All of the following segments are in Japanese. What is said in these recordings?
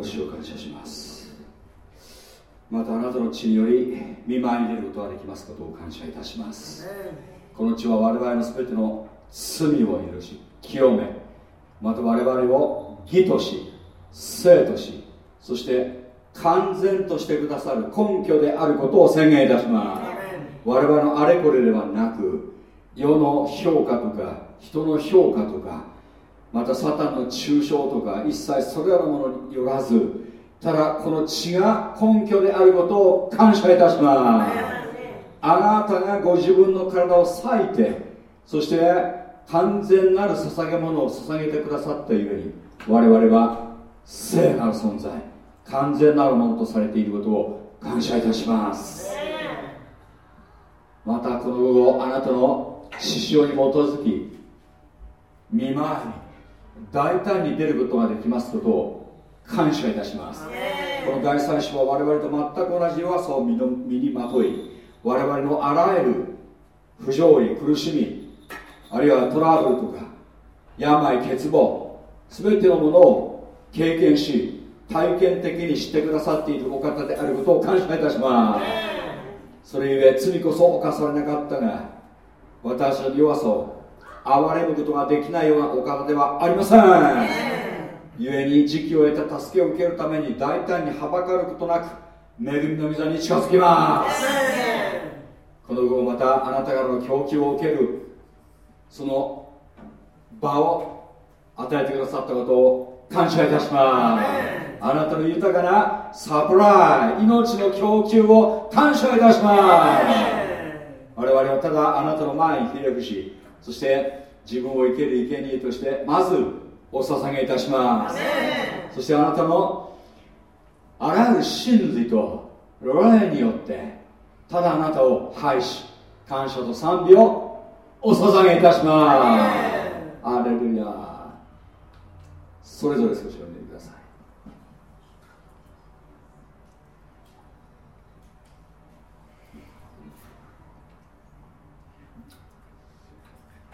お主を感謝します。またあなたの血により見舞いに出ることができますことを感謝いたします。この血は我々の全ての罪を許し清めまた我々を義とし生としそして完全としてくださる根拠であることを宣言いたします。我々のあれこれではなく世の評価とか人の評価とかまたサタンの抽象とか一切それらのものによらずただこの血が根拠であることを感謝いたします。あなたがご自分の体を裂いてそして完全なる捧げ物を捧げてくださったゆえに我々は聖なる存在完全なるものとされていることを感謝いたします。またこの後あなたの獅子に基づき見舞い大胆に出ることができますことを感謝いたします。この大祭司は我々と全く同じ弱さを身の身にまとい我々のあらゆる不条理苦しみあるいはトラブルとか病欠乏全てのものを経験し体験的に知ってくださっているお方であることを感謝いたします。それゆえ罪こそ犯されなかったが私の弱さを憐れむことができないようなお方ではありません。故に時期を得た助けを受けるために大胆にはばかることなく恵みの御座に近づきますこの後またあなたからの供給を受けるその場を与えてくださったことを感謝いたします。あなたの豊かなサプライ命の供給を感謝いたします。我々はただあなたの前にひれ伏しそして自分を生ける生贄としてまずお捧げいたします。そしてあなたのあらゆる真理と霊によってただあなたを拝し感謝と賛美をお捧げいたします。アレルヤ。それぞれ少し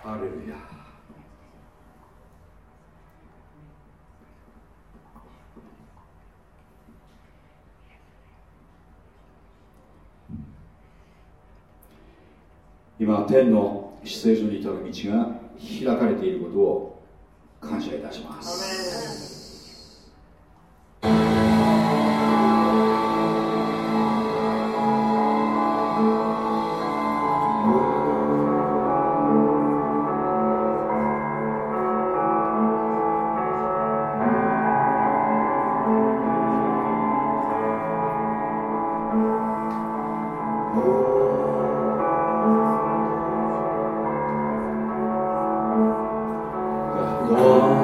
でくださいアレルヤ今天の姿勢所に至る道が開かれていることを感謝いたします我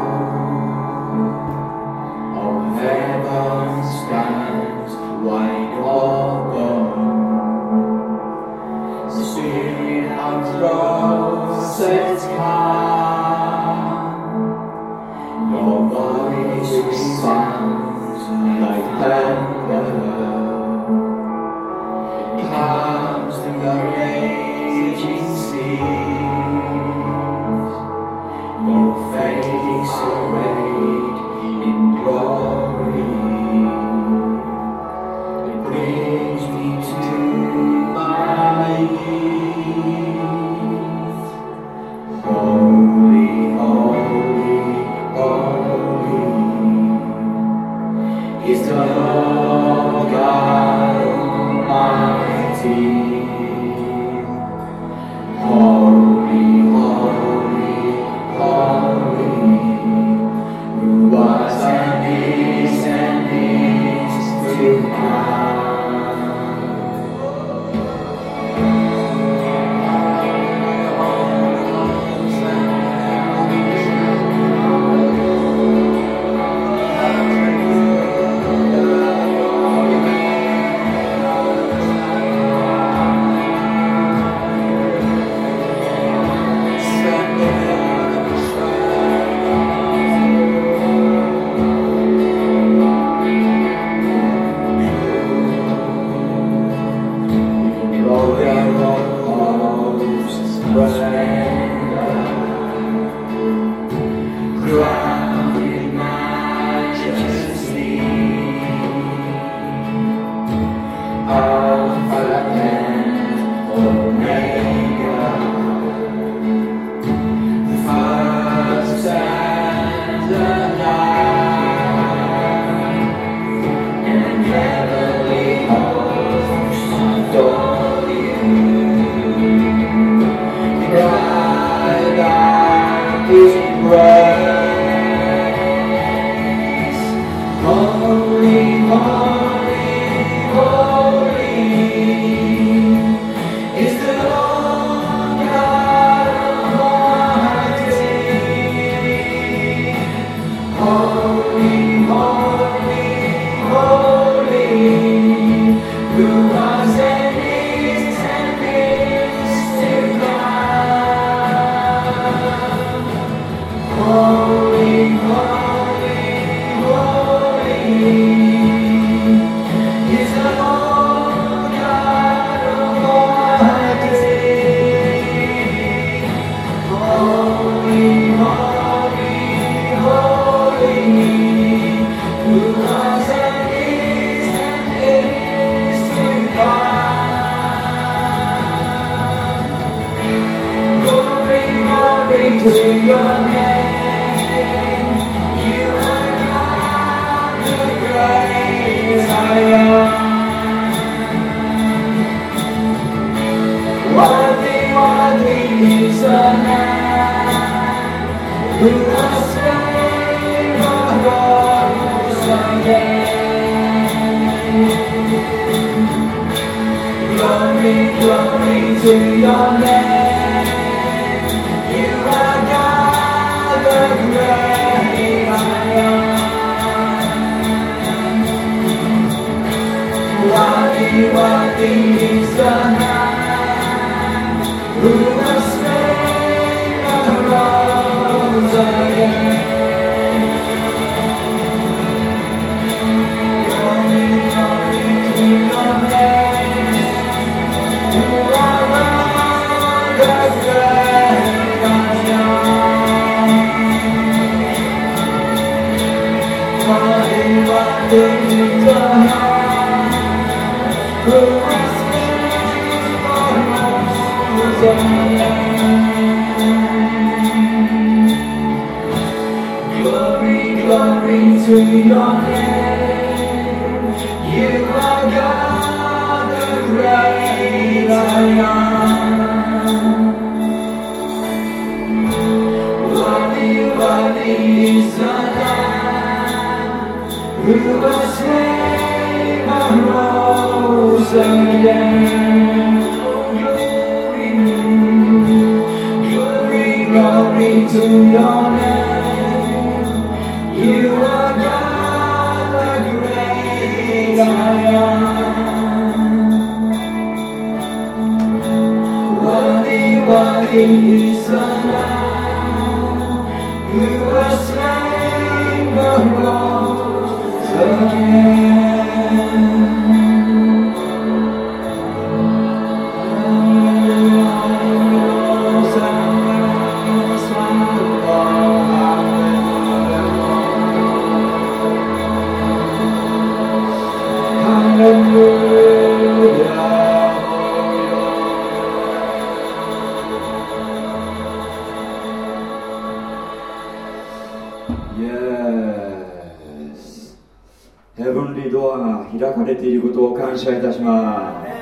を感謝いたします。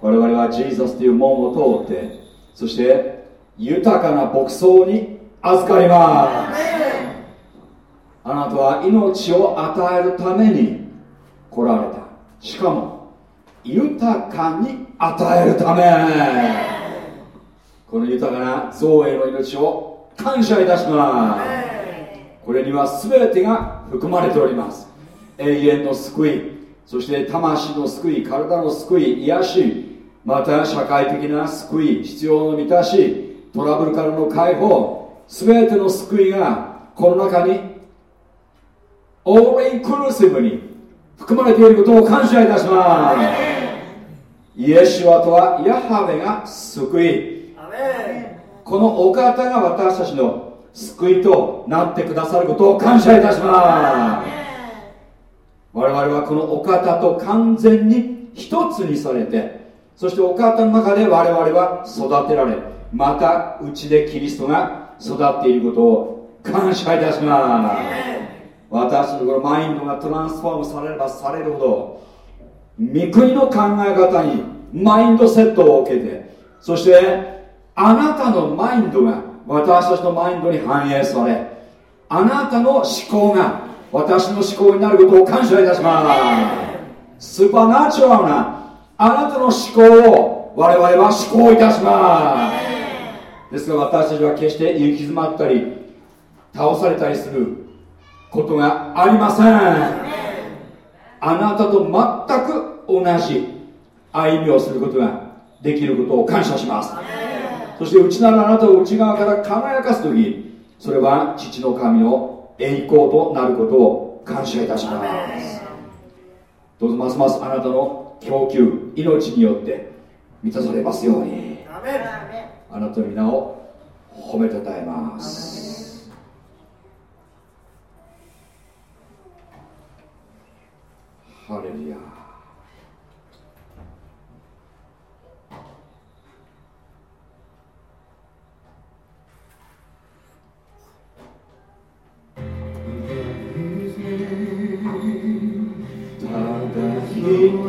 我々はジーザスという門を通ってそして豊かな牧草に預かります。あなたは命を与えるために来られた。しかも豊かに与えるため。この豊かな造営の命を感謝いたします。これには全てが含まれております。永遠の救い。そして魂の救い体の救い癒しまた社会的な救い必要の満たしトラブルからの解放全ての救いがこの中にオールインクルーシブに含まれていることを感謝いたします。イエシュアとはヤハベが救い。このお方が私たちの救いとなってくださることを感謝いたします。我々はこのお方と完全に一つにされてそしてお方の中で我々は育てられまたうちでキリストが育っていることを感謝いたします。私のこのマインドがトランスフォームされればされるほど御国の考え方にマインドセットを受けてそしてあなたのマインドが私たちのマインドに反映されあなたの思考が私の思考になることを感謝いたします。スーパーナチュラルなあなたの思考を我々は思考いたします。ですが私たちは決して行き詰まったり倒されたりすることがありません。あなたと全く同じ歩みをすることができることを感謝します。そして内なるあなたを内側から輝かす時それは父の神の栄光となることを感謝いたします。どうぞますますあなたの供給命によって満たされますように。あなたの皆を褒めたたえます。ハレルヤ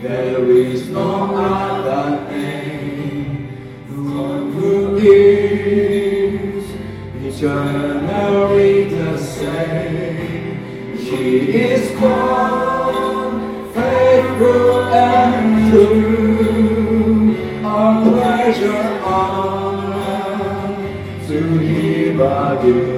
There is no other name, the one who gives eternally the same. She is called faithful and true, our pleasure, honor to him by you.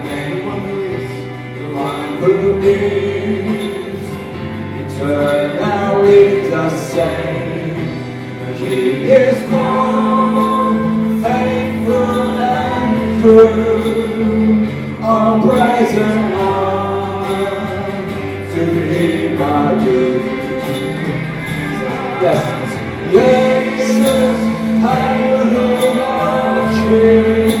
believes eternally the same. He is one, faithful and true, Our praise and honor to Him I give. Yes, Jesus, I love you.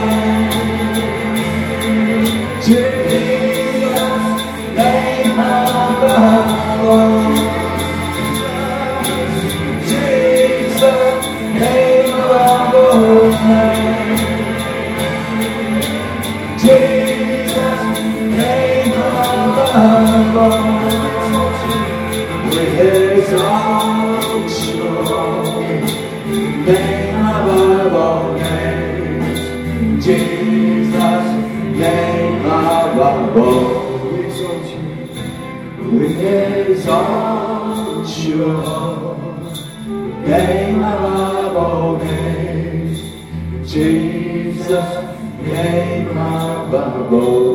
song sure name of all names Jesus name above all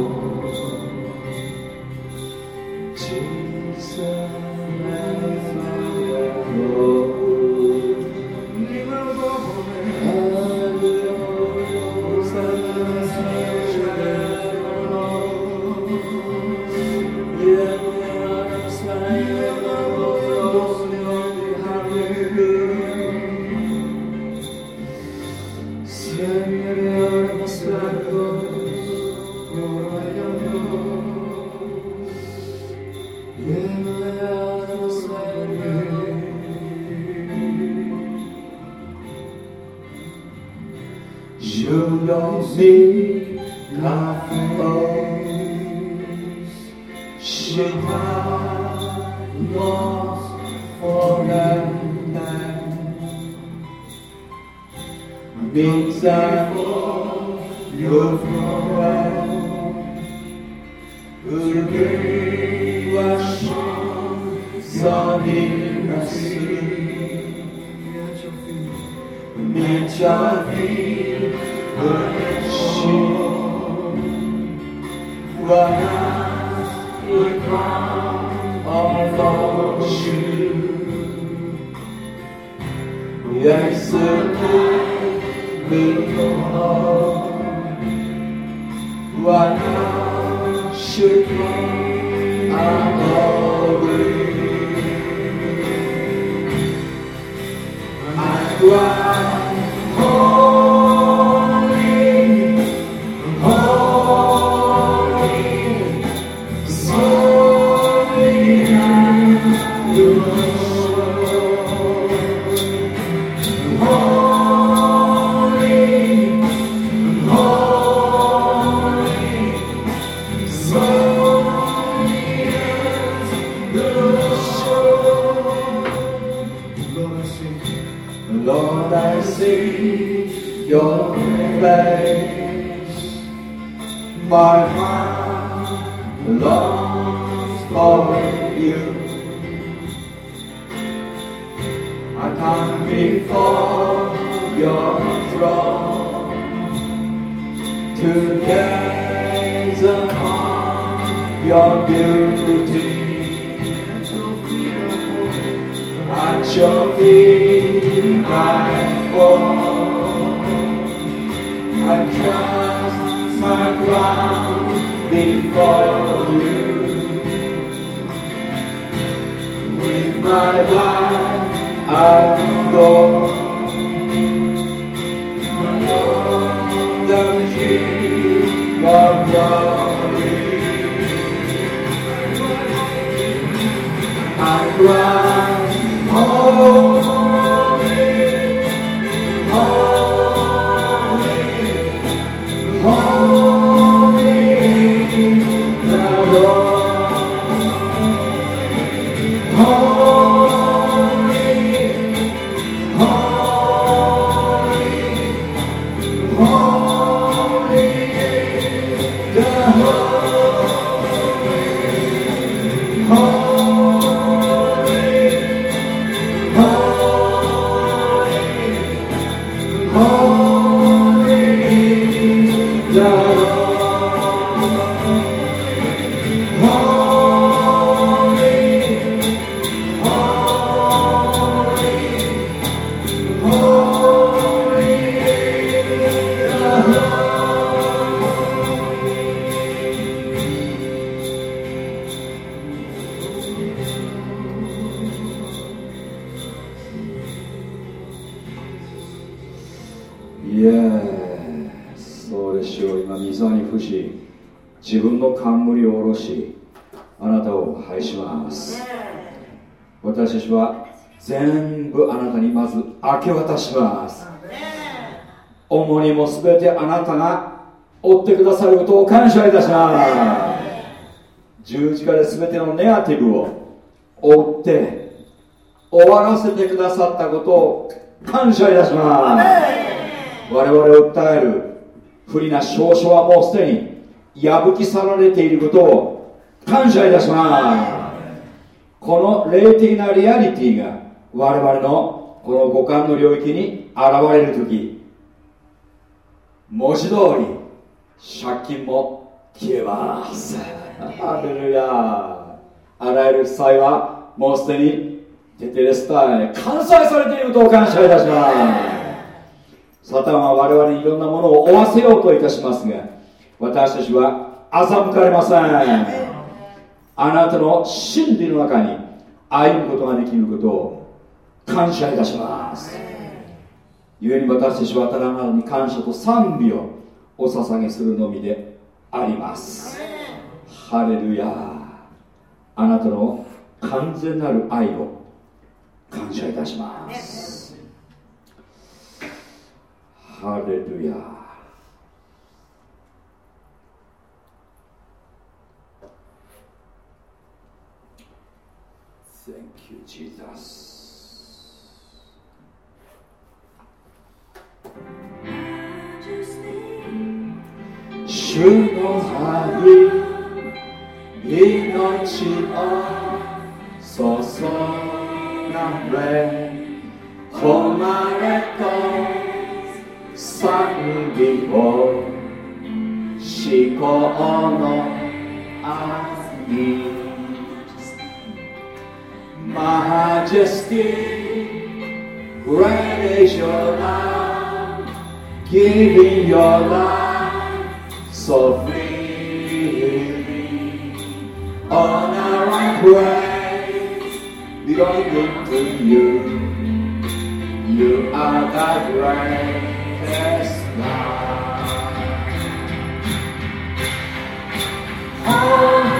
いたします。十字架で全てのネガティブを追って終わらせてくださったことを感謝いたします。我々を訴える不利な証書はもうすでに破き去られていることを感謝いたします。この霊的なリアリティが我々のこの五感の領域に現れる時文字通り借金も消えますハレルヤあらゆる負債はもうすでにテテレスタへ完済されていることを感謝いたします。サタンは我々にいろんなものを負わせようといたしますが私たちは欺かれません。あなたの真理の中に歩むことができることを感謝いたします。故に私たちはただなたに感謝と賛美をお捧げするのみであります。ハレルヤ。あなたの完全なる愛を感謝いたします。ハレルヤ。Thank you, Jesus. 主の愛命を注がれ誉れと賛美を至高の愛 Majesty, great is your love, giving your life peace of me. Honor and praise be unto you. You are the greatest God. Oh,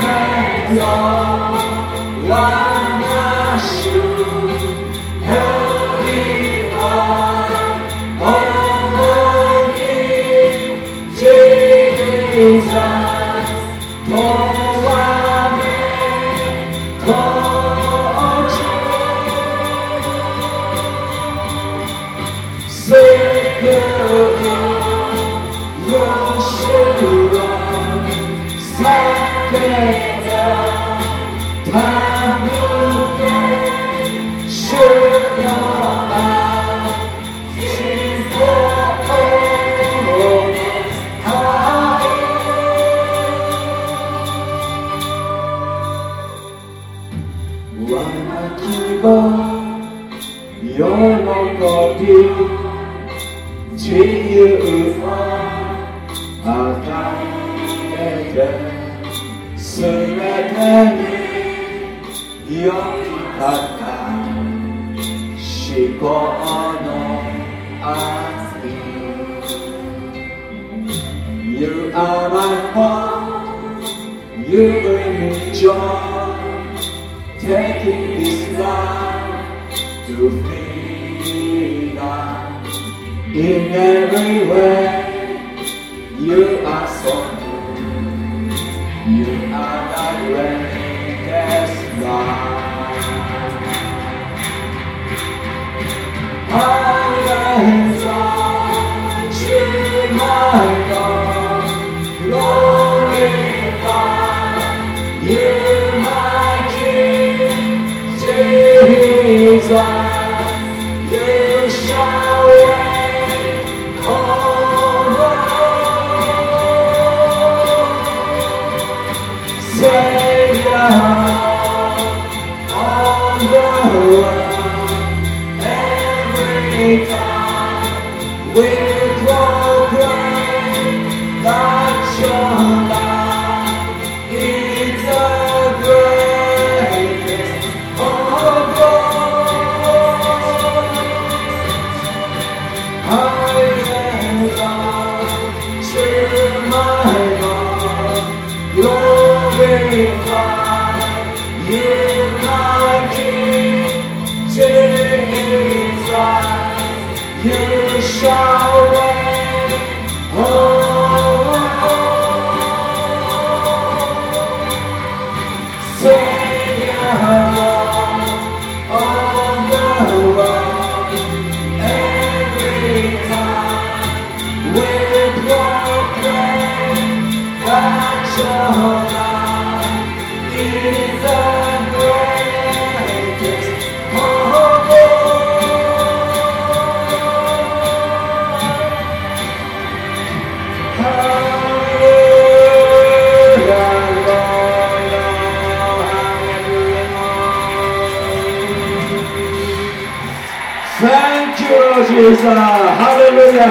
everywhere. イ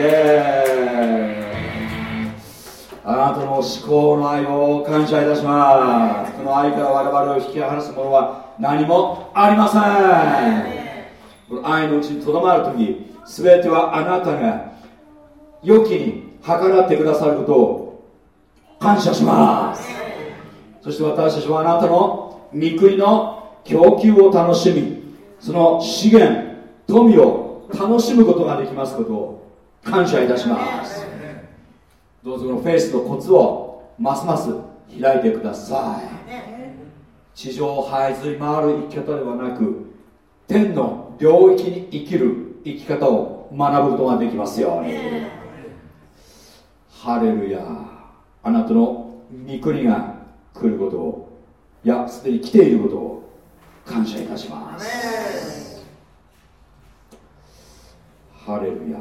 エーイ。あなたの思考の愛を感謝いたします。この愛から我々を引き離すものは何もありません。この愛のうちにとどまるとき全てはあなたが良きに計らってくださることを感謝します。そして私たちはあなたの御国の供給を楽しみその資源富を楽しむことができますことを感謝いたします。どうぞこのフェイスのコツをますます開いてください。地上を這いずり回る生き方ではなく天の領域に生きる生き方を学ぶことができますように。ハレルヤ。あなたの御国が来ることをいやすでに来ていることを感謝いたします。ハレルヤ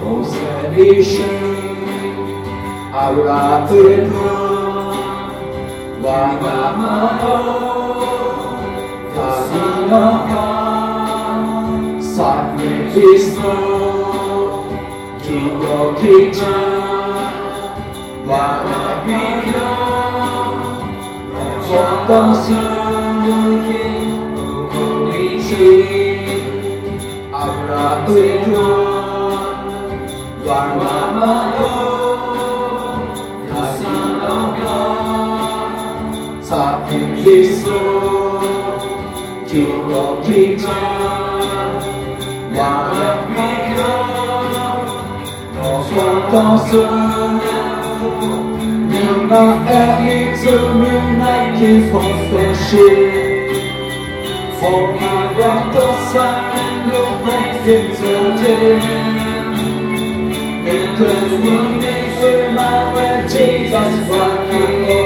オセリシアラテナ Cristo, Giungo Cristo, Guarda Cristo, Sotto Sangue, Unici, Abra Cristo, Guarda Madonna. キス今日ときじゃ我々のことす今へいつみなきことし For my rock the sun will break into day Because one day through my way Jesus walking 在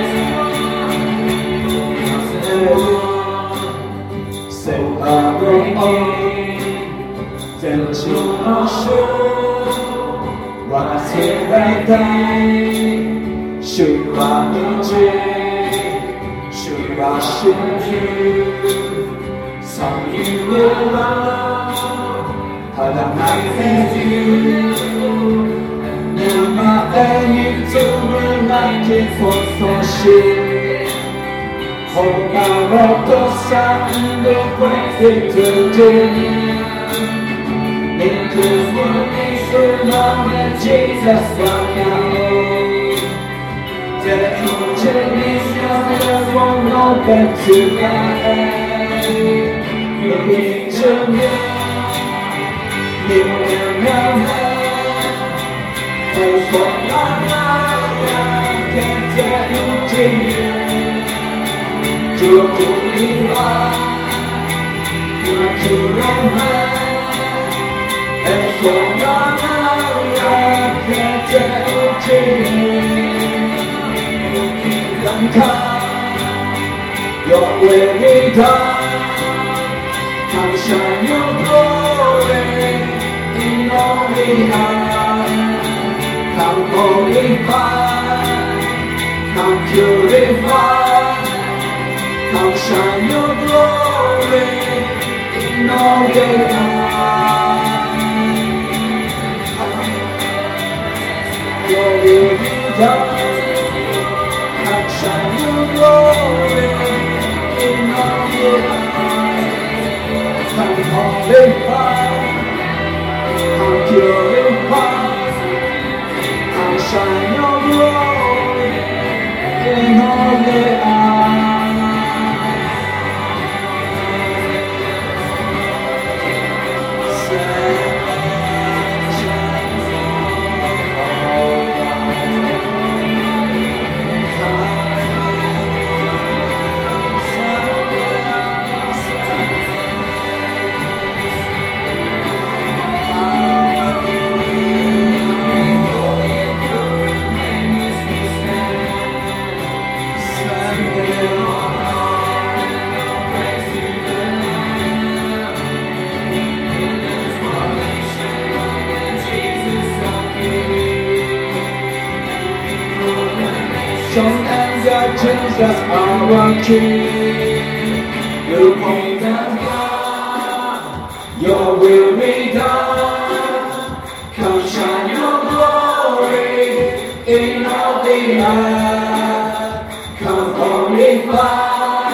day. Shiva Nijay, Shiva Shinju, some you will love, other might hate you. And you'll not you to remind you for for shit. Hold my rock to sound the break to do. It is what makes the love that Jesus loves. nó cần sự cay người tình thương nhớ nhiều niềm đau đớn Hãy subscribe cho kênh Ghiền Mì Gõ Chưa không bỏ lỡ những video hấp dẫn Hãy subscribe cho kênh Ghiền Mì Gõ Để không bỏ lỡ your way thang thằng shine your glory in all we have come glorify come purify Come shine your glory in all the earth. Glory be done. Come shine your glory shine your glory in all the earth. King You point and Your will be done. Come shine your glory in all the earth. Come glorify.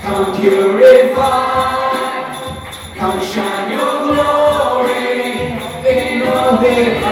Come purify. Come shine your glory in all the earth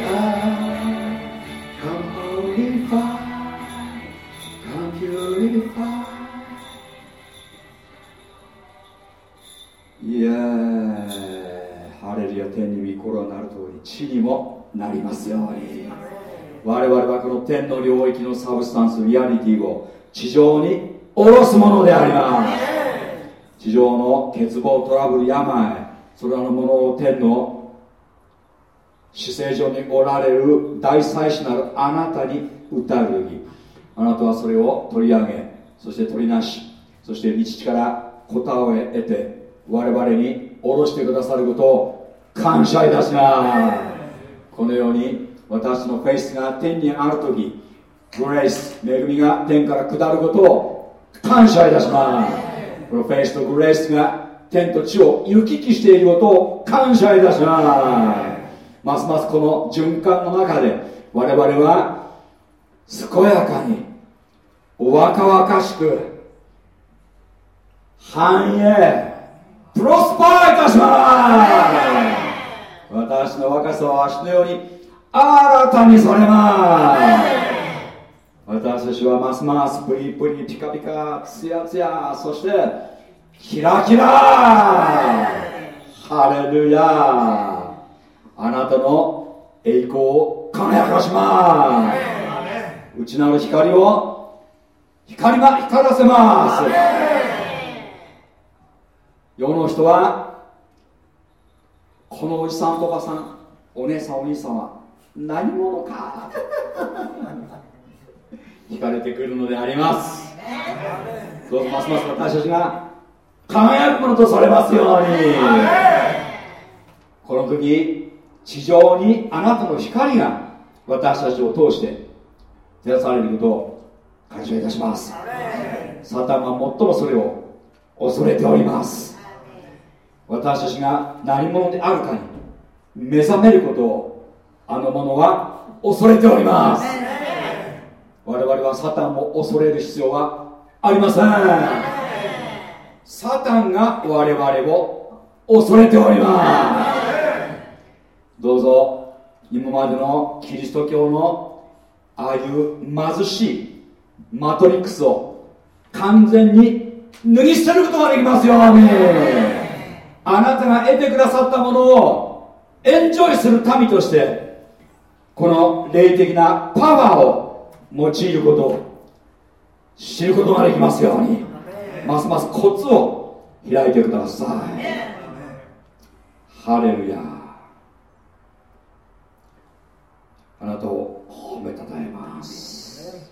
天の領域の substance reality を地上に下ろすものであります。地上の欠乏トラブル病それらのものを天の死聖上におられる大祭司なるあなたに訴える時あなたはそれを取り上げそして取りなしそして御父から答えを得て我々に下ろしてくださることを感謝いたします。このように私のフェイスが天にある時グレイス恵みが天から下ることを感謝いたします。このフェイスとグレイスが天と地を行き来していることを感謝いたします。ますますこの循環の中で我々は健やかに若々しく繁栄プロスパーいたします。私の若さは足のように新たにされます私たちはますますプリプリピカピカツヤツヤそしてキラキラ。ハレルヤあなたの栄光を輝かします。内なる光を光が光らせます。世の人はこのおじさんおばさんお姉さんお兄さんは何者か。聞かれてくるのであります。どうぞますます私たちが輝くものとされますように。この時地上にあなたの光が私たちを通して照らされることを感謝いたします。サタンは最もそれを恐れております。私たちが何者であるかに目覚めることをあの者は恐れております。我々はサタンを恐れる必要はありません。サタンが我々を恐れております。どうぞ今までのキリスト教のああいう貧しいマトリックスを完全に脱ぎ捨てることができますように。あなたが得てくださったものをエンジョイする民としてこの霊的なパワーを用いることを知ることができますようにますますコツを開いてください。ハレルヤ。あなたを褒めたたえます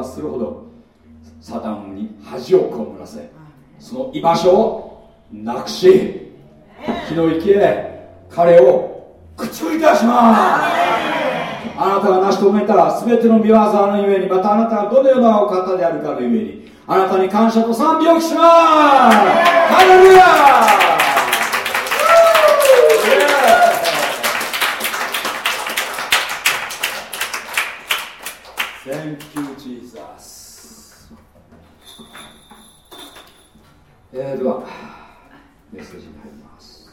んするほどサタンに恥を被らせその居場所をなくし火の池へ彼を駆逐いたしますあなたが成し遂げた全ての見業のゆえにまたあなたがどのようなお方であるかのゆえにあなたに感謝と賛美をしますハレルヤえー、ではメッセージに入ります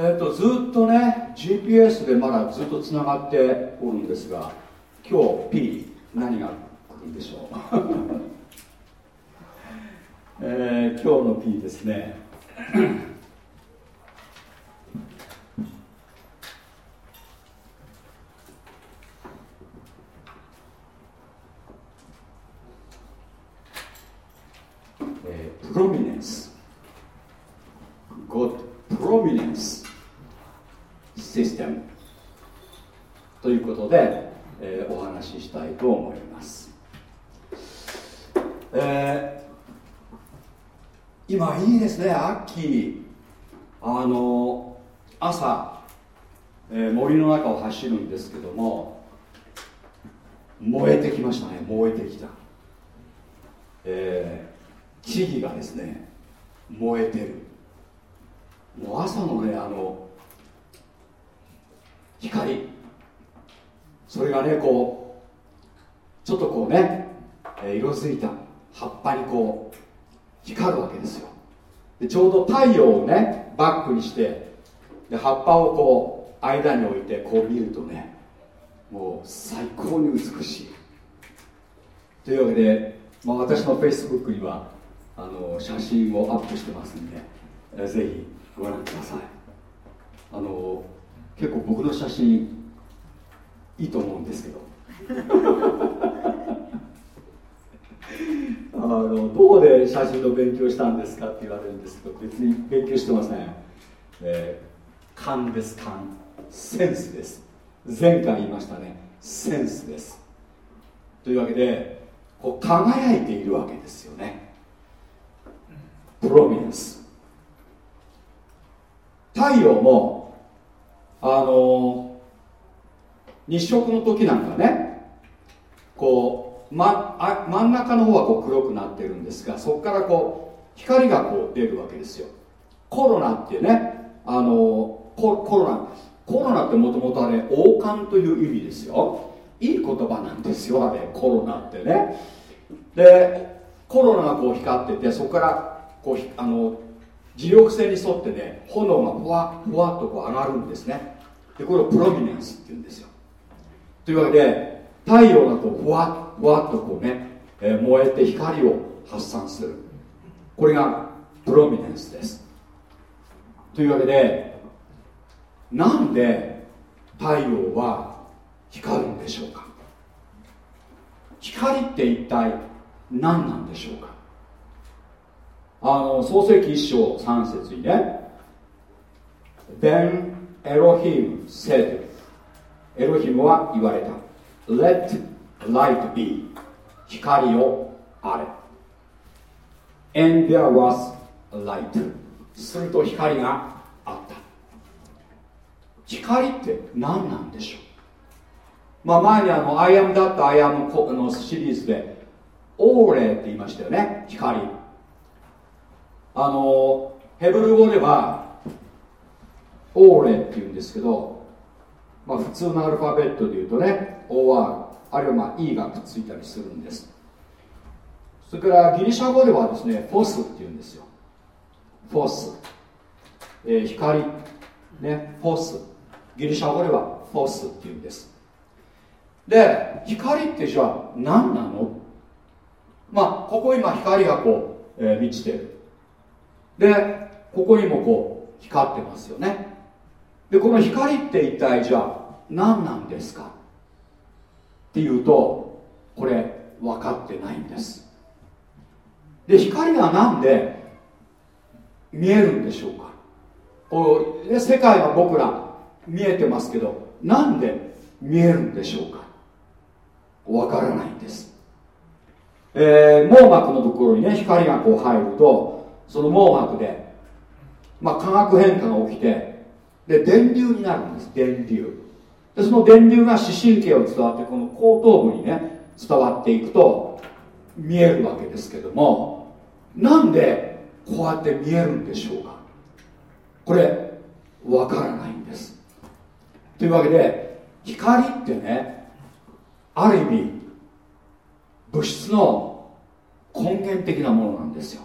えーと、ずっとね GPS でまだずっとつながっておるんですが今日 P 何が来るんでしょう、えー、今日の P ですね。えー、プロミネンス God prominence system ということで、えー、お話ししたいと思います、えー、今いいですね秋。あの朝、えー、森の中を走るんですけども燃えてきましたね燃えてきた、えー、木々がですね燃えてる。もう朝のねあの光。それがねこうちょっとこうね色づいた葉っぱにこう光るわけですよ。でちょうど太陽をねバックにしてで葉っぱをこう間に置いてこう見るとねもう最高に美しい。というわけで、まあ、私のフェイスブックにはあの写真をアップしてますんで、ぜひご覧ください。あの結構僕の写真いいと思うんですけど。あのどこで写真の勉強したんですかって言われるんですけど別に勉強してません、えー、勘です勘。センスです。前回言いましたね。センスです。というわけでこう輝いているわけですよね。プロミネンス太陽もあの日食の時なんかねこう、ま、あ真ん中の方はこう黒くなってるんですがそこからこう光がこう出るわけですよ。コロナっていうねあのココロナコロナってもともとあれ王冠という意味ですよ。いい言葉なんですよあれコロナってね。でコロナがこう光っててそこからこうあの磁力線に沿ってね炎がふわふわっとこう上がるんですね。でこれをプロミネンスっていうんですよ。というわけで太陽がこうふわっふわっとこうね、えー、燃えて光を発散する。これがプロミネンスです。というわけでなんで太陽は光るんでしょうか？光って一体何なんでしょうか？あの創世記一章三節にね Then Elohim said エロヒムは言われた。Let light be 光をあれ。And there was light すると光があった。光って何なんでしょう？まあ前にあの I am that I am のシリーズでオーレって言いましたよね。光。あのヘブル語ではオーレっていうんですけど、まあ、普通のアルファベットで言うとね OR あるいはまあ E がくっついたりするんです。それからギリシャ語ではですねフォスっていうんですよ。フォス、えー、光。ねフォス。ギリシャ語ではフォスっていうんです。で光ってじゃあ何なの？まあここ今光がこう、えー、満ちてる。でここにもこう光ってますよね。でこの光って一体じゃあ何なんですか？っていうとこれ分かってないんです。で光がなんで見えるんでしょうか？こう世界は僕ら見えてますけどなんで見えるんでしょうか？わからないんです、えー、網膜のところにね光がこう入るとその網膜で、まあ、化学変化が起きてで電流になるんです電流。でその電流が視神経を伝わってこの後頭部にね伝わっていくと見えるわけですけどもなんでこうやって見えるんでしょうか？これわからないんです。というわけで光ってねある意味物質の根源的なものなんですよ。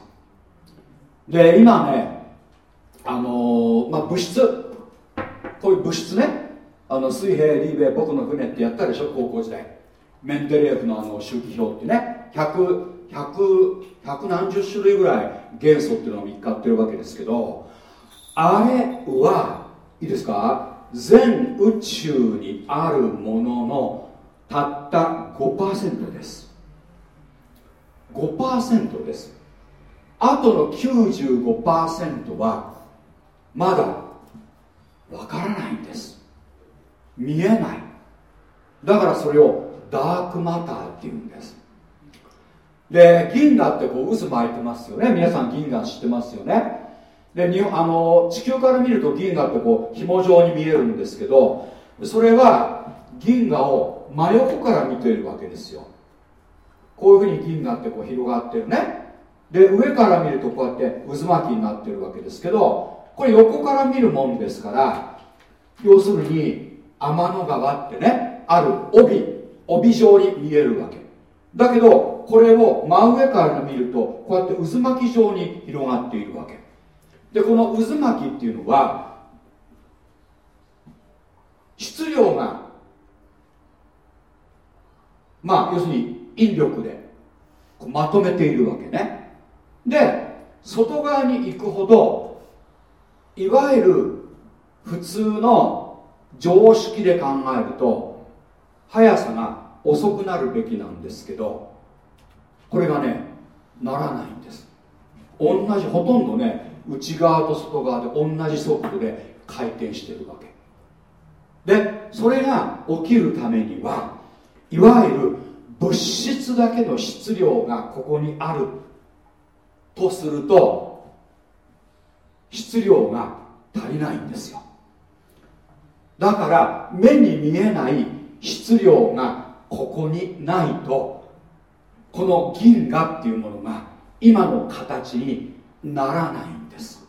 で今ねあのー、まあ、物質こういう物質ね。あの水平リーベ僕の船ってやったでしょ高校時代。メンデレーフのあの周期表ってね。100 100, 何十種類ぐらい元素っていうのが見つかってるわけですけど。あれはいいですか？全宇宙にあるもののたった5%です。5%です。あとの95%はまだわからないんです。見えない。だからそれをダークマターっていうんです。で銀河ってこう渦巻いてますよね。皆さん銀河知ってますよね。でにあの地球から見ると銀河ってこう紐状に見えるんですけどそれは銀河を真横から見ているわけですよ。こういうふうに銀河ってこう広がってるね。で上から見るとこうやって渦巻きになってるわけですけどこれ横から見るもんですから要するに天の川ってねある帯帯状に見えるわけ。だけどこれを真上から見るとこうやって渦巻き状に広がっているわけ。でこの渦巻きっていうのは質量がまあ要するに引力でまとめているわけね。で外側に行くほどいわゆる普通の常識で考えると速さが遅くなるべきなんですけどこれがねならないんです。同じほとんどね内側と外側で同じ速度で回転してるわけ。でそれが起きるためにはいわゆる物質だけの質量がここにあるとすると質量が足りないんですよ。だから目に見えない質量がここにないとこの銀河っていうものが今の形にならないんです。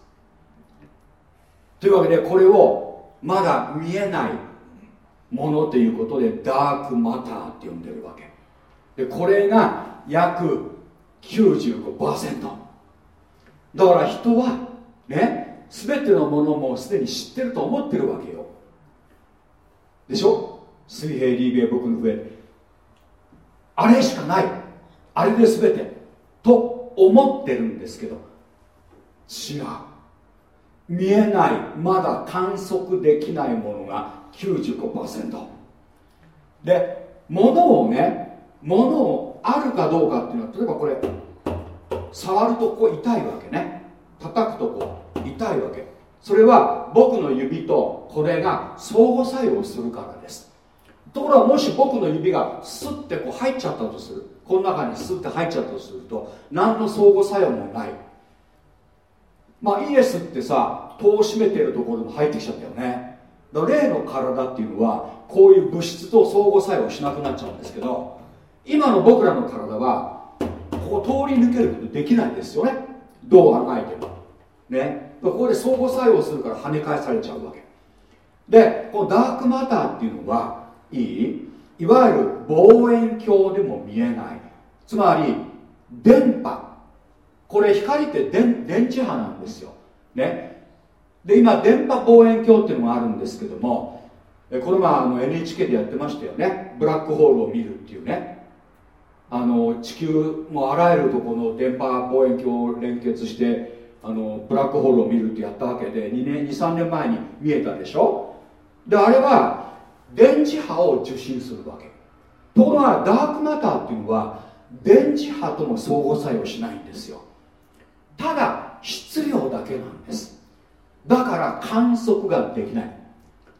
というわけでこれをまだ見えないものということでダークマターって呼んでるわけ。でこれが約95%だから人はね全てのものもすでに知ってると思ってるわけよ。でしょ？水平リーベ僕の上。あれしかない。あれで全て。と思ってるんですけど。違う。見えない。まだ観測できないものが95%で物をね物をあるかどうかっていうのは例えばこれ触るとこう痛いわけね。叩くとこう痛いわけ。それは僕の指とこれが相互作用するからです。ところがもし僕の指がスッてこう入っちゃったとする。この中にスッて入っちゃったとすると何の相互作用もない。まあイエスってさ戸を閉めてるところにも入ってきちゃったよね。だから霊の体っていうのはこういう物質と相互作用しなくなっちゃうんですけど今の僕らの体はここ通り抜けることできないですよね。どうあがいても。ね。ここで相互作用するから跳ね返されちゃうわけ。でこのダークマターっていうのはいい？いわゆる望遠鏡でも見えない。つまり電波。これ光って電電磁波なんですよ。ね。で今電波望遠鏡っていうのがあるんですけどもこの前あの NHK でやってましたよね。ブラックホールを見るっていうね。あの地球もあらゆるところの電波望遠鏡を連結してあのブラックホールを見るってやったわけで2年23年前に見えたでしょ？であれは電磁波を受信するわけ。ところがダークマターっていうのは電磁波とも相互作用しないんですよ。ただ質量だけなんです。だから観測ができない。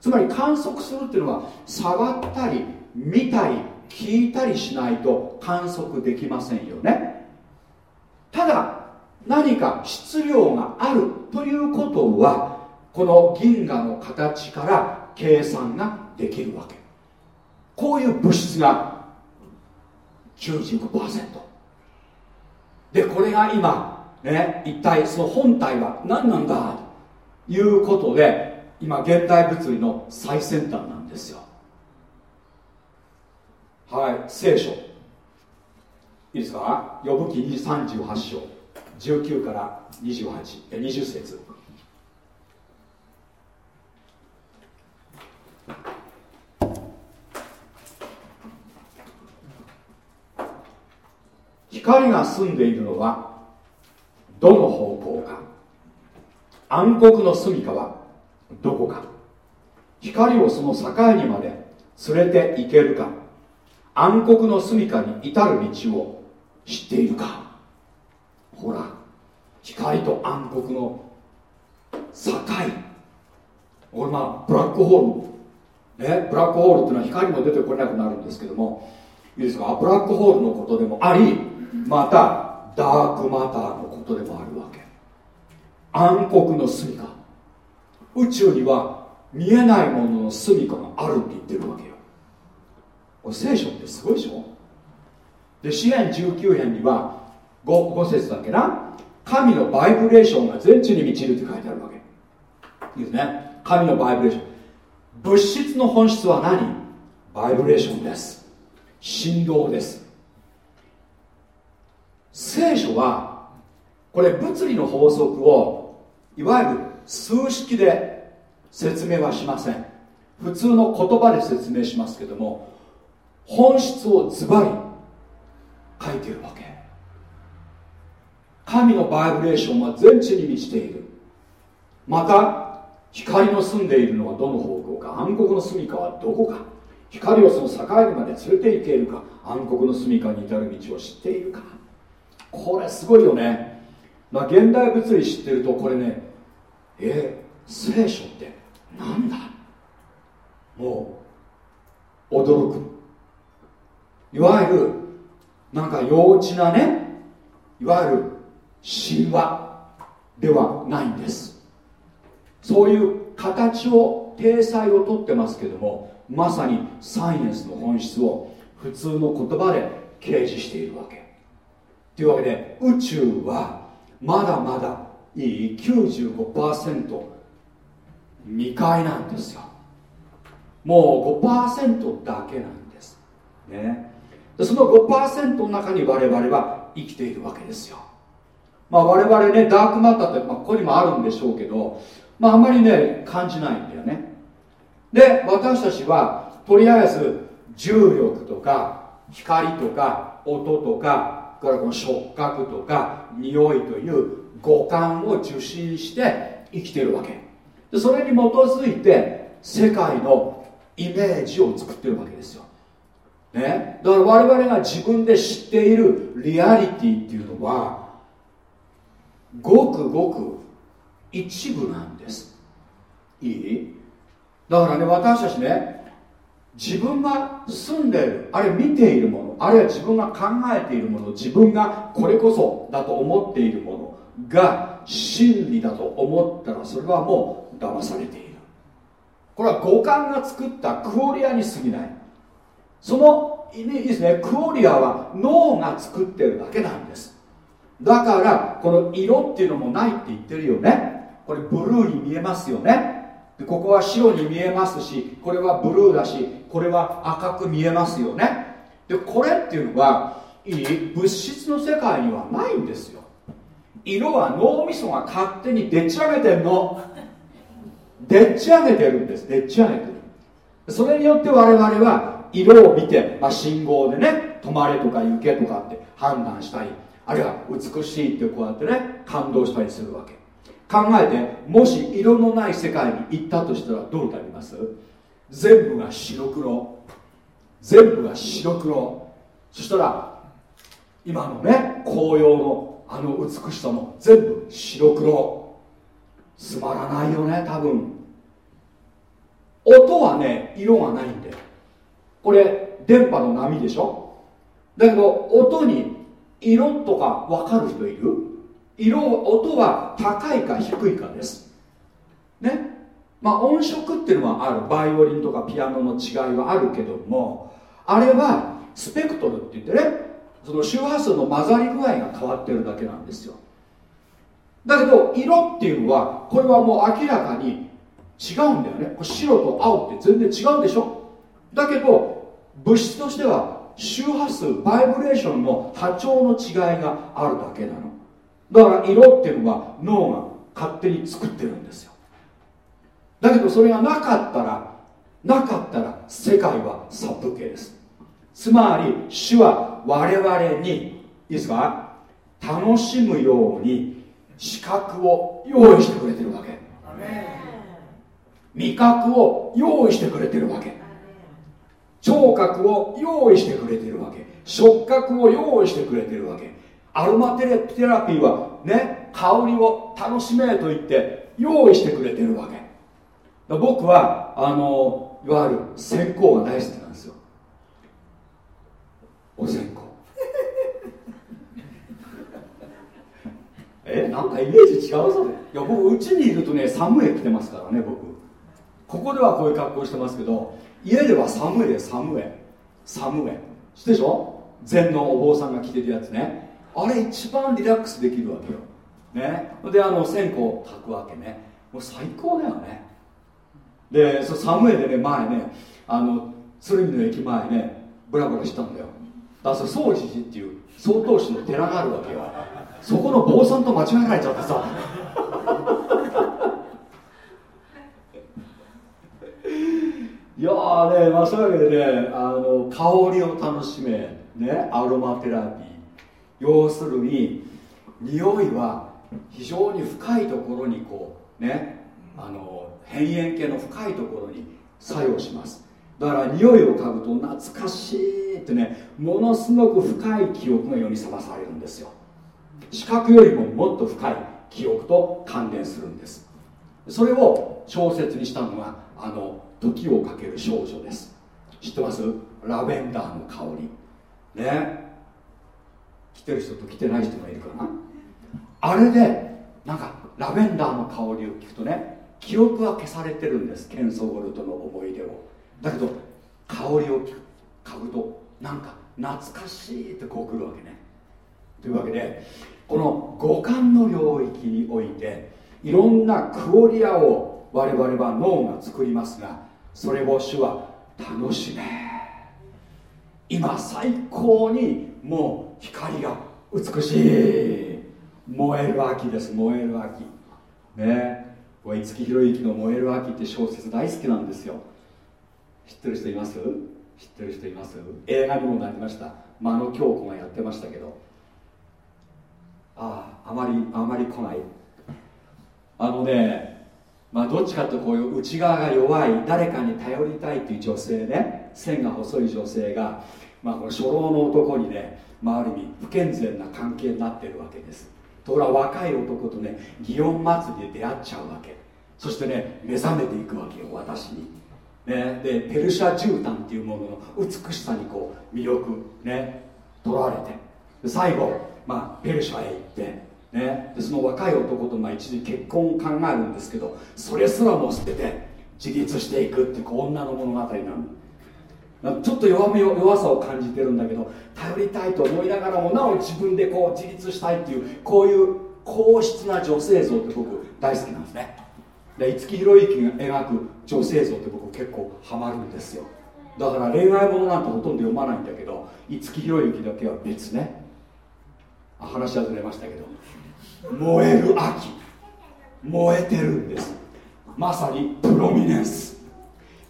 つまり観測するっていうのは触ったり見たり聞いたりしないと観測できませんよね。ただ何か質量があるということはこの銀河の形から計算ができるわけ。こういう物質が95%でこれが今ね一体その本体は何なんだ？ということで今現代物理の最先端なんですよ。はい聖書。いいですか？呼ぶ記38章。19から28 20節。光が住んでいるのはどの方向か？暗黒の住みかはどこか？光をその境にまで連れて行けるか？暗黒の住みかに至る道を知っているか。ほら光と暗黒の境。これまあブラックホール。ねブラックホールっていうのは光も出てこれなくなるんですけども。いいですか？ブラックホールのことでもありまたダークマターのことでもあるわけ。暗黒の住みか。宇宙には見えないものの住みかがあるって言ってるわけよ。これ聖書ってすごいでしょ？で支援19編には 5, 5節だけな？神のバイブレーションが全地に満ちるって書いてあるわけ。いいですね？神のバイブレーション。物質の本質は何？バイブレーションです。振動です。聖書はこれ物理の法則をいわゆる数式で説明はしません。普通の言葉で説明しますけども本質をズバリ書いているわけ。神のバイブレーションは全地に満ちている。また光の住んでいるのはどの方向か暗黒の住みかはどこか。光をその境にまで連れて行けるか暗黒の住みかに至る道を知っているか。これすごいよね、まあ、現代物理知ってるとこれねえー、聖書ってなんだ？もう驚く。いわゆるなんか幼稚なねいわゆる神話ではないんです。そういう形を体裁をとってますけどもまさにサイエンスの本質を普通の言葉で掲示しているわけ。というわけで宇宙はまだまだいい95%未開なんですよ。もう5%だけなんです。ね。でその5%の中に我々は生きているわけですよ。まあ我々ねダークマッターって、まあ、ここにもあるんでしょうけどまああんまりね感じないんだよね。で私たちはとりあえず重力とか光とか音とかからこの触覚とか匂いという五感を受信して生きてるわけ。でそれに基づいて世界のイメージを作ってるわけですよ、ね、だから我々が自分で知っているリアリティっていうのはごくごく一部なんです。いい？だからね私たちね自分が住んでいるあるいは見ているものあるいは自分が考えているもの自分がこれこそだと思っているものが真理だと思ったらそれはもう騙されている。これは五感が作ったクオリアに過ぎない。そのいいですね。クオリアは脳が作ってるだけなんです。だからこの色っていうのもないって言ってるよね。これブルーに見えますよね。でここは白に見えますしこれはブルーだしこれは赤く見えますよね。でこれっていうのはいい物質の世界にはないんですよ。色は脳みそが勝手にでっち上げてんの。でっち上げてるんです。でっち上げてる。それによって我々は色を見て、まあ、信号でね止まれとか行けとかって判断したりあるいは美しいってこうやってね感動したりするわけ。考えてもし色のない世界に行ったとしたらどうなります？全部が白黒。全部が白黒。そしたら今のね紅葉のあの美しさも全部白黒。つまらないよね多分。音はね色がないんだよ。これ電波の波でしょ？だけど音に色とか分かる人いる？色音は高いか低いかです。ね？まあ音色っていうのはある。バイオリンとかピアノの違いはあるけどもあれはスペクトルって言ってねその周波数の混ざり具合が変わってるだけなんですよ。だけど色っていうのはこれはもう明らかに違うんだよね。白と青って全然違うでしょ？だけど物質としては周波数バイブレーションの波長の違いがあるだけなの。だから色っていうのは脳が勝手に作ってるんですよ。だけどそれがなかったらなかったら世界は殺風景です。つまり主は我々にいいですか？楽しむように視覚を用意してくれてるわけ。味覚を用意してくれてるわけ聴覚を用意してくれてるわけ。触覚を用意してくれてるわけ。アロマテラピーはね香りを楽しめと言って用意してくれてるわけ。僕はあのいわゆる線香が大好きなんですよ。お線香。えなんかイメージ違うぞ。いや僕うちにいるとね寒い着てますからね僕。ここではこういう格好してますけど家では寒いで寒い。寒い。知でしょ？禅のお坊さんが着てるやつね。あれ一番リラックスできるわけよ。ね。であの線香を炊くわけね。もう最高だよね。でそ寒いでね前ねあの鶴見の駅前ねブラブラしたんだよ。だからそれ宗寺寺っていう曹洞宗の寺があるわけよ。そこの坊さんと間違えられちゃってさ。いやーね、まあ、そういうわけでねあの香りを楽しめ、ね、アロマテラピー。要するに匂いは非常に深いところにこうねあの変縁系の深いところに作用します。だから匂いを嗅ぐと懐かしいってねものすごく深い記憶が世にさらされるんですよ。視覚よりももっと深い記憶と関連するんです。それを小説にしたのがあの時をかける少女です。知ってます？ラベンダーの香り。ね。来てる人と来てない人がいるかな。あれでなんかラベンダーの香りを聞くとね記憶は消されてるんです。ケンソゴルトの思い出を。だけど香りを嗅ぐとなんか懐かしいってこう来るわけね。というわけでこの五感の領域においていろんなクオリアを我々は脳が作りますがそれを主は楽しめ。今最高にもう光が美しい。燃える秋です。燃える秋。ね。五木ひろゆきの「燃える秋」って小説大好きなんですよ。知ってる人います？知ってる人います？映画にもなりました。間野京子がやってましたけど。あああまりあまり来ない。あのねまあどっちかというとこういう内側が弱い誰かに頼りたいっていう女性ね線が細い女性が、まあ、この初老の男にね、まあ、ある意味不健全な関係になってるわけです。ところが若い男とね祇園祭で出会っちゃうわけ。そしてね目覚めていくわけよ私に、ね、でペルシャ絨毯っていうものの美しさにこう魅力ね取られて。最後、まあ、ペルシャへ行ってね、でその若い男とま一時結婚を考えるんですけどそれすらも捨てて自立していくってこう女の物語なのちょっと弱み弱さを感じてるんだけど頼りたいと思いながらもなお自分でこう自立したいっていうこういう硬質な女性像って僕大好きなんですね。で五木ひろゆきが描く女性像って僕結構ハマるんですよ。だから恋愛ものなんてほとんど読まないんだけど五木ひろゆきだけは別ね。話はずれましたけど。燃える秋。燃えてるんです。まさにプロミネンス。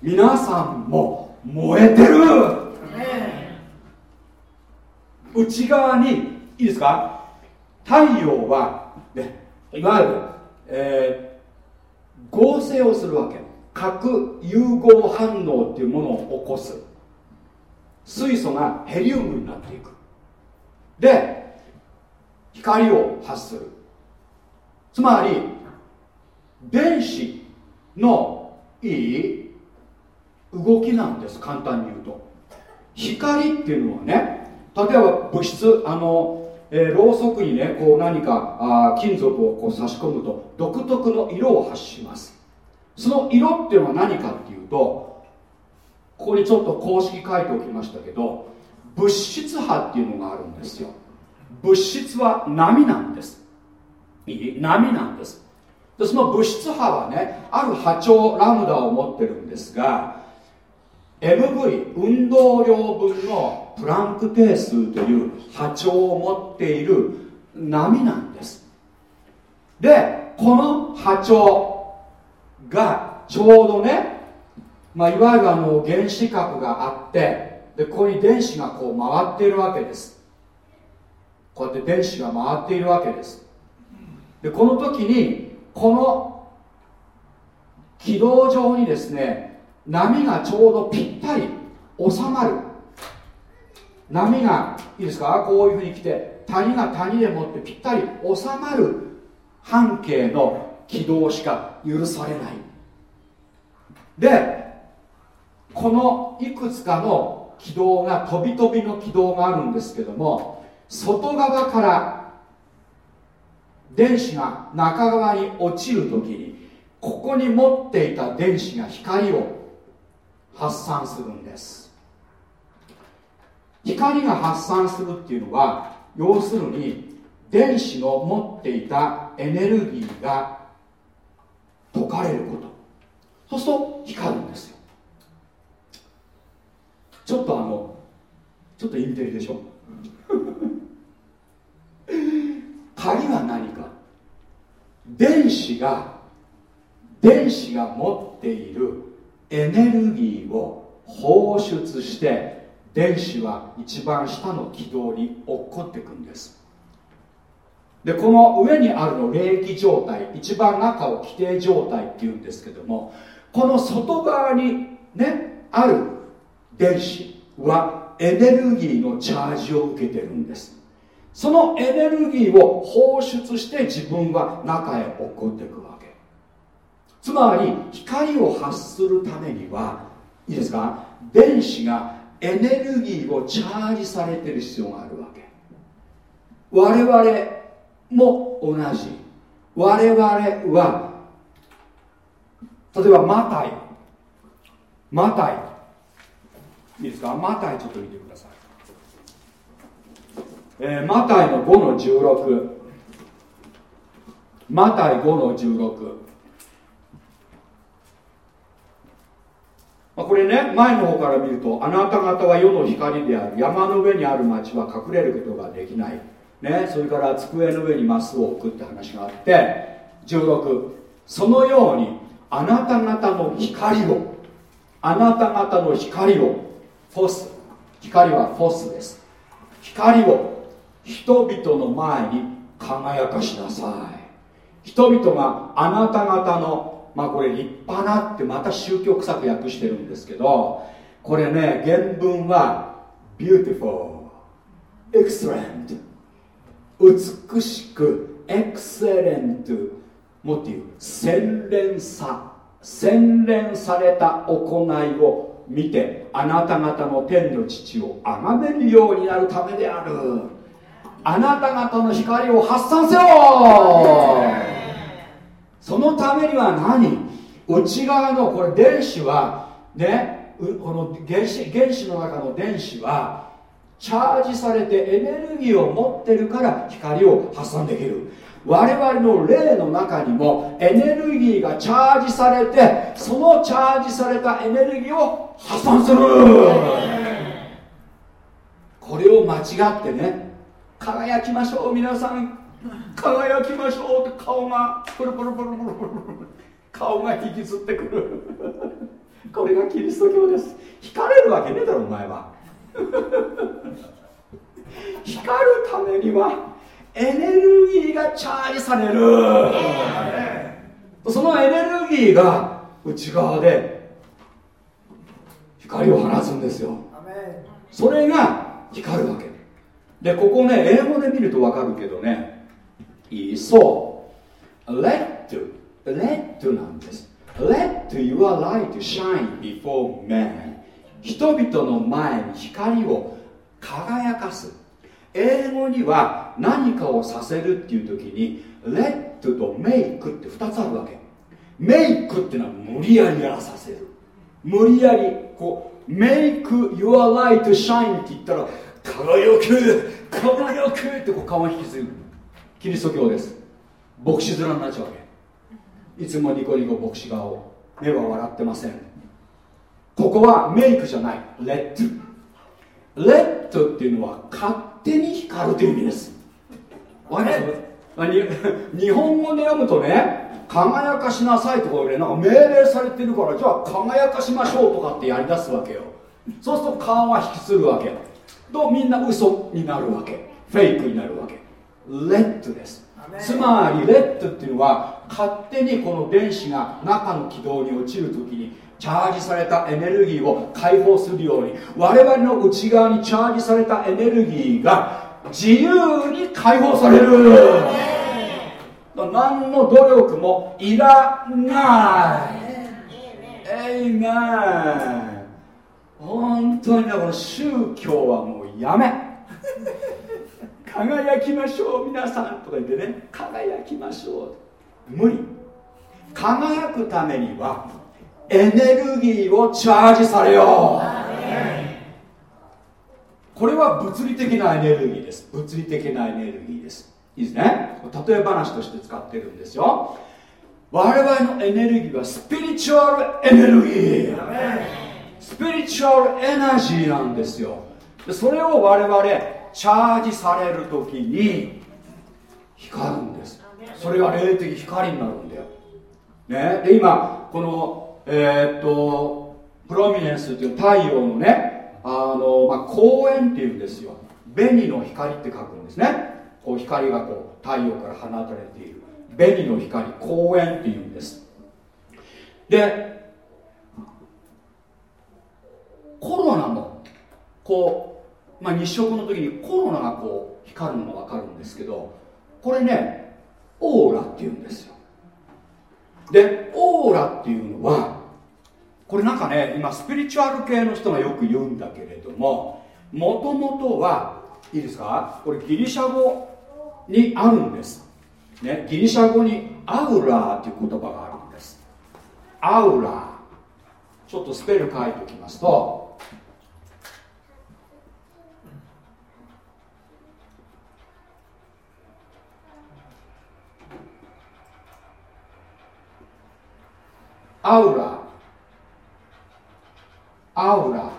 皆さんも燃えてる。内側にいいですか？太陽は、ね、いわゆる、えー、合成をするわけ。核融合反応っていうものを起こす。水素がヘリウムになっていく。で光を発するつまり電子のいい動きなんです。簡単に言うと。光っていうのはね例えば物質あの、えー、ろうそくにねこう何かあ金属をこう差し込むと独特の色を発します。その色っていうのは何かっていうとここにちょっと公式書いておきましたけど物質波っていうのがあるんですよ。物質は波なんです。波なんです。でその物質波はねある波長ラムダを持ってるんですが MV 運動量分のプランク定数という波長を持っている波なんです。でこの波長がちょうどね、まあ、いわゆるあの原子核があってでここに電子がこう回っているわけです。こうやって電子が回っているわけです。でこの時にこの軌道上にですね波がちょうどぴったり収まる。波がいいですか？こういうふうに来て谷が谷でもってぴったり収まる。半径の軌道しか許されない。でこのいくつかの軌道が飛び飛びの軌道があるんですけども外側から電子が中側に落ちる時にここに持っていた電子が光を発散するんです。光が発散するっていうのは要するに電子の持っていたエネルギーが解かれること。そうすると光るんですよ。ちょっとあのちょっとインテリでしょ。鍵は何か。電子が電子が持っているエネルギーを放出して電子は一番下の軌道に落っこっていくんです。でこの上にあるの冷気状態一番中を規定状態っていうんですけどもこの外側にねある電子はエネルギーのチャージを受けてるんです。そのエネルギーを放出して自分は中へ落っこっていくわけ。つまり光を発するためにはいいですか？電子がエネルギーをチャージされてる必要があるわけ。我々も同じ。我々は例えばマタイ。マタイ。いいですか？マタイちょっと見てください。えー、マタイの5の16マタイ5の16まあ、これね前の方から見るとあなた方は世の光である。山の上にある町は隠れることができない、ね、それから机の上にマスを置くって話があって。16そのようにあなた方の光をあなた方の光をフォス。光はフォスです。光を人々の前に輝かしなさい。人々があなた方のまあこれ立派なってまた宗教臭く訳してるんですけどこれね原文は beautiful excellent 美しく excellent もっていう洗練さ洗練された行いを見てあなた方の天の父を崇めるようになるためである。あなた方の光を発散せよ。そのためには何？内側のこれ電子はねこの原子原子の中の電子はチャージされてエネルギーを持ってるから光を発散できる。我々の霊の中にもエネルギーがチャージされてそのチャージされたエネルギーを発散する。これを間違ってね輝きましょう皆さん。輝きましょう。って顔がプルプルプルプルプル顔が引きずってくる。これがキリスト教です。光れるわけねえだろお前は。光るためにはエネルギーがチャージされる。そのエネルギーが内側で光を放つんですよ。それが光るわけでここね英語で見ると分かるけどねそう。Let let なんです。Let your light shine before men. 人々の前に光を輝かす。英語には何かをさせるっていう時に let と make って2つあるわけ。make っていうのは無理やりやらさせる。無理やりこう make your light shine って言ったら輝く輝くってこう顔を引きずるキリスト教です。牧師面になっちゃうわけ。いつもニコニコ牧師顔目は笑ってません。ここはメイクじゃない。レッド。レッドっていうのは勝手に光るという意味です。わかります？日本語で読むとね輝かしなさいとかね。なんか命令されてるからじゃあ輝かしましょうとかってやりだすわけよ。そうすると顔は引きするわけとみんな嘘になるわけ。フェイクになるわけ。レッドです。つまりレッドっていうのは勝手にこの電子が中の軌道に落ちるときにチャージされたエネルギーを解放するように我々の内側にチャージされたエネルギーが自由に解放される。何の努力もいらない。エイメン本当にねこの宗教はもうやめ。輝きましょう皆さんとか言ってね。輝きましょう。無理。輝くためにはエネルギーをチャージされよう。これは物理的なエネルギーです。物理的なエネルギーです。いいですね。例え話として使ってるんですよ。我々のエネルギーはスピリチュアルエネルギー。スピリチュアルエナジーなんですよ。それを我々チャージされる時に光るんです。それが霊的光になるんだよ、ね、で今このえー、っとプロミネンスっていう太陽のねあの、まあ、光源っていうんですよ。紅の光って書くんですね。こう光がこう太陽から放たれている。紅の光光源っていうんです。でコロナもこう、まあ、日食の時にコロナがこう光るのが分かるんですけどこれねオーラっていうんですよ。でオーラっていうのはこれなんかね今スピリチュアル系の人がよく言うんだけれどももともとはいいですか？これギリシャ語にあるんです、ね、ギリシャ語にアウラーっていう言葉があるんです。アウラー。ちょっとスペル書いておきますとアウラ。アウラ。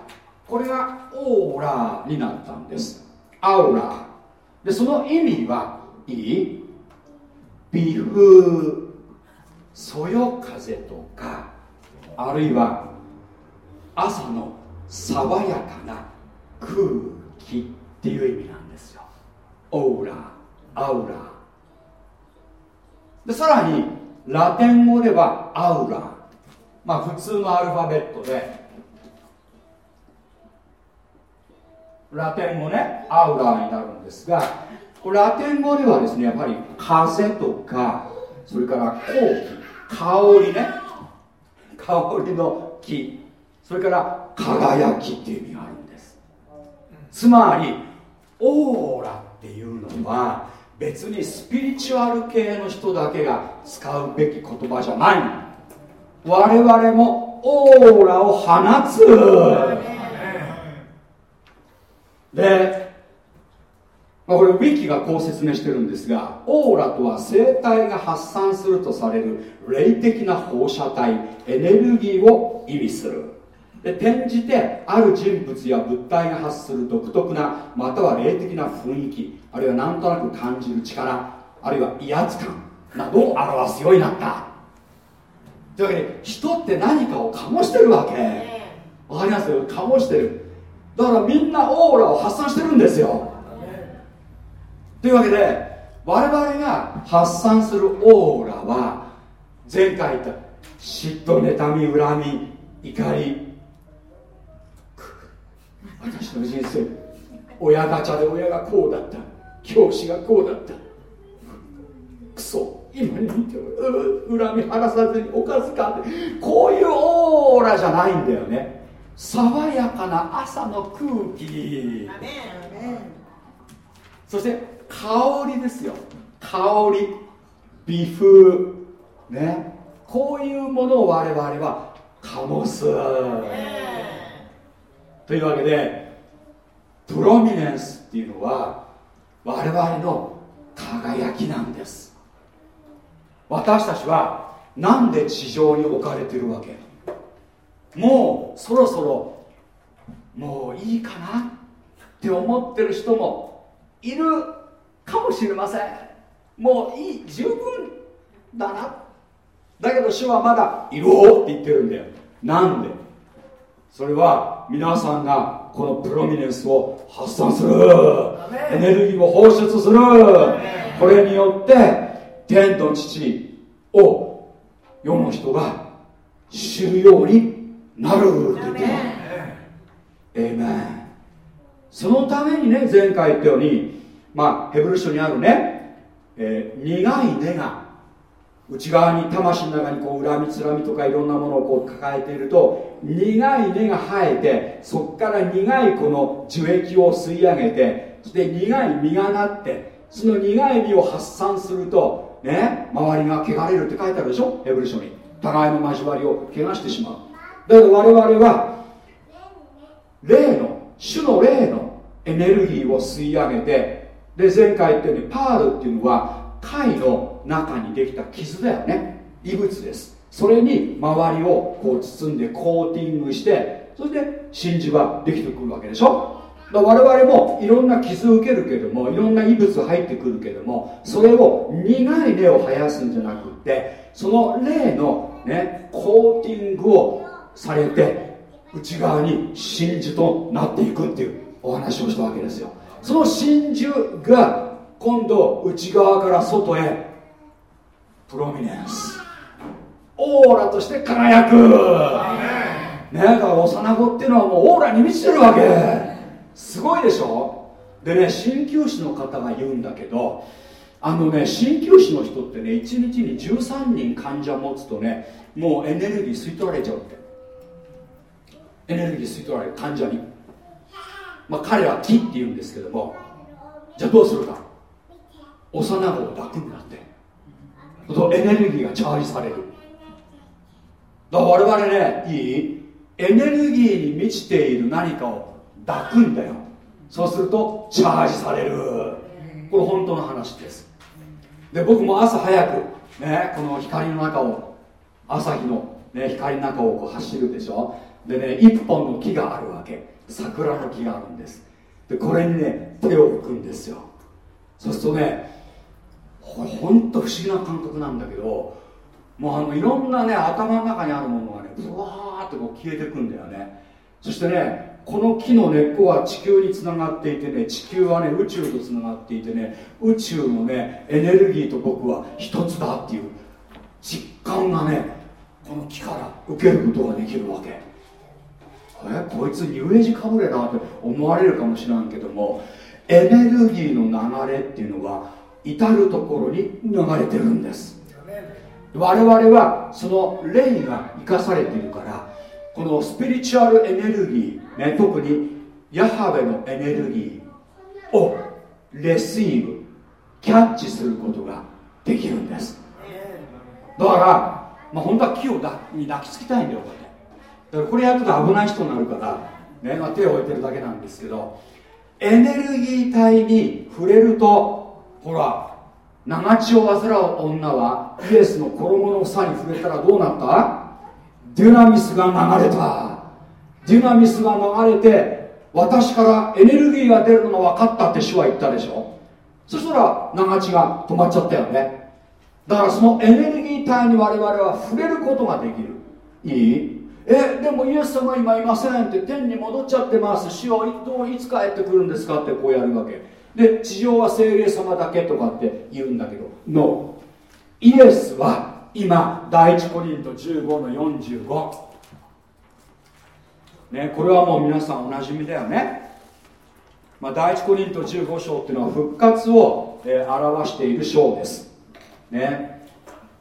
これがオーラになったんです。アウラ。でその意味はいい？微風そよ風とかあるいは朝の爽やかな空気っていう意味なんですよ。オーラ。アウラ。でさらにラテン語ではアウラ。まあ普通のアルファベットでラテン語ねアウラーになるんですがラテン語ではですねやっぱり風とかそれから空気香りね香りの木それから輝きっていう意味があるんです。つまりオーラっていうのは別にスピリチュアル系の人だけが使うべき言葉じゃないん我々もオーラを放つ。で、ま、これウィキがこう説明してるんですがオーラとは生体が発散するとされる霊的な放射体エネルギーを意味する。で転じてある人物や物体が発する独特なまたは霊的な雰囲気あるいは何となく感じる力あるいは威圧感などを表すようになった。というわけで人って何かを醸してるわけ。わかります？醸してる。だからみんなオーラを発散してるんですよ。というわけで我々が発散するオーラは前回言った嫉妬妬み恨み怒り。私の人生親ガチャで親がこうだった。教師がこうだった。クソ今に恨み晴らさずにおかずかってこういうオーラじゃないんだよね。爽やかな朝の空気。そして香りですよ。香り。美風。ね。こういうものを我々は醸す。というわけでプロミネンスっていうのは我々の輝きなんです。私たちは何で地上に置かれてるわけ？もうそろそろもういいかな？って思ってる人もいるかもしれません。もういい十分だな。だけど主はまだいろって言ってるんだよ。なんで？それは皆さんがこのプロミネンスを発散する。エネルギーを放出する。これによって天と父を世の人が知るようになるって言ってそのためにね前回言ったようにまあヘブル書にあるね、えー、苦い根が内側に魂の中にこう恨みつらみとかいろんなものをこう抱えていると苦い根が生えてそこから苦いこの樹液を吸い上げてそして苦い実がなってその苦い実を発散するとね周りが汚れるって書いてあるでしょ？ヘブル書に。互いの交わりを汚してしまう。だけど我々は霊の主の霊のエネルギーを吸い上げてで前回言ったようにパールっていうのは貝の中にできた傷だよね。異物です。それに周りをこう包んでコーティングしてそれで真珠ができてくるわけでしょ？だ我々もいろんな傷を受けるけどもいろんな異物入ってくるけどもそれを苦い根を生やすんじゃなくってその霊のねコーティングをされて内側に真珠となっていくっていうお話をしたわけですよ。その真珠が今度内側から外へプロミネンス。オーラとして輝く。ねだから幼子っていうのはもうオーラに満ちてるわけすごいでしょ？でね鍼灸師の方が言うんだけどあのね鍼灸師の人ってね1日に13人患者持つとねもうエネルギー吸い取られちゃうって。エネルギー吸い取られる患者に。まあ彼は木って言うんですけどもじゃあどうするか？幼子を抱くんだって。とエネルギーがチャージされる。だから我々ねいい？エネルギーに満ちている何かを抱くんだよ。そうするとチャージされる。これ本当の話です。で僕も朝早くねこの光の中を朝日の、ね、光の中をこう走るでしょ。でね一本の木があるわけ。桜の木があるんです。でこれにね手を置くんですよ。そうするとねこれ本当不思議な感覚なんだけどもうあのいろんなね頭の中にあるものがねブワーってこう消えてくんだよね。そしてねこの木の根っこは地球につながっていてね地球はね宇宙とつながっていてね宇宙のねエネルギーと僕は一つだっていう実感がねこの木から受けることができるわけ。えこいつニューエイジかぶれなって思われるかもしれんけどもエネルギーの流れっていうのは至る所に流れてるんです。我々はその霊が生かされているからこのスピリチュアルエネルギー、ね、特にヤハウェのエネルギーをレシーブキャッチすることができるんです。だから、まあ、本当は木をに抱きつきたいんだよこうやって。だからこれやると危ない人になるから、ねまあ、手を置いてるだけなんですけどエネルギー体に触れるとほら長血を患う女はイエスの衣の房に触れたらどうなった？デュナミスが流れた。デュナミスが流れて私からエネルギーが出るのが分かったって主は言ったでしょ？そしたら長血が止まっちゃったよね。だからそのエネルギー体に我々は触れることができる。いい？えでもイエス様今いませんって天に戻っちゃってます。主はいつ帰ってくるんですかってこうやるわけ。で地上は精霊様だけとかって言うんだけど。No イエスは今第一コリント15の45ねこれはもう皆さんおなじみだよね。まあ、第一コリント15章っていうのは復活を、えー、表している章です。ね。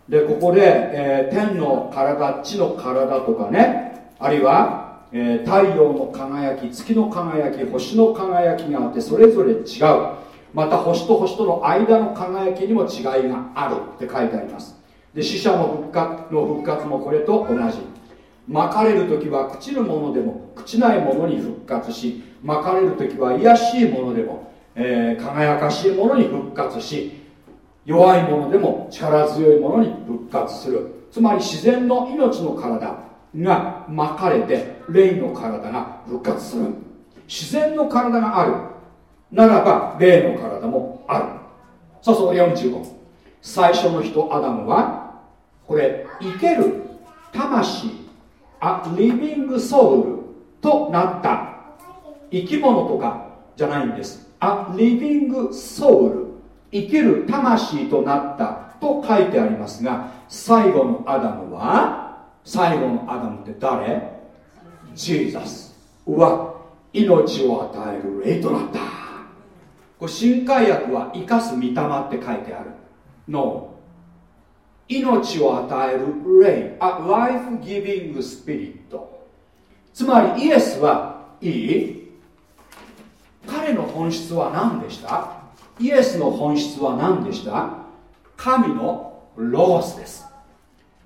でここで、えー、天の体地の体とかねあるいは、えー、太陽の輝き月の輝き星の輝きがあってそれぞれ違う。また星と星との間の輝きにも違いがあるって書いてあります。で死者の復活の復活もこれと同じ。まかれる時は朽ちるものでも朽ちないものに復活しまかれる時は卑しいものでも、えー、輝かしいものに復活し弱いものでも力強いものに復活する。つまり自然の命の体がまかれて霊の体が復活する。自然の体がある。ならば霊の体もある。さあそこ45最初の人アダムはこれ生ける魂あリビングソウルとなった。生き物とかじゃないんです。あリビングソウル。生きる魂となったと書いてありますが最後のアダムは最後のアダムって誰？ジーザス。は命を与える霊となった。これ新海訳は生かす御霊って書いてある。の命を与える霊 A life giving spirit. つまりイエスはいい？彼の本質は何でした？イエスの本質は何でした？神のロゴスです。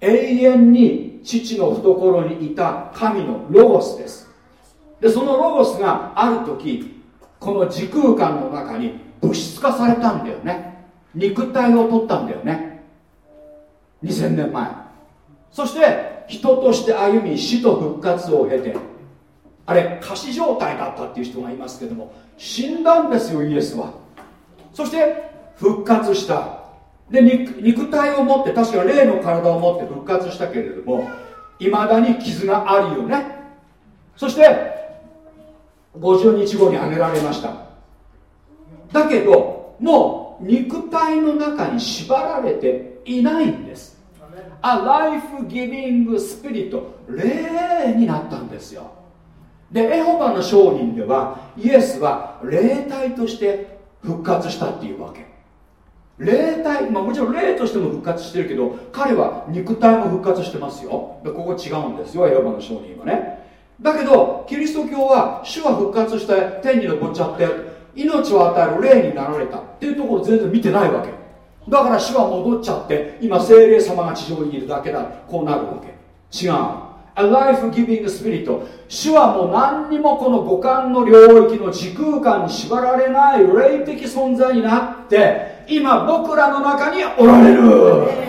永遠に父の懐にいた神のロゴスです。でそのロゴスがある時この時空間の中に物質化されたんだよね。肉体を取ったんだよね。2000年前。そして人として歩み死と復活を経てあれ仮死状態だったっていう人がいますけども死んだんですよイエスは。そして復活した。で肉体を持って確か霊の体を持って復活したけれどもいまだに傷があるよね。そして50日後に挙げられました。だけどもう肉体の中に縛られていないんです。A life giving spirit 霊になったんですよ。でエホバの商人ではイエスは霊体として復活したっていうわけ。霊体、まあ、もちろん霊としても復活してるけど彼は肉体も復活してますよ。でここ違うんですよエホバの商人はね。だけどキリスト教は主は復活して天に昇っちゃって命を与える霊になられたっていうところ全然見てないわけ。だから主は戻っちゃって今精霊様が地上にいるだけだ。こうなるわけ。違う。A life giving spirit 主はもう何にもこの五感の領域の時空間に縛られない霊的存在になって今僕らの中におられる。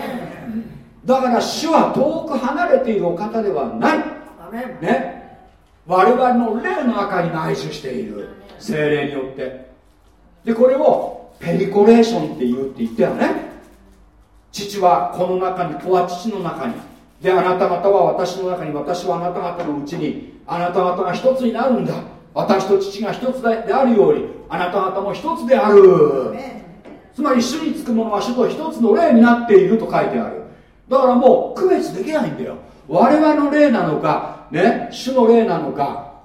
だから主は遠く離れているお方ではない。ね。我々の霊の中に内住している。精霊によって。でこれをペリコレーションって言うって言ったよね。父はこの中に子は父の中に。であなた方は私の中に私はあなた方のうちにあなた方が一つになるんだ。私と父が一つであるようにあなた方も一つである。つまり主につくものは主と一つの霊になっていると書いてある。だからもう区別できないんだよ。我々の霊なのかね主の霊なのか。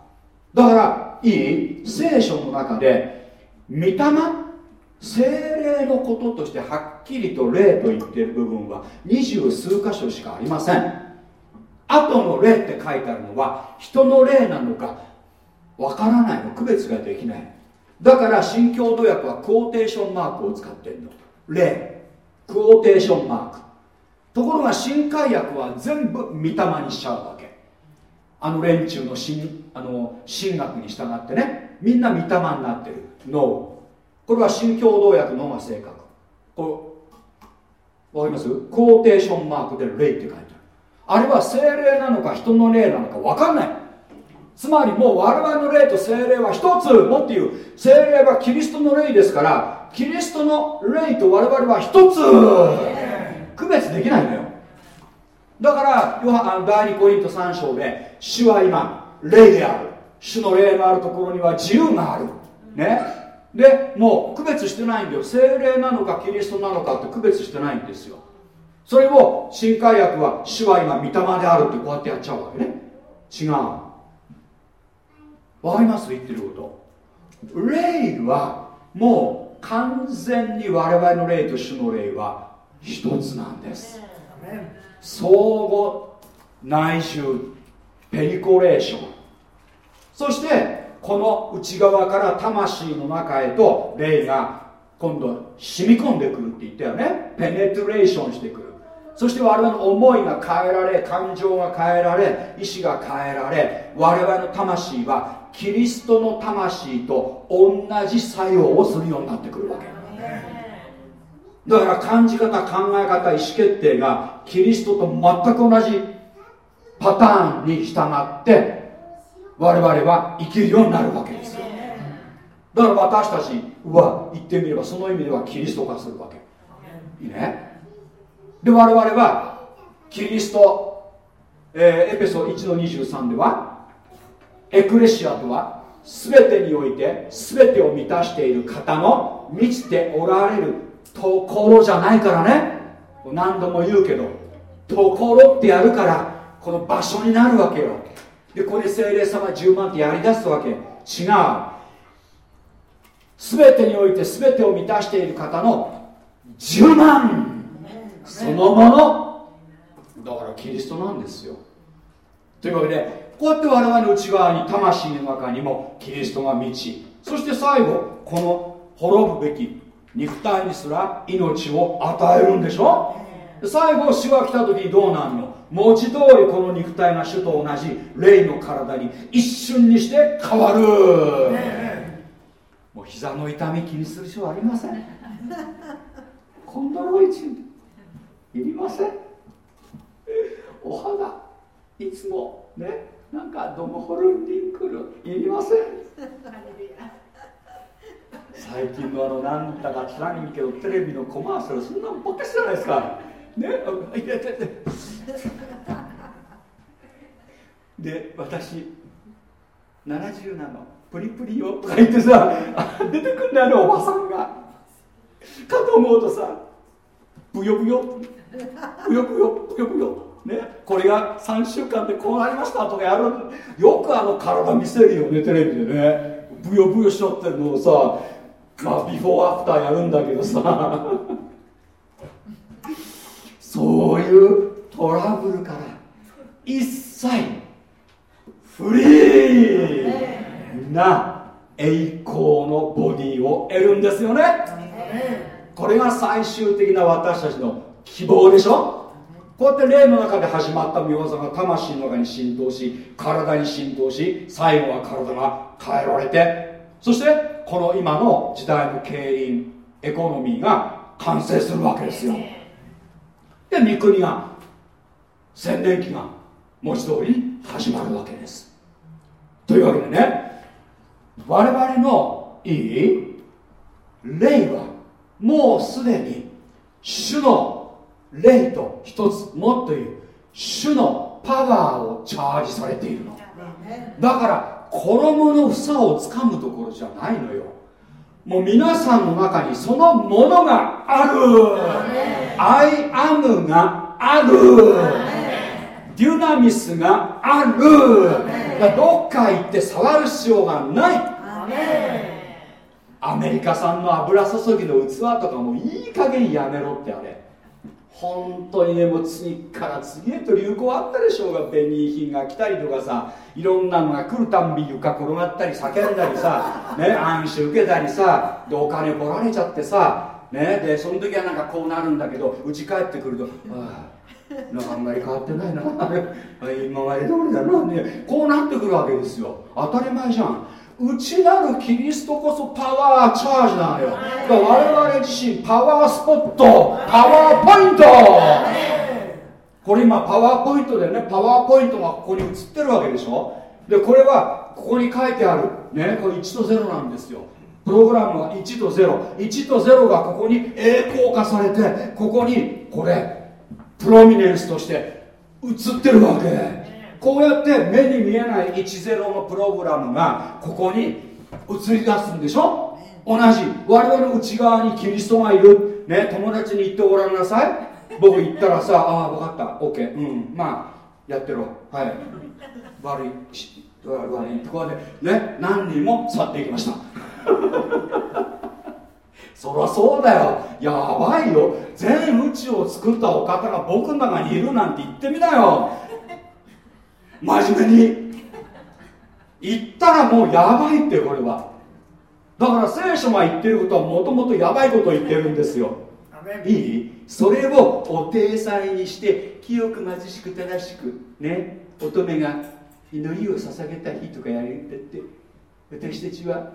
だからいい聖書の中で御霊精霊のこととしてはっきりと霊と言っている部分は二十数箇所しかありません。後の霊って書いてあるのは人の霊なのかわからないの。区別ができない。だから新共同訳はクォーテーションマークを使ってるの。霊。クォーテーションマーク。ところが新海訳は全部御霊にしちゃうわけ。あの連中の神あの神学に従ってね。みんな御霊になってる。ノーこれは新共同訳のが正確これわかります？コーテーションマークで霊って書いてある。あれは精霊なのか人の霊なのか分かんない。つまりもう我々の霊と精霊は一つ。もっていう。精霊はキリストの霊ですからキリストの霊と我々は一つ。区別できないのよ。だからヨハ第2コリント3章で主は今霊である。主の霊のあるところには自由がある。ね？でもう区別してないんだよ。精霊なのかキリストなのかって区別してないんですよ。それを新海薬は主は今御霊であるってこうやってやっちゃうわけね。違うわかります？言ってること。霊はもう完全に我々の霊と主の霊は一つなんです。相互内住ペリコレーション。そしてこの内側から魂の中へと霊が今度染み込んでくるって言ったよね。ペネトレーションしてくる。そして我々の思いが変えられ感情が変えられ意志が変えられ我々の魂はキリストの魂と同じ作用をするようになってくるわけ。だから感じ方考え方意思決定がキリストと全く同じパターンに従って我々は生きるようになるわけですよ。だから私たちは言ってみればその意味ではキリスト化するわけ。いいね。で我々はキリスト、えー、エペソ1の23ではエクレシアとは全てにおいて全てを満たしている方の満ちておられるところじゃないからね。何度も言うけどところってやるからこの場所になるわけよ。でここで精霊様10万ってやりだすわけ。違う。全てにおいて全てを満たしている方の10万。そのもの。だからキリストなんですよ。というわけでこうやって我々の内側に魂の中にもキリストが満ちそして最後この滅ぶべき肉体にすら命を与えるんでしょ？最後死が来た時にどうなるの？文字通りこの肉体が主と同じ霊の体に一瞬にして変わる、もう膝の痛み気にする必要はありませんコンドロイチンいりません。お肌いつもねなんかドモホルンリンクルいりません。最近のあのなんだか知らんけどテレビのコマーシャルそんなのばっかしじゃないですかねで私70なのプリプリよとか言ってさ出てくんだよおばさんが。かと思うとさブヨブヨブヨブヨブヨブヨねこれが3週間でこうなりました。とかやる。よくあの体見せるよねテレビでね。ブヨブヨしちゃってるのをさまあビフォーアフターやるんだけどさ。そういうトラブルから一切フリーな栄光のボディを得るんですよね。これが最終的な私たちの希望でしょ。こうやって霊の中で始まった見業が魂の中に浸透し体に浸透し最後は体が変えられてそしてこの今の時代の経営エコノミーが完成するわけですよ。で三国が千年期が文字通り始まるわけです。というわけでね我々のいい霊はもうすでに主の霊と一つもっと言う主のパワーをチャージされているの。だから衣の房をつかむところじゃないのよもう皆さんの中にそのものがある。アイアムがある。デュナミスがあるどっか行って触る必要がない。アメリカ産の油注ぎの器とかもいい加減やめろってあれ本当にねもう次から次へと流行あったでしょうが紅品が来たりとかさいろんなのが来るたんび床転がったり叫んだりさ、ね、暗視受けたりさでお金取られちゃってさ、ね、でその時はなんかこうなるんだけど家帰ってくると「ああなんかあんまり変わってないな 今まで通りだな、ね、こうなってくるわけですよ。当たり前じゃん内なるキリストこそパワーチャージなのよ。だから我々自身パワースポットパワーポイント。これ今パワーポイントでね。パワーポイントがここに映ってるわけでしょ。でこれはここに書いてある。ねこれ1と0なんですよ。プログラムが1と01と0がここに栄光化されてここにこれプロミネンスとして映ってるわけこうやって目に見えない10のプログラムがここに映り出すんでしょ？同じ。我々の内側にキリストがいる、ね、友達に言ってごらんなさい。僕言ったらさああ分かった。OK うん。まあやってろ。はい。悪い。悪い。ここでね何人も去っていきました。そりゃそうだよ。やばいよ。全宇宙を作ったお方が僕の中にいるなんて言ってみなよ。真面目に。言ったらもうやばいってこれは。だから聖書が言ってることはもともとやばいことを言ってるんですよ。いい？それをお体裁にして清く貧しく正しくね乙女が祈りを捧げた日とかやるってって私たちは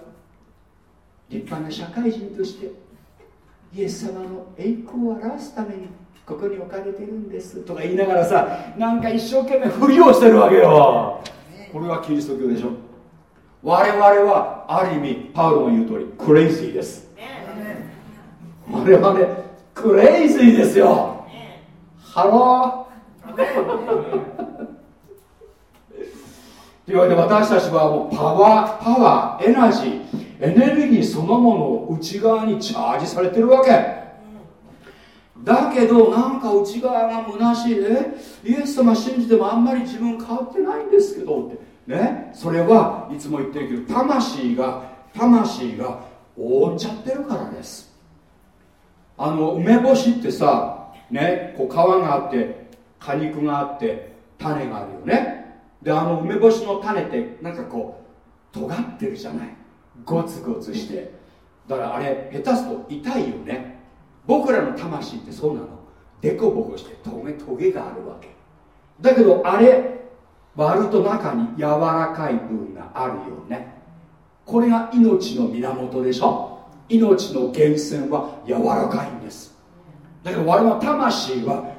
立派な社会人としてイエス様の栄光を表すためにここに置かれてるんですとか言いながらさなんか一生懸命ふりをしてるわけよ。これはキリスト教でしょ。我々はある意味パウロの言う通りクレイジーです。我々クレイジーですよ。 Hello。というわけで私たちはもうパワーパワーエナジーエネルギーそのものを内側にチャージされてるわけだけどなんか内側が虚しい。え？イエス様信じてもあんまり自分変わってないんですけどって。ね？それはいつも言ってるけど魂が魂が覆っちゃってるからです。あの梅干しってさね？こう皮があって果肉があって種があるよね。であの梅干しの種ってなんかこう尖ってるじゃない。ゴツゴツして。だからあれ下手すと痛いよね。僕らの魂ってそうなの。デコボコしてトゲトゲがあるわけ。だけどあれ割ると中に柔らかい部分があるよね。これが命の源でしょ。命の源泉は柔らかいんです。だけど我々の魂は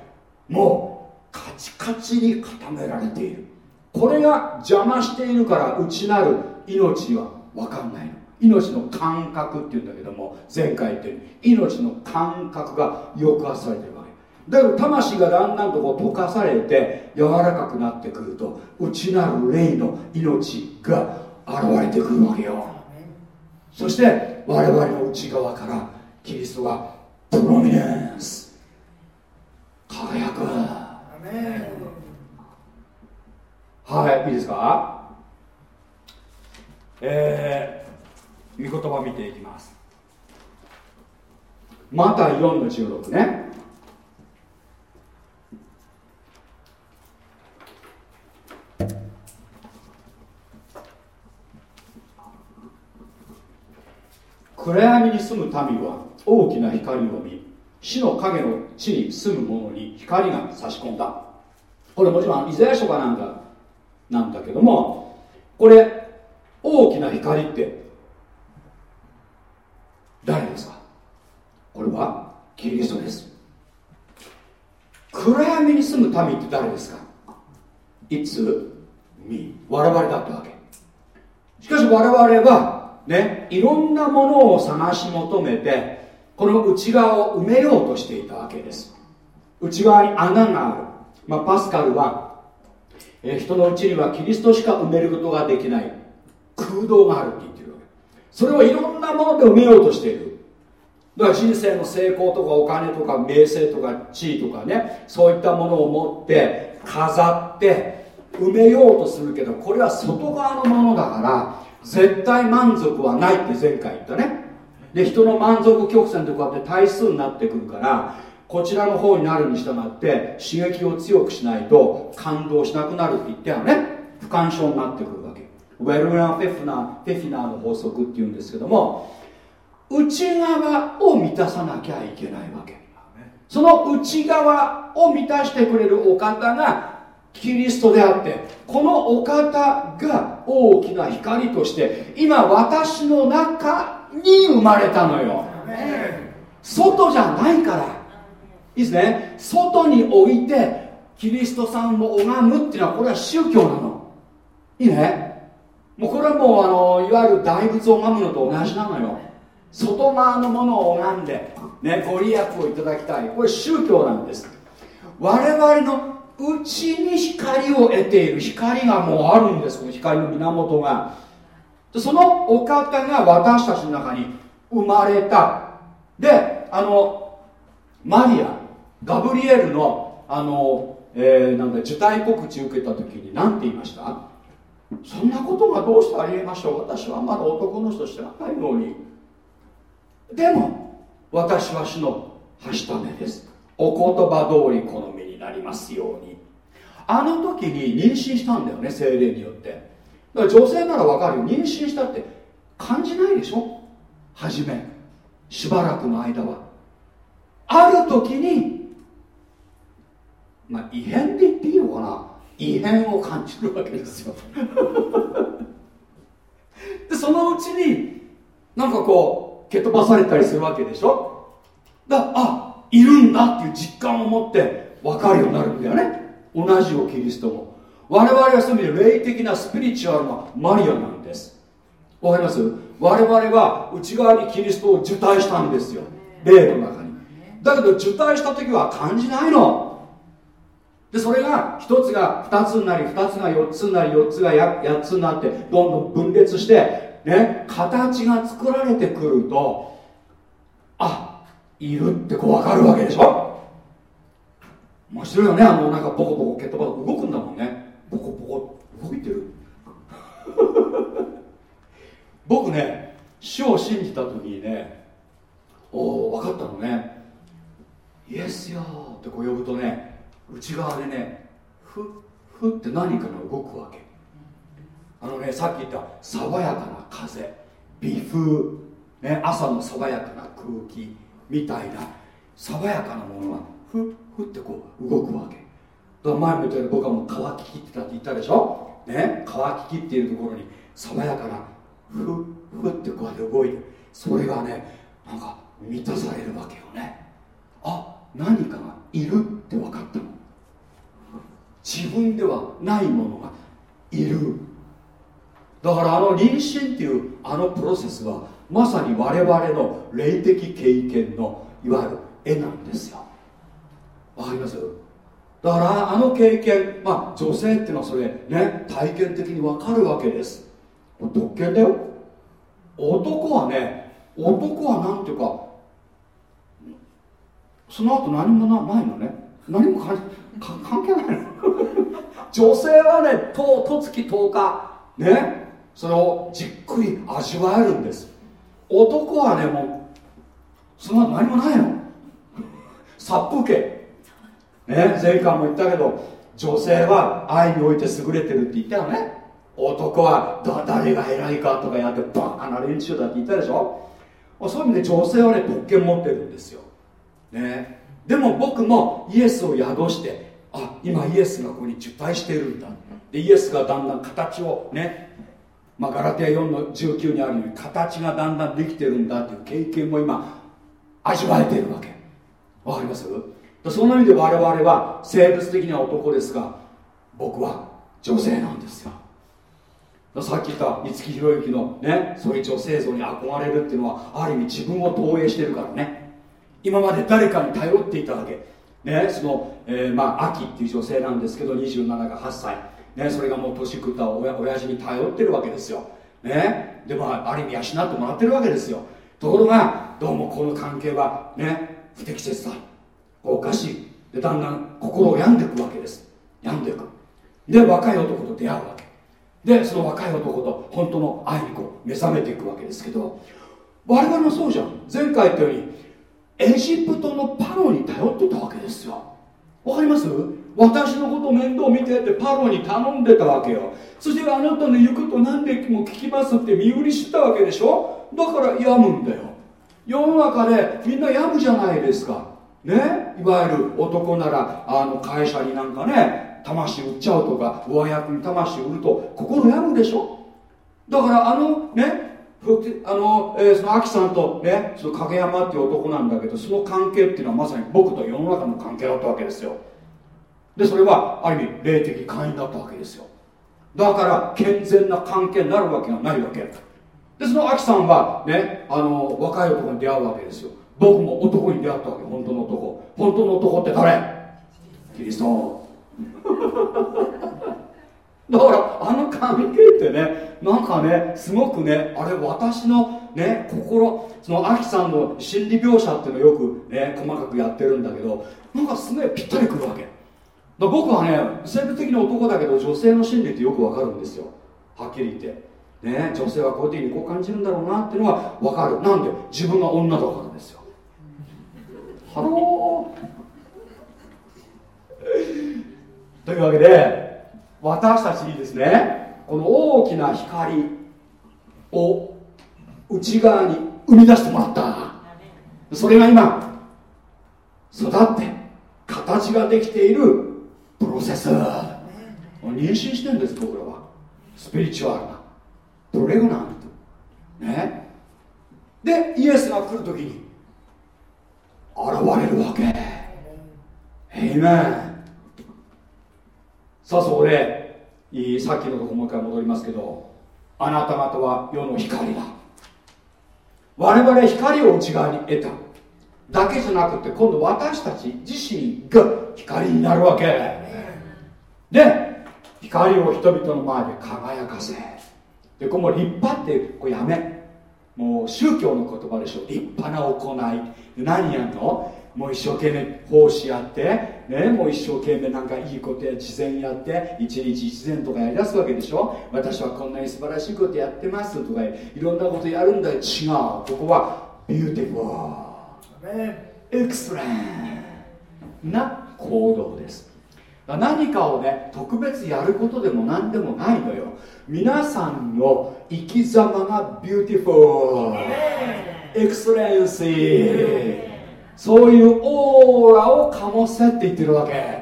もうカチカチに固められている。これが邪魔しているから内なる命は分かんないの。命の感覚っていうんだけども前回言ったように命の感覚が抑圧されてるわけ。だけど魂がだんだんとこう溶かされて柔らかくなってくると内なる霊の命が現れてくるわけよ。そして我々の内側からキリストがプロミネンス。輝く。はいいいですか？えー、御言葉を見ていきます。また4の16ね。暗闇に住む民は大きな光を見死の影の地に住む者に光が差し込んだ。これもちろんイザヤ書かなんかなんだけどもこれ大きな光って誰ですかこれはキリストです暗闇に住む民って誰ですか？いつみ我々だったわけ。しかし我々はねいろんなものを探し求めてこの内側を埋めようとしていたわけです。内側に穴がある、まあ、パスカルは、え人のうちにはキリストしか埋めることができない空洞があるって言ってるわけ。それをいろんなもので埋めようとしているだから人生の成功とかお金とか名声とか地位とかねそういったものを持って飾って埋めようとするけどこれは外側のものだから絶対満足はないって前回言ったね。で人の満足曲線ってこうやって対数になってくるからこちらの方になるに従って刺激を強くしないと感動しなくなるって言ったよね。不干渉になってくるわけ。ウェルナー・フェフナーフェフィナーの法則っていうんですけども内側を満たさなきゃいけないわけ。その内側を満たしてくれるお方がキリストであってこのお方が大きな光として今私の中に生まれたのよ。外じゃないから。いいですね。外に置いてキリストさんを拝むっていうのはこれは宗教なの。いいね。もうこれはもうあのいわゆる大仏を拝むのと同じなのよ外側のものを拝んで、ね、ご利益をいただきたい。これ宗教なんです。我々の内に光を得ている。光がもうあるんです。この光の源が。そのお方が私たちの中に生まれた。であのマリアガブリエルのあの、えー、なんだ受胎告知受けた時に何て言いました？そんなことがどうしてありえましょう？私はまだ男の人知らないのに。でも私は主のはしためです。お言葉通り好みになりますように。あの時に妊娠したんだよね精霊によって。だから女性ならわかるよ。妊娠したって感じないでしょ？初めしばらくの間は。ある時にまあ異変って言っていいのかな？異変を感じるわけですよ。でそのうちになんかこう蹴飛ばされたりするわけでしょ？だあいるんだっていう実感を持って分かるようになるんだよね。同じよキリストも。我々はそういう意味で霊的なスピリチュアルなマリアなんです。わかります？我々は内側にキリストを受胎したんですよ。霊の中に。だけど受胎した時は感じないの。でそれが1つが2つになり2つが4つになり4つが 8, つになってどんどん分裂してね形が作られてくるとあいるってこう分かるわけでしょ？面白いよね。あのなんかボコボコ蹴っ飛ば動くんだもんね。ボコボコ。動いてる？僕ね主を信じた時にねおお分かったのね。イエスよってこう呼ぶとね内側でねふふって何かが動くわけ。あのねさっき言った爽やかな風微風、ね、朝の爽やかな空気みたいな爽やかなものがふっふってこう動くわけ。だ前も言ったように僕はもう乾ききってたって言ったでしょ？ね？乾ききっているところに爽やかなふっふってこうやって動いてそれがねなんか満たされるわけよね。あ何かがいるって分かったの。自分ではないものがいる。だからあの妊娠っていうあのプロセスはまさに我々の霊的経験のいわゆる絵なんですよ。わかります？だからあの経験まあ女性っていうのはそれね体験的に分かるわけです。特権だよ。男はね男はなんていうかその後何もないのね何も関係ないの。女性はねととつき10日ねそれをじっくり味わえるんです。男はねもうその後何もないの。殺風景。ね前回も言ったけど女性は愛において優れてるって言ったよね。男は誰が偉いかとかやってバカな連中だって言ったでしょ。そういう意味で女性はね特権持ってるんですよ。ね。でも僕もイエスを宿してあ今イエスがここに受胎しているんだ。でイエスがだんだん形をね、まあ、ガラテア4の19にあるように形がだんだんできてるんだっていう経験も今味わえているわけ。わかります？その意味で我々は生物的には男ですが僕は女性なんですよ。さっき言った五木ひろゆきのねそういう女性像に憧れるっていうのはある意味自分を投影してるからね。今まで誰かに頼っていたわけ。ね、その、えー、まあ、秋っていう女性なんですけど27が8歳、ね、それがもう年食った親親父に頼ってるわけですよ、ね、でもある意味養ってもらってるわけですよ。ところがどうもこの関係はね不適切だ。おかしい。でだんだん心を病んでいくわけです。病んでいく。で若い男と出会うわけ。でその若い男と本当の愛にこう目覚めていくわけですけど我々もそうじゃん。前回言ったようにエジプトのパロに頼ってたわけですよ。わかります？私のこと面倒見てってパロに頼んでたわけよ。そしてあなたの言うこと何でも聞きますって身売りしてたわけでしょ？だから病むんだよ。世の中でみんな病むじゃないですか。ね？いわゆる男ならあの会社になんかね魂売っちゃうとか上役に魂売ると心病むでしょ？だからあのね？あの、えー、そのアキさんとねその影山っていう男なんだけどその関係っていうのはまさに僕と世の中の関係だったわけですよ。でそれはある意味霊的会員だったわけですよ。だから健全な関係になるわけがないわけでそのアキさんはねあの若い男に出会うわけですよ。僕も男に出会ったわけ本当の男。本当の男って誰？キリスト。だからあの関係ってねなんかねすごくねあれ私のね心そのアキさんの心理描写っていうのをよくね細かくやってるんだけどなんかすごいぴったりくるわけ。僕はね生物的に男だけど女性の心理ってよくわかるんですよ。はっきり言って。ね女性はこういう時にこう感じるんだろうなっていうのが分かる。なんで？自分が女だからですよ。 Hello。というわけで私たちにですねこの大きな光を内側に生み出してもらった。それが今育って形ができているプロセス妊娠してんです僕らは。スピリチュアルな。プレグナントね。でイエスが来る時に現れるわけ。エイメンさあそこでさっきのとこもう一回戻りますけどあなた方は世の光だ。我々光を内側に得た。だけじゃなくて今度私たち自身が光になるわけ。で光を人々の前で輝かせでこの立派ってこれやめもう宗教の言葉でしょ立派な行い。何やんの？もう一生懸命奉仕やって、ね、もう一生懸命なんかいいことや慈善やって一日一善とかやりだすわけでしょ。私はこんなに素晴らしいことやってますとかいろんなことやるんだよ。違う。ここは beautifulー excellent な行動です何かをね特別やることでも何でもないのよ。皆さんの生き様が beautiful excellency そういうオーラを醸せって言ってるわけ。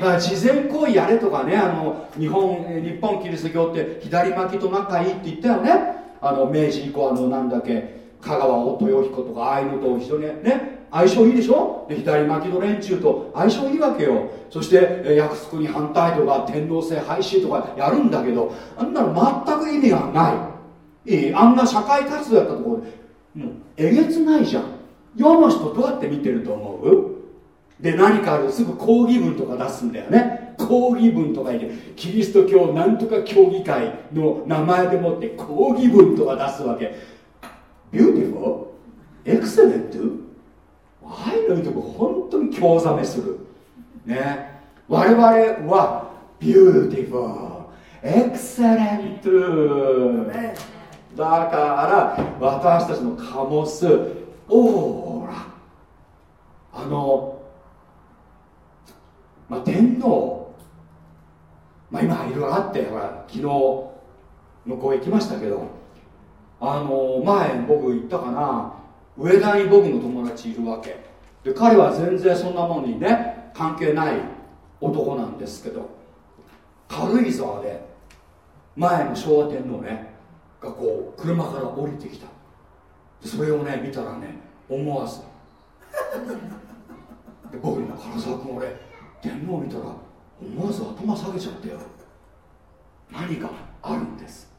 だから慈善行為やれとかねあの日本日本キリスト教って左巻きと仲いいって言ったよね。あの明治以降あのなんだっけ香川豊彦とかああいうのと一緒にね相性いいでしょ？で左巻きの連中と相性いいわけよ。そして約束に反対とか天皇制廃止とかやるんだけどあんなの全く意味がない。いい？あんな社会活動やったところでもうえげつないじゃん。世の人どうやって見てると思う？で何かあるとすぐ抗議文とか出すんだよね。抗議文とか言ってキリスト教なんとか協議会の名前でもって抗議文とか出すわけ。beautiful excellent ああいうの見ても本当に興ざめする。ね。我々は beautiful excellent だから私たちの醸すオーラ。あの、まあ、天皇、まあ、今いろいろあってほら昨日向こう行きましたけど。あの前僕言ったかな。上田に僕の友達いるわけ。で彼は全然そんなものにね関係ない男なんですけど軽井沢で前の昭和天皇ねがこう車から降りてきた。それをね見たらね思わず で僕に唐沢君俺天皇見たら思わず頭下げちゃったよ。何かあるんです。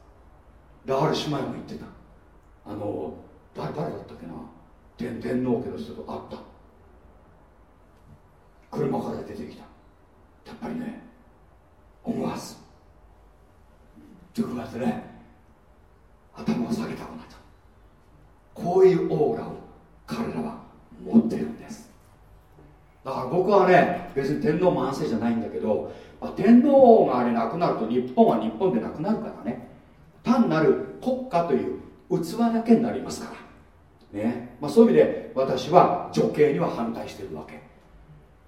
である姉妹も言ってた。あの誰だったっけな？天天皇家の人と会った。車から出てきた。やっぱりね思わず。ということでね頭を下げたくなったこういうオーラを彼らは持ってるんです。だから僕はね別に天皇満世じゃないんだけどま天皇があれなくなると日本は日本でなくなるからね。単なる国家という器だけになりますから。ね、まあ、そういう意味で私は女系には反対してるわけ。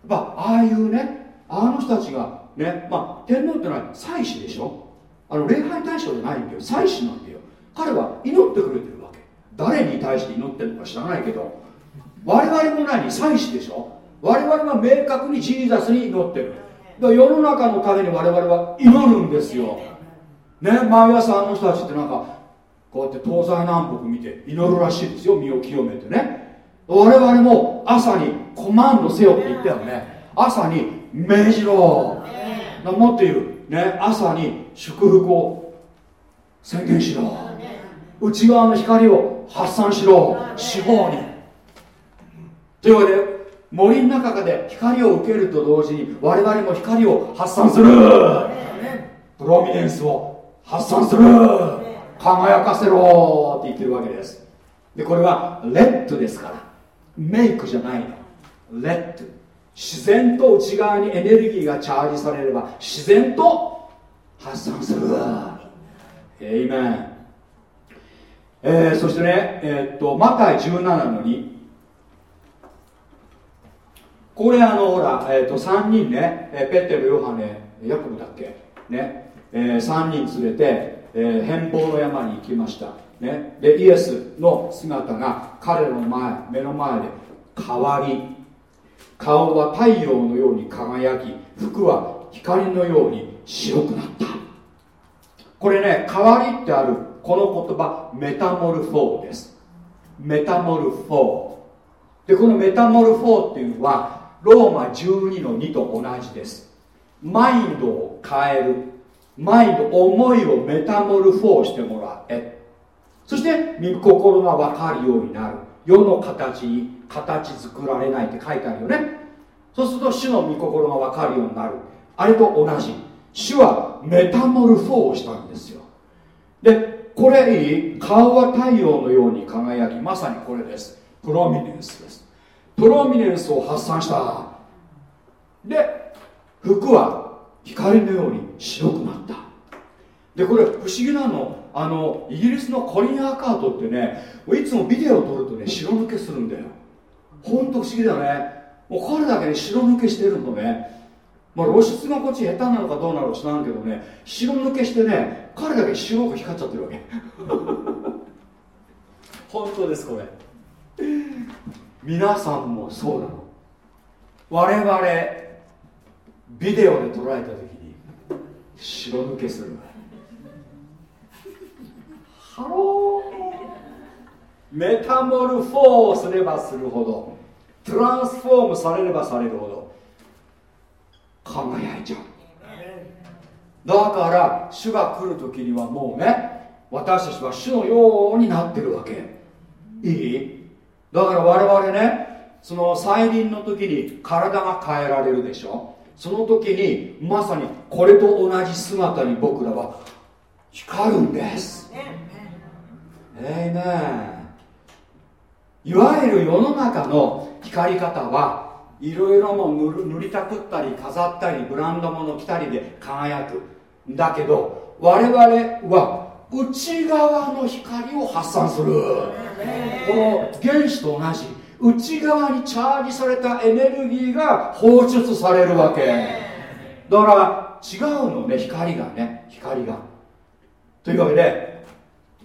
まあああいうねあの人たちがね、まあ、天皇ってのは祭祀でしょ？あの礼拝対象じゃないんだよ。祭祀なんだよ。彼は祈ってくれてるわけ。誰に対して祈ってるのか知らないけど。我々も何祭祀でしょ？我々は明確にジーザスに祈ってる。だ世の中のために我々は祈るんですよ。ね毎朝あの人たちってなんかこうやって東西南北見て祈るらしいですよ身を清めてね。我々も朝にコマンドせよって言ったよね。朝に命じろ。もっと言うね朝に祝福を宣言しろ。内側の光を発散しろ。死亡に。というわけで森の中で光を受けると同時に我々も光を発散する。プロミネンスを発散する輝かせろって言ってるわけです。でこれはレッドですから。メイクじゃないの。レッド。自然と内側にエネルギーがチャージされれば自然と発散する。エイメン、えー、そしてね、えー、っとマタイ17の2これあのほら、えー、と3人ね、ペテルヨハネヤコブだっけね、えー、3人連れて、え、変貌の山に行きました、ね、でイエスの姿が彼の前目の前で変わり顔は太陽のように輝き服は光のように白くなった。これね変わりってあるこの言葉メタモルフォーです。メタモルフォー。でこのメタモルフォーっていうのはローマ12の2と同じです。マインドを変える。マインド思いをメタモルフォーしてもらえ。そして御心が分かるようになる。世の形に形作られないって書いてあるよね。そうすると主の御心が分かるようになる。あれと同じ。主はメタモルフォーをしたんですよ。でこれいい。顔は太陽のように輝きまさにこれです。プロミネンスです。プロミネンスを発散した。で服は光のように白くなった。でこれ不思議なの。あのイギリスのコリン・アーカートってねいつもビデオを撮るとね白抜けするんだよ。ほんと不思議だよね。もう彼だけに白抜けしてるのね。まあ露出がこっち下手なのかどうなのか知らんけどね白抜けしてね彼だけ白く光っちゃってるわけ。本当ですこれ。皆さんもそうなの。我々ビデオで捉えた時に白抜けするハロー。メタモルフォーすればするほど transform されればされるほど輝いちゃう。だから主が来る時にはもうね私たちは主のようになってるわけ。いい？だから我々ねその再臨の時に体が変えられるでしょその時にまさにこれと同じ姿に僕らは光るんです。えいねいわゆる世の中の光り方はいろいろもう塗りたくったり飾ったりブランド物着たりで輝く。だけど我々は内側の光を発散する。この原子と同じ内側にチャージされたエネルギーが放出されるわけ。だから違うのね光がね。光が。というわけで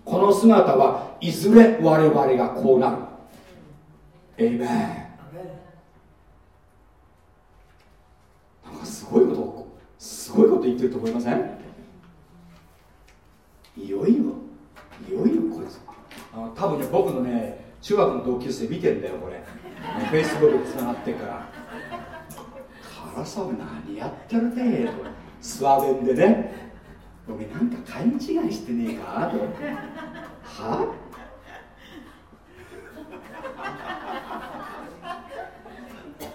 この姿はいずれ我々がこうなる。エイメンなんかすごいことすごいこと言ってると思いません？いよいよ。いよいよこいつ多分ね僕のね中学の同級生見てんだよこれ。フェイスブックつながってから「唐沢何やってるね」とスワベンでね「お前なんか勘違いしてねえか?」と「は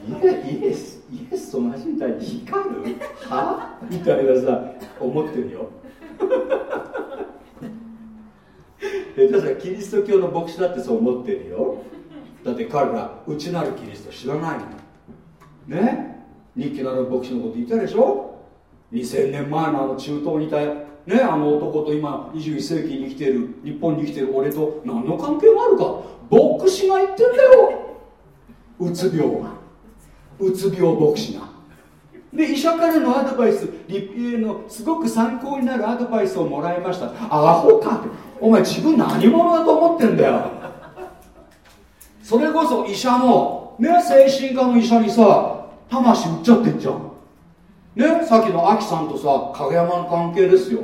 イエイエスイエスと同じみたいに光る？は？みたいなさ思ってるよ。下手したらキリスト教の牧師だってそう思ってるよ。だって彼ら内なるキリスト知らないのね？日記のある牧師のこと言ったでしょ？2000年前のあの中東にいたね？あの男と今21世紀に生きている日本に生きてる俺と何の関係があるか？牧師が言ってんだよ。うつ病がうつ病牧師が。で医者からのアドバイス立平のすごく参考になるアドバイスをもらいました。アホか。ってお前自分何者だと思ってんだよ。それこそ医者もね精神科の医者にさ魂売っちゃってんじゃん。ねさっきのアキさんとさ影山の関係ですよ。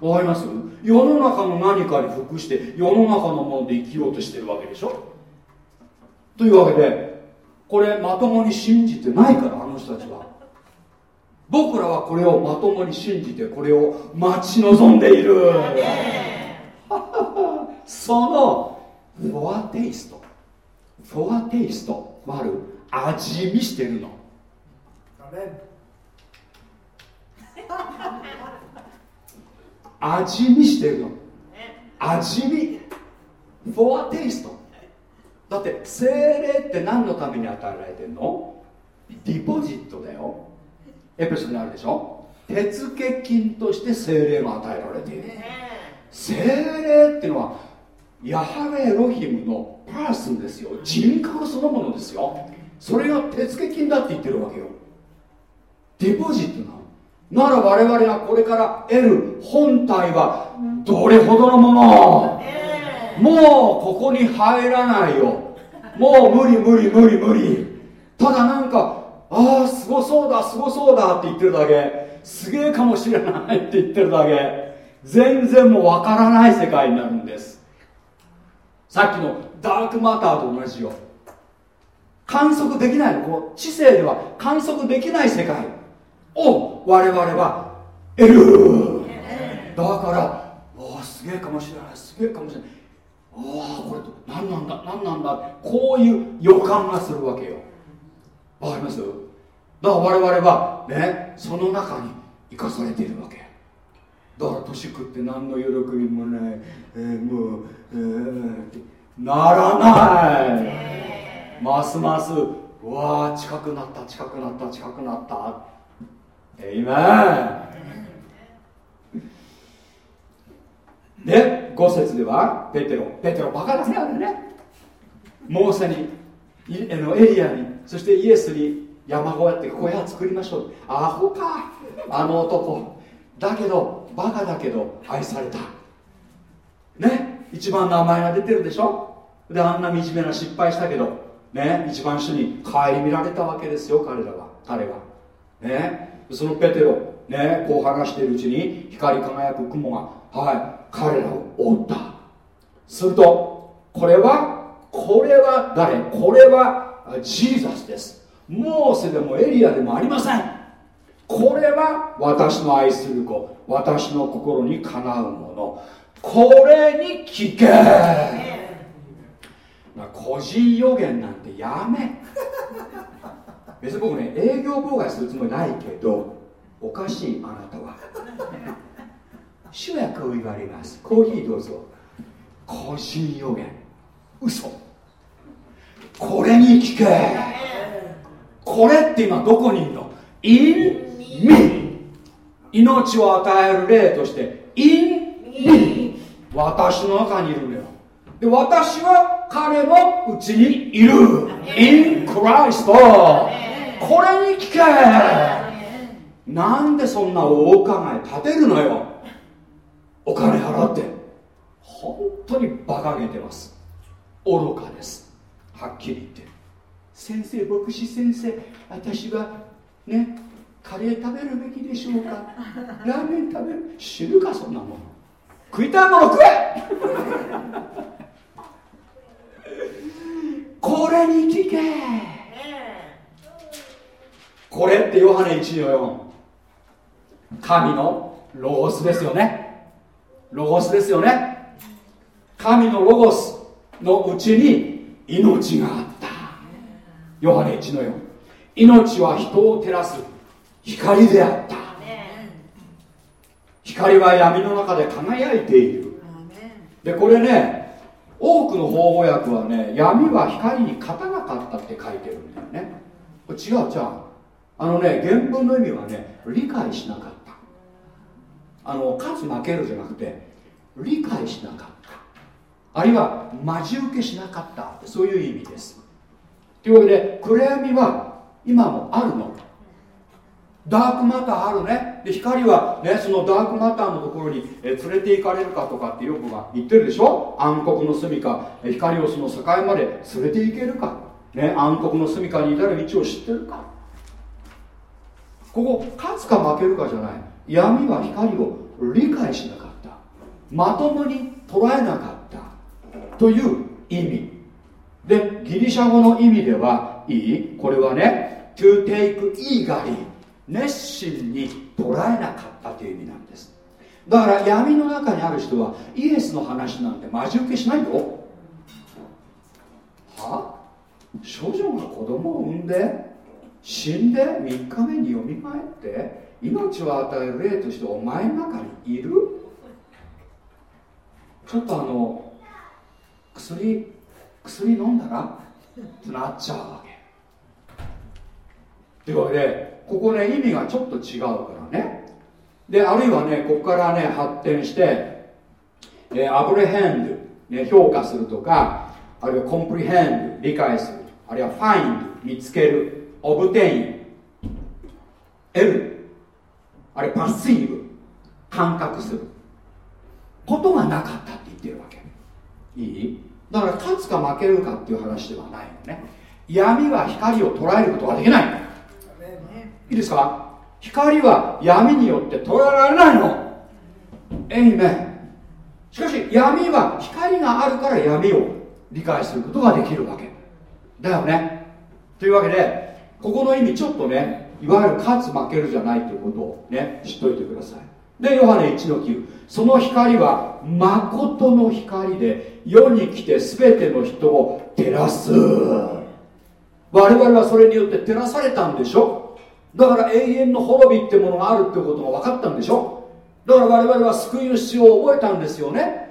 わかります？世の中の何かに服して世の中のもので生きようとしてるわけでしょ。というわけでこれまともに信じてないからあの人たちは。僕らはこれをまともに信じてこれを待ち望んでいる。その foretaste。 foretaste ある。味見してるの。味見してるの。味見。 foretaste。だって聖霊って何のために与えられてるの？ deposit だよ。エペソにあるでしょ？手付金として聖霊が与えられている。精霊っていうのはヤハウェロヒムのパーソンですよ。人格そのものですよ。それが手付金だって言ってるわけよ。デポジットなの。なら我々がこれから得る本体はどれほどのもの？もうここに入らないよ。もう無理無理無理無理。ただなんかああすごそうだすごそうだって言ってるだけ。すげえかもしれないって言ってるだけ。全然もうわからない世界になるんです。さっきのダークマターと同じよ。観測できないの。こう知性では観測できない世界を我々は得る。だからおすげえかもしれない。すげえかもしれない。ああこれ何なんだ何なんだ。こういう予感がするわけよ。わかります？だから我々はねその中に生かされているわけ。だから年食って何の喜びもない、えー、もう、えー、ならない。ますますうわあ近くなった近くなった近くなった。えいまで5節ではペテロ。ペテロバカだねあれね。モーセにエリアにそしてイエスに山小屋って小屋作りましょう。アホか。あの男。だけどバカだけど愛された。ね？一番名前が出てるでしょ？であんな惨めな失敗したけど。ね？一番主に顧みられたわけですよ彼らは。彼は。ね？そのペテロね？こう話しているうちに光り輝く雲がはい。彼らを覆った。するとこれは？これは誰？これはジーザスです。モーセでもエリアでもありません。これは私の愛する子。私の心にかなうもの。これに聞け。個人予言なんてやめ。別に僕ね営業妨害するつもりないけどおかしいあなたは。主はこう言われます。コーヒーどうぞ。個人予言。嘘。これに聞け。これって今どこにいるの？In me 命を与える例として。In me 私の中にいるのよ。で私は彼のうちにいる。In Christ これに聞け。なんでそんな大考え立てるのよ？お金払って。本当に馬鹿げてます。愚かですはっきり言って。先生牧師先生私はねカレー食べるべきでしょうか？ラーメン食べる？知るかそんなもん。食いたいもの食え！これに聞け！これってヨハネ1の4神のロゴスですよね。ロゴスですよね。神のロゴスのうちに命があった。ヨハネ1の4命は人を照らす光であった。光は闇の中で輝いている。でこれね多くの法語訳はね闇は光に勝たなかったって書いてるんだよね。違うじゃああのね原文の意味はね理解しなかった。あの勝つ負けるじゃなくて理解しなかったあるいは待ち受けしなかった。そういう意味です。というわけで暗闇は今もあるの。ダークマターあるね。で光はねそのダークマターのところに、え連れて行かれるかとかってよくが言ってるでしょ。暗黒の住みか光をその境まで連れて行けるか、ね、暗黒の住みかに至る道を知ってるか。ここ勝つか負けるかじゃない。闇は光を理解しなかった。まともに捉えなかったという意味。でギリシャ語の意味ではいい。これはね to take eagerly 熱心に捉えなかったという意味なんです。だから闇の中にある人はイエスの話なんて待ち受けしないよ。は？少女が子供を産んで死んで3日目によみがえって命を与える霊としてお前の中にいる？ちょっとあの薬薬飲んだらってなっちゃうわけ。というわけでここね意味がちょっと違うからね。であるいはねここからね発展してえー、アブレヘンド、ね、評価するとかあるいはコンプリヘンド理解するあるいはファインド見つけるオブテイン得る。あれパッシーブ感覚する。ことがなかったって言ってるわけ。いい？だから勝つか負けるかっていう話ではないのね。闇は光を捉えることができない。いいですか？光は闇によって捉えられないの。えいめしかし闇は光があるから闇を理解することができるわけ。だよね。というわけでここの意味ちょっとねいわゆる勝つ負けるじゃないということをね知っといてください。でヨハネ1の9その光は誠の光で世に来て全ての人を照らす。我々はそれによって照らされたんでしょ？だから永遠の滅びってものがあるってことが分かったんでしょ？だから我々は救いの必要を覚えたんですよね。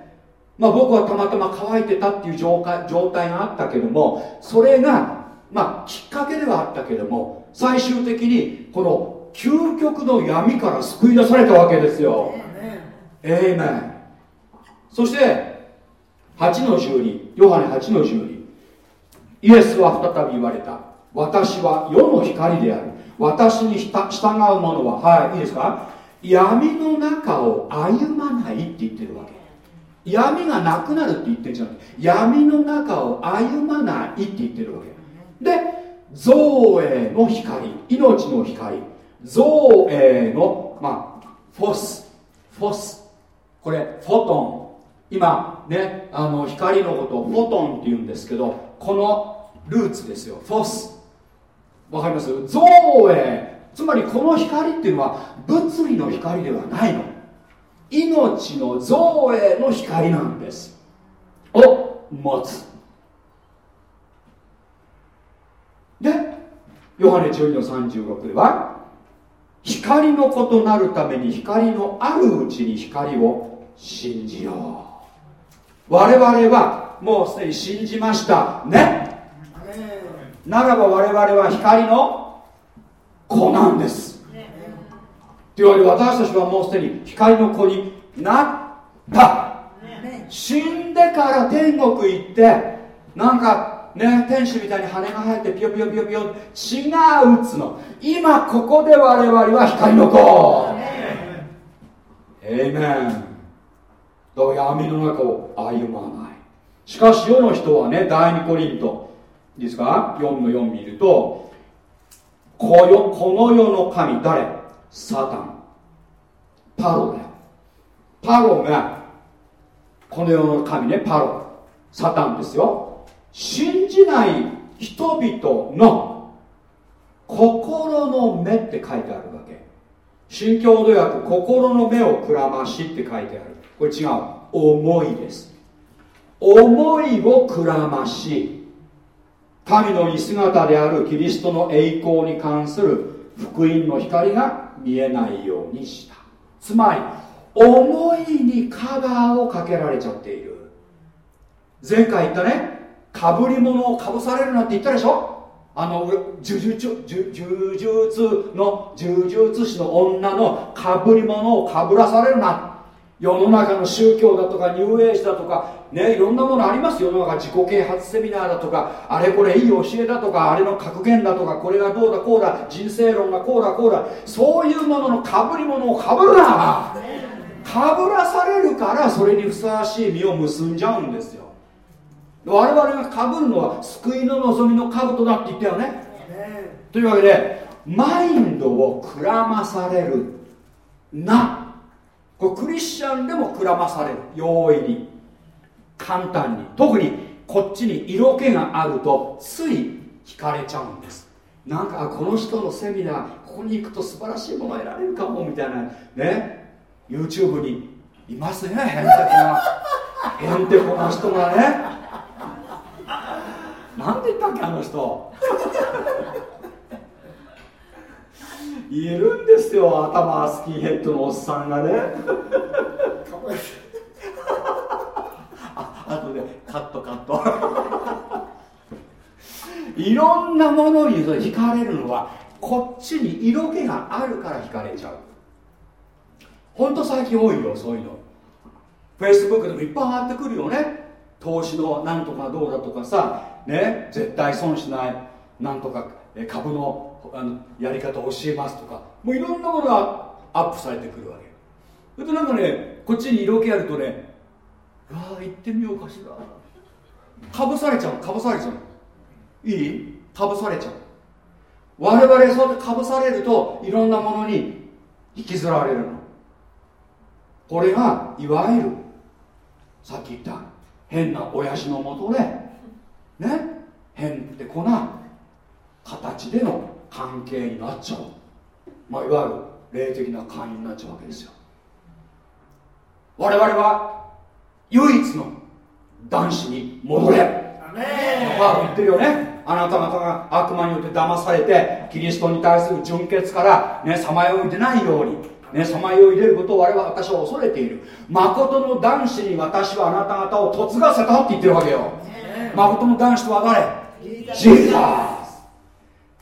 まあ僕はたまたま乾いてたっていう状態があったけどもそれがまあきっかけではあったけども最終的にこの究極の闇から救い出されたわけですよ。ええメンそして8の12ヨハネ8の12イエスは再び言われた。私は世の光である。私に従う者ははいいいですか？闇の中を歩まないって言ってるわけ。闇がなくなるって言ってるんじゃなくて闇の中を歩まないって言ってるわけ。で造営の光命の光造営の、まあ、フォス。フォス。これフォトン。今ねあの光のことをフォトンって言うんですけどこのルーツですよ。フォス。わかります？造営つまりこの光っていうのは物理の光ではないの。命の造営の光なんです。を持つ。でヨハネ12の36では光の異なるために光のあるうちに光を信じよう。我々はもうすでに信じました。ね？ならば我々は光の子なんです。というわけで私たちはもうすでに光の子になった。死んでから天国行ってなんかね天使みたいに羽が生えてピヨピヨピヨピヨ。違うっつの。今ここで我々は光の子。エイメン。だから闇の中を歩まない。しかし世の人はね第二コリント。いいですか？4の4見るとこの世の神誰？サタン。パロだよパロがこの世の神ねパロ。サタンですよ。信じない人々の心の目って書いてあるわけ。新共同訳心の目をくらましって書いてある。これ違う。思いです。思いをくらまし。神の似姿であるキリストの栄光に関する福音の光が見えないようにした。つまり思いにカバーをかけられちゃっている。前回言ったね。かぶり物をかぶされるなって言ったでしょ？あの呪術呪術の呪術師の女のかぶり物をかぶらされるな。世の中の宗教だとかニューエイジだとかねいろんなものあります。世の中自己啓発セミナーだとかあれこれいい教えだとかあれの格言だとかこれがどうだこうだ人生論がこうだこうだ。そういうもののかぶり物をかぶるな。かぶらされるからそれにふさわしい実を結んじゃうんですよ。我々がかぶるのは救いの望みの兜だって言ったよね。というわけでマインドをくらまされるな。これクリスチャンでもくらまされる。容易に。簡単に。特にこっちに色気があるとつい惹かれちゃうんです。なんかこの人のセミナーここに行くと素晴らしいものを得られるかもみたいな。ね。YouTube にいますねへんてこな。へんてこな人がね。なんで言ったっけあの人。いるんですよ頭スキンヘッドのおっさんがね。ああとでカットカット。いろんなものに惹かれるのはこっちに色気があるから惹かれちゃう。ほんと最近多いよそういうの。フェイスブックでもいっぱい上がってくるよね。投資のなんとかどうだとかさね絶対損しないなんとか株のあのやり方を教えますとかもういろんなものがアップされてくるわけ。それとなんかねこっちに色気あるとねああ行ってみようかしら。かぶされちゃうかぶされちゃう。いい？かぶされちゃう。我々そうやってかぶされるといろんなものに引きずられるの。これがいわゆるさっき言った変な親父のもとでね変ってこな形での関係になっちゃう、まあ、いわゆる霊的な会員になっちゃうわけですよ。我々は唯一の男子に戻れ。パウロ言ってるよね。あなた方が悪魔によって騙されてキリストに対する純潔からねさまよいでないようにねさまよい出ることを我々は私は恐れている。誠の男子に私はあなた方を嫁がせたって言ってるわけよ誠の男子とは誰ジーザー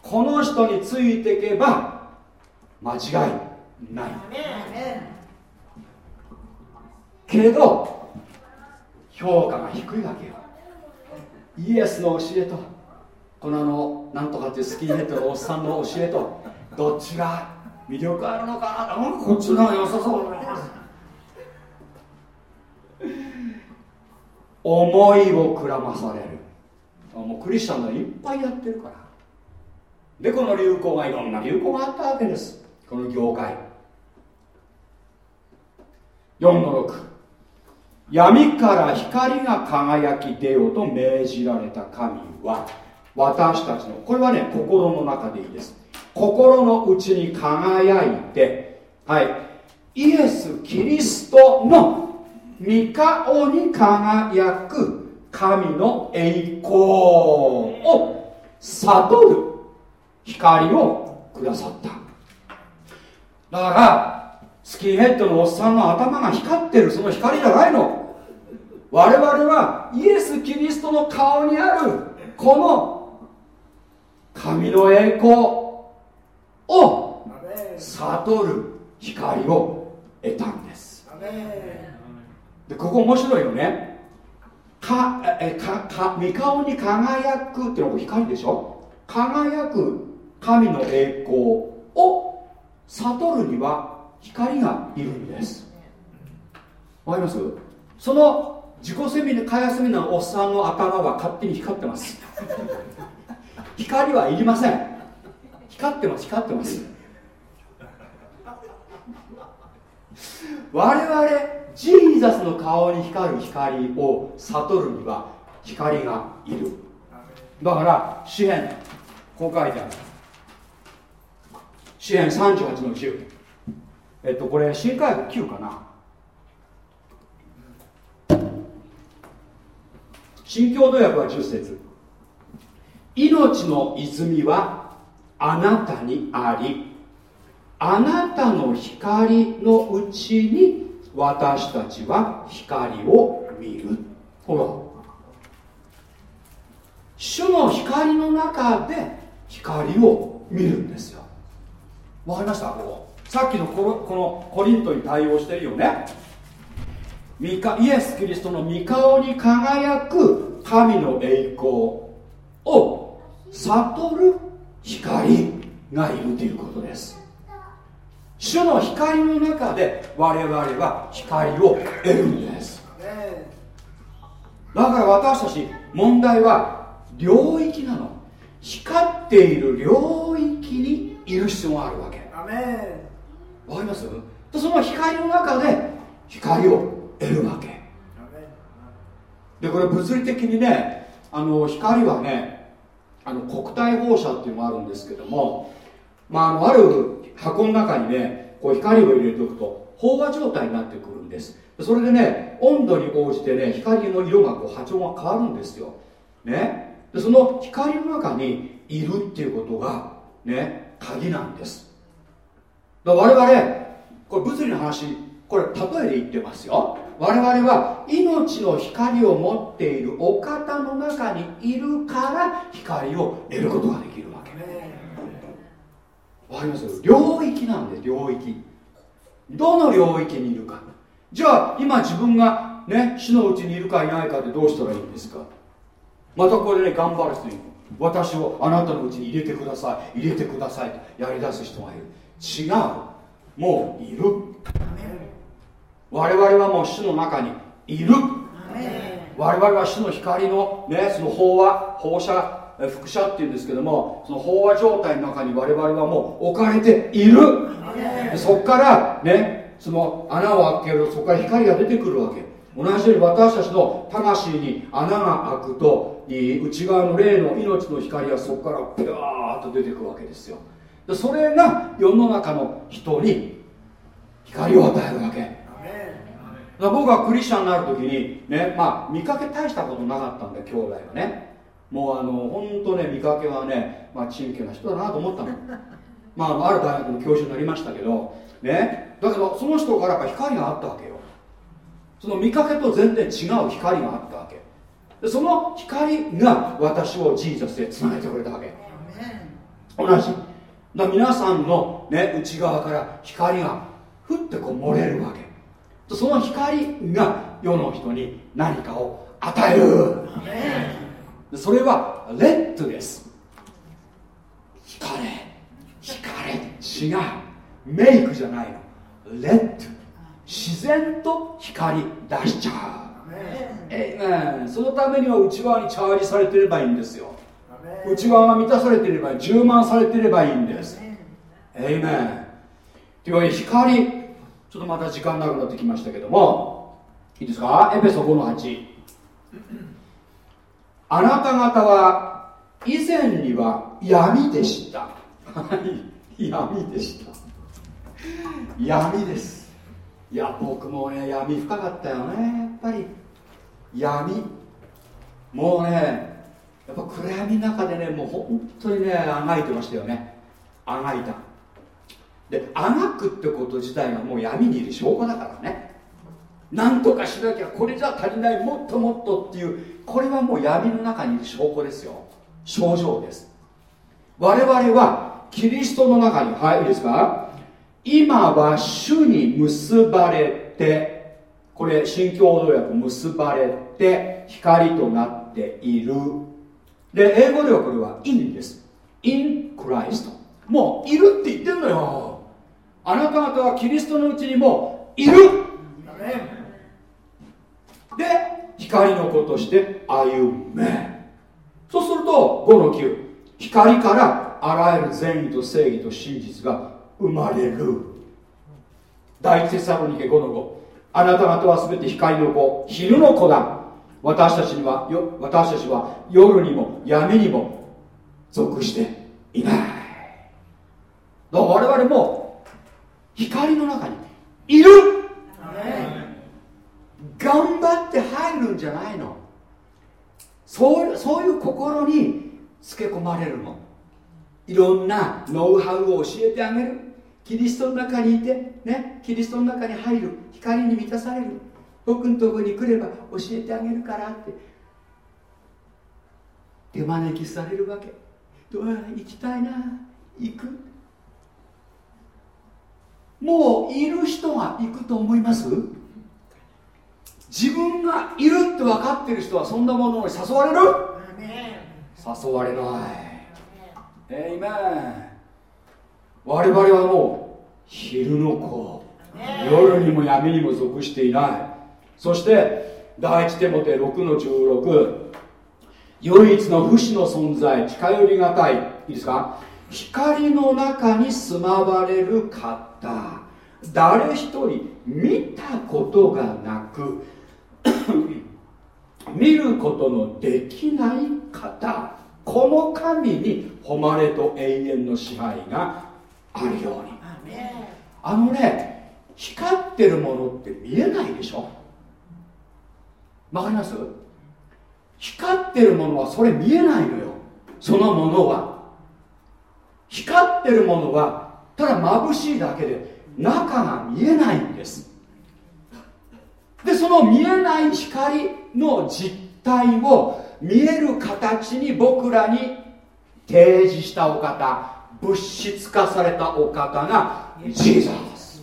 この人についていけば間違いない。けど評価が低いわけよ。イエスの教えとこのあのなんとかっていうスキンヘッドのおっさんの教えとどっちが魅力あるのかな。こっちの方が良さそう。思いをくらまされる。もうクリスチャンがいっぱいやってるから。でこの流行がいろんな流行があったわけです。この業界。4の6闇から光が輝き出ようと命じられた神は私たちのこれはね心の中でいいです。心の内に輝いてはい。イエス・キリストの御顔に輝く神の栄光を悟る光をくださった。だからスキンヘッドのおっさんの頭が光ってる。その光じゃないの。我々はイエス・キリストの顔にある。この神の栄光を悟る光を得たんです。でここ面白いよね。かえかか御顔に輝くっていうのは光でしょ？輝く神の栄光を悟るには光がいるんです。わかります？その自己セミナー、かやセミナーのおっさんの頭は勝手に光ってます。光はいりません。光ってます光ってます。我々ジーザスの顔に光る光を悟るには光がいる。だから詩篇こう書いてある。詩篇38の10えっとこれ新海部9かな。新共同訳は10節。命の泉はあなたにあり。あなたの光のうちに私たちは光を見る。ほら。主の光の中で光を見るんですよ。わかりました？ここ。さっきのこのこのコリントに対応してるよね。イエス・キリストの御顔に輝く神の栄光を悟る光がいるということです。主の光の中で我々は光を得るんです。だから私たち問題は領域なの。光っている領域にいる必要があるわけ。わかります？その光の中で光を得るわけ。でこれ物理的にねあの光はねあの黒体放射っていうのがあるんですけども、まあ、あのある箱の中にねこう光を入れておくと飽和状態になってくるんです。それでね温度に応じてね光の色がこう波長が変わるんですよ。ね。でその光の中にいるっていうことがね鍵なんです。だ我々これ物理の話これ例えで言ってますよ。我々は命の光を持っているお方の中にいるから光を得ることができるわけわかります？領域なんです領域。どの領域にいるか。じゃあ今自分がね死のうちにいるかいないかでどうしたらいいんですか？またこれね頑張る人いる。私をあなたのうちに入れてください。入れてください。とやりだす人がいる。違う。もういる。我々はもう死の中にいる。我々は死の光のねその飽和放射輻射っていうんですけどもその飽和状態の中に我々はもう置かれている。そこからねその穴を開けるとそこから光が出てくるわけ。同じように私たちの魂に穴が開くと内側の霊の命の光がそこからピューッと出てくるわけですよ。でそれが世の中の人に光を与えるわけ。僕はクリスチャンになる時にねまあ見かけ大したことなかったんで兄弟はねもうあの本当ね見かけはねまあ珍奇な人だなと思ったの。まあある大学の教授になりましたけどね。だけどその人からやっぱ光があったわけよ。その見かけと全然違う光があったわけ。でその光が私をジーザスへつなげてくれたわけ。同じ。だ皆さんの、ね、内側から光がふってこう漏れるわけ。その光が世の人に何かを与えるそれはレッドです。光れ。光れ。違う。メイクじゃないの。レッド。自然と光出しちゃう。えいそのためには内側にチャージされてればいいんですよ。内側が満たされてれば充満されてればいいんです。えいめんというわけで光。ちょっとまた時間なくなってきましたけども。いいですか？エペソ5の8あなた方は以前には闇でした。は い闇でした。闇です。いや僕もね闇深かったよね。やっぱり。闇。もうねやっぱ暗闇の中でねもう本当にねあがいてましたよね。あがいた。であがくってこと自体がもう闇にいる証拠だからね。なんとかしなきゃこれじゃ足りないもっともっとっていうこれはもう闇の中にいる証拠ですよ。症状です。我々はキリストの中にはいいいですか？今は主に結ばれてこれ新共同訳結ばれて光となっている。で英語ではこれは in です。In Christ もういるって言ってんのよ。あなた方はキリストのうちにもいる。で光の子として歩め。そうすると5の9光からあらゆる善意と正義と真実が生まれる。第一テサロニケ5の5あなた方は全て光の子。昼の子だ。私たちにはよ私たちは夜にも闇にも属していない。だから我々も光の中にいる。頑張って入るんじゃないの？そうそういう心につけ込まれるの。いろんなノウハウを教えてあげる。キリストの中にいてねキリストの中に入る。光に満たされる。僕のとこに来れば教えてあげるからって。手招きされるわけ。どうやら行きたいな。行く。もういる人が行くと思います？自分がいるって分かってる人はそんなものに誘われる？誘われない。えい。め我々はもう昼の子。夜にも闇にも属していない。そして第一手モて6の16唯一の不死の存在近寄りがたい。いいですか？光の中に住まわれる方。誰一人見たことがなく 見ることのできない方この神に誉れと永遠の支配があるように。あのね光ってるものって見えないでしょ？わかります？光ってるものはそれ見えないのよ。そのものは。光ってるものはただ眩しいだけで中が見えないんですでその見えない光の実体を見える形に僕らに提示したお方物質化されたお方がジーザス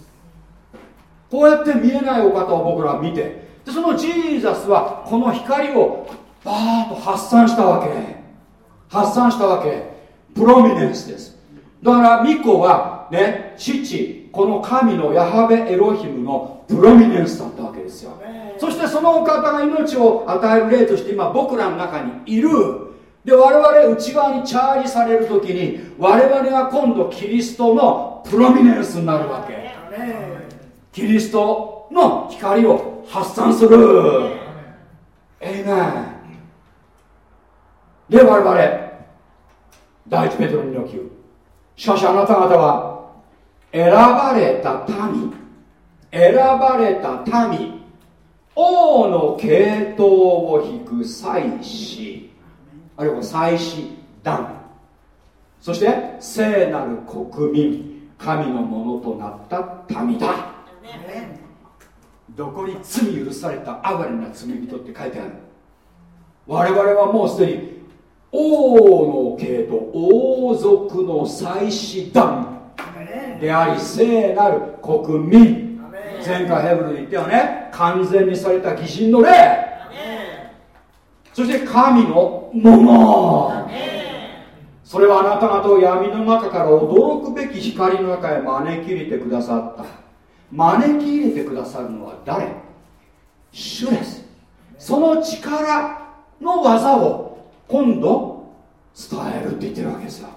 こうやって見えないお方を僕らは見てでそのジーザスはこの光をバーッと発散したわけ。発散したわけ。プロミネンスです。だからミコはね父この神のヤハベエロヒムのプロミネンスだったわけ。ですよそしてそのお方が命を与える例として今僕らの中にいる。で我々内側にチャージされる時に我々が今度キリストのプロミネンスになるわけ。キリストの光を発散する。エイメンで我々第一ペトロ2の9しかしあなた方は選ばれた民。選ばれた民王の系統を引く祭司あるいは祭司団。そして聖なる国民。神のものとなった民だ。どこに罪許された哀れな罪人って書いてある。我々はもうすでに王の系統王族の祭司団であり聖なる国民。前回ヘブルで言ったよね完全にされた偽人の霊。そして神のものそれはあなた方を闇の中から驚くべき光の中へ招き入れてくださった。招き入れてくださるのは誰？主です。その力の技を今度伝えるって言ってるわけですよ。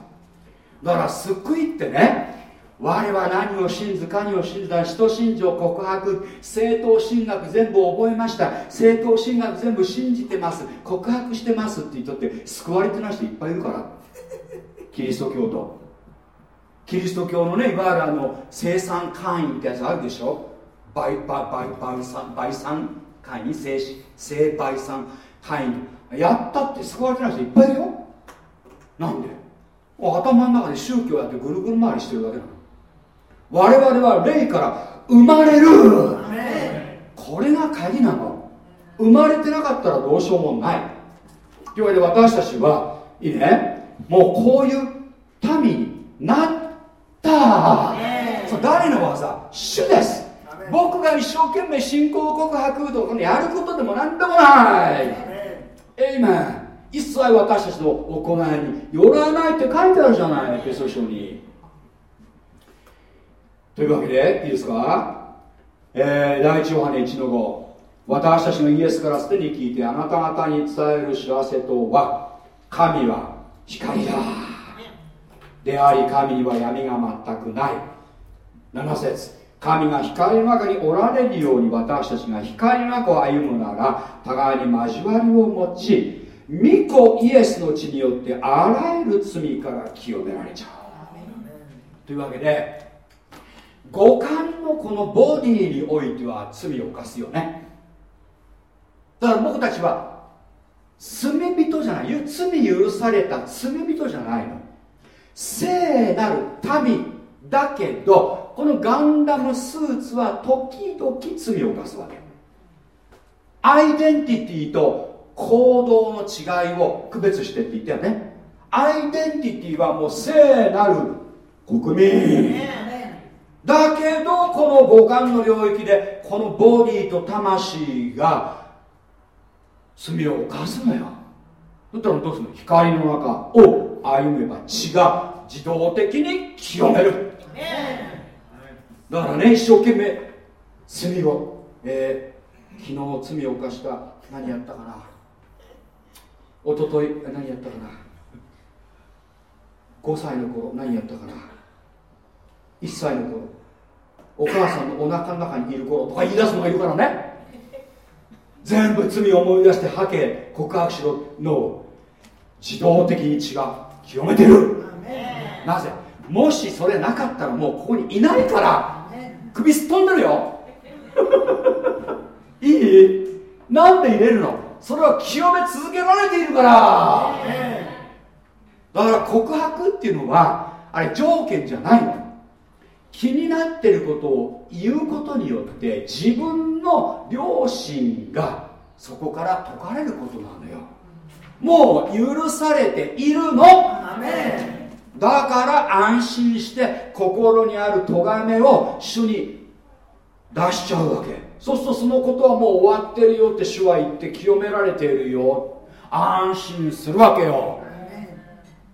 だから救いってね我は何を信ず何を信ずだ使徒信条告白。正当神学全部覚えました。正当神学全部信じてます。告白してますって言っとって救われてない人いっぱいいるから。キリスト教徒。キリスト教のねいわゆるあの生産会員ってやつあるでしょ。売売売売産売産会員生生売産会員。やったって救われてない人いっぱいいるよ。なんで？頭の中で宗教やってぐるぐる回りしてるだけなの。我々は霊から生まれる。これが鍵なの。生まれてなかったらどうしようもない。というわけで私たちはいいね。もうこういう民になった。そう誰の技？主です。僕が一生懸命信仰告白とかやることでも何でもない。エイメン一切私たちの行いによらないって書いてあるじゃないペソ書にというわけでいいですか、えー、第一ヨハネ1の5私たちのイエスからすでに聞いてあなた方に伝える知らせとは神は光だ。であり神には闇が全くない。7節。神が光の中におられるように私たちが光の中を歩むなら互いに交わりを持ち御子イエスの血によってあらゆる罪から清められちゃう。というわけで五感のこのボディにおいては罪を犯すよね。だから僕たちは罪人じゃない。罪許された罪人じゃないの。聖なる民だけどこのガンダムスーツは時々罪を犯すわけ。アイデンティティと行動の違いを区別してって言ったよね。アイデンティティはもう聖なる国民。だけどこの五感の領域でこのボディと魂が罪を犯すのよ。だったらどうするの？光の中を歩めば血が自動的に清める。だからね一生懸命罪を、えー、昨日罪を犯した。何やったかな？おととい何やったかな？5歳の頃何やったかな？1歳の頃お母さんのお腹の中にいる頃とか言い出すのがいるからね。全部罪を思い出して吐け告白しろの自動的に血が清めてる。なぜ？もしそれなかったらもうここにいないから首すっ飛んでるよ。いい？なんで入れるの？それは清め続けられているから。だから告白っていうのはあれ条件じゃないの気になってることを言うことによって自分の良心がそこから解かれることなのよ。もう許されているの。だから安心して心にある咎めを主に出しちゃうわけ。そうするとそのことはもう終わってるよって主は言って清められているよ。安心するわけよ。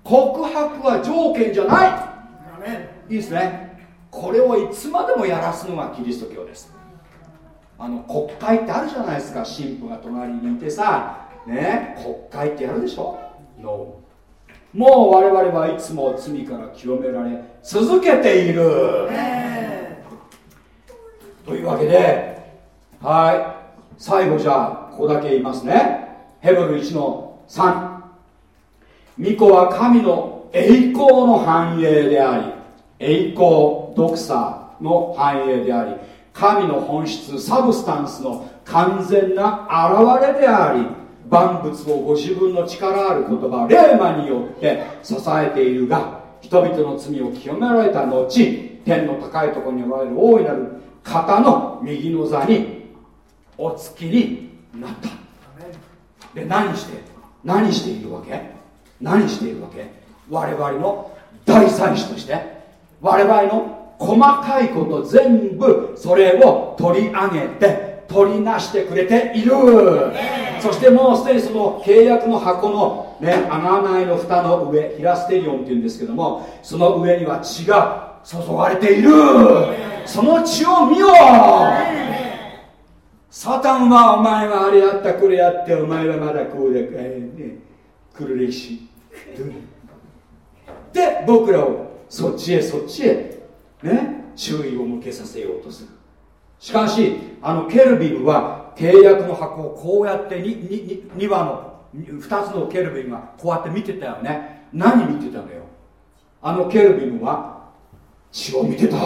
告白は条件じゃない。いいですねこれをいつまでもやらすのがキリスト教です。あの国会ってあるじゃないですか。神父が隣にいてさね国会ってやるでしょ？No もう我々はいつも罪から清められ続けている、というわけではい。最後じゃあここだけ言いますね。ヘブル1の3巫女は神の栄光の繁栄であり栄光独裁の繁栄であり神の本質サブスタンスの完全な現れであり万物をご自分の力ある言葉レーマによって支えているが人々の罪を清められた後天の高いところにおられる大いなる方の右の座にお付きになった。で何して何しているわけ？何しているわけ？我々の大祭司として。我々の細かいこと全部それを取り上げて取りなしてくれている、そしてもうすでにその契約の箱のね穴いの蓋の上ヒラステリオンっていうんですけどもその上には血が注がれている、その血を見よう、サタンはお前はあれやったこれやってお前はまだこうで、えーね、来る歴史。で僕らをそっちへそっちへね注意を向けさせようとする。しかしあのケルビムは契約の箱をこうやって 2, 2, 羽の2つのケルビムがこうやって見てたよね。何見てたのよ？あのケルビムは血を見てた。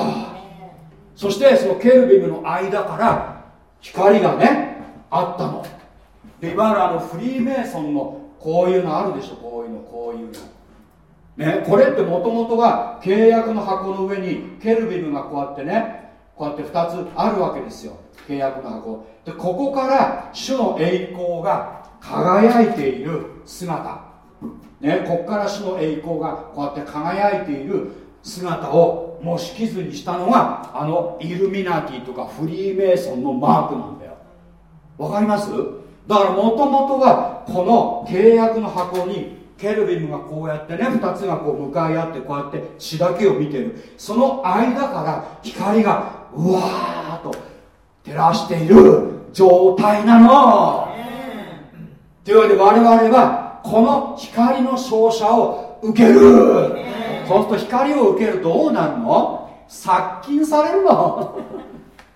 そしてそのケルビムの間から光がねあったの。でいわゆるあのフリーメイソンのこういうのあるでしょ？こういうのこういうの。ねこれってもともとは契約の箱の上にケルビムがこうやってねこうやって2つあるわけですよ。契約の箱。でここから主の栄光が輝いている姿。ねここから主の栄光がこうやって輝いている姿を模式図にしたのがあのイルミナティとかフリーメイソンのマークなんだよ。わかります？だからもともとはこの契約の箱にケルビムがこうやってね2つがこう向かい合ってこうやって血だけを見てる。その間から光がうわーっと照らしている状態なの。というわけで我々はこの光の照射を受ける。そうすると光を受けるとどうなるの？殺菌されるの。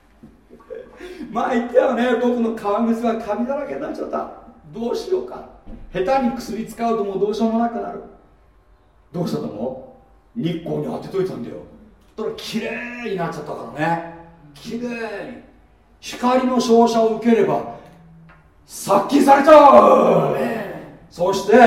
まあ言ったよね。僕の革靴がカビだらけになっちゃった。どうしようか。下手に薬使うともうどうしようもなくなる。どうしたと思う？日光に当てといたんだよ。たら綺麗になっちゃったからね。綺麗に。光の照射を受ければ殺菌されちゃう。そして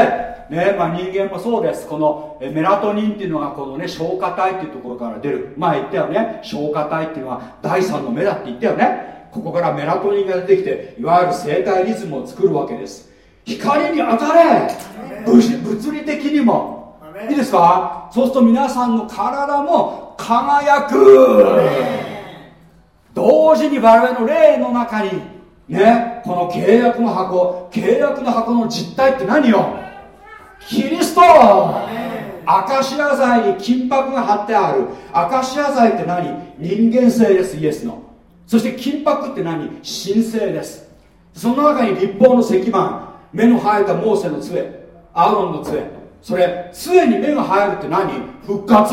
ねまあ、人間もそうです。このメラトニンっていうのがこのね消化体っていうところから出る。まあ言ったよね。消化体っていうのは第三の目だって言ったよね。ここからメラトニンが出てきていわゆる生体リズムを作るわけです。光に当たれ。物理的にも。いいですか？そうすると皆さんの体も輝く。同時に我々の霊の中にねこの契約の箱契約の箱の実態って何よ？キリスト。アカシア材に金箔が貼ってある。アカシア材って何？人間性ですイエスのそして金箔って何？神性です。その中に立法の石板目の生えたモーセの杖アロンの杖それ杖に目が生えるって何？復活。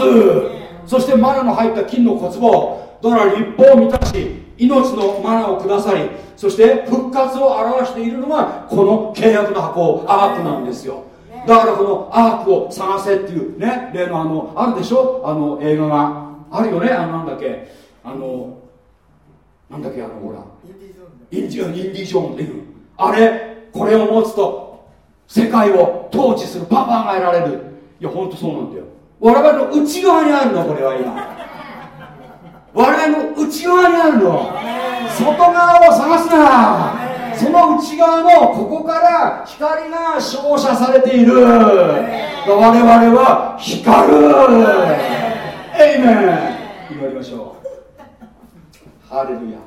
そしてマナの入った金の小壺だから立法を満たし命のマナをくださりそして復活を表しているのがこの契約の箱アークなんですよ。だからこのアークを探せっていうね例のあのあるでしょ？あの映画が。あるよね？あのなんだっけ？あのなんだっけあのほら。インディ・ジョーンっていう。あれこれを持つと世界を統治するパワーが得られる。いや本当そうなんだよ。我々の内側にあるのこれは今。我々の内側にあるの。外側を探すな。その内側のここから光が照射されている。我々は光る。エイメン祈りましょうハレルヤ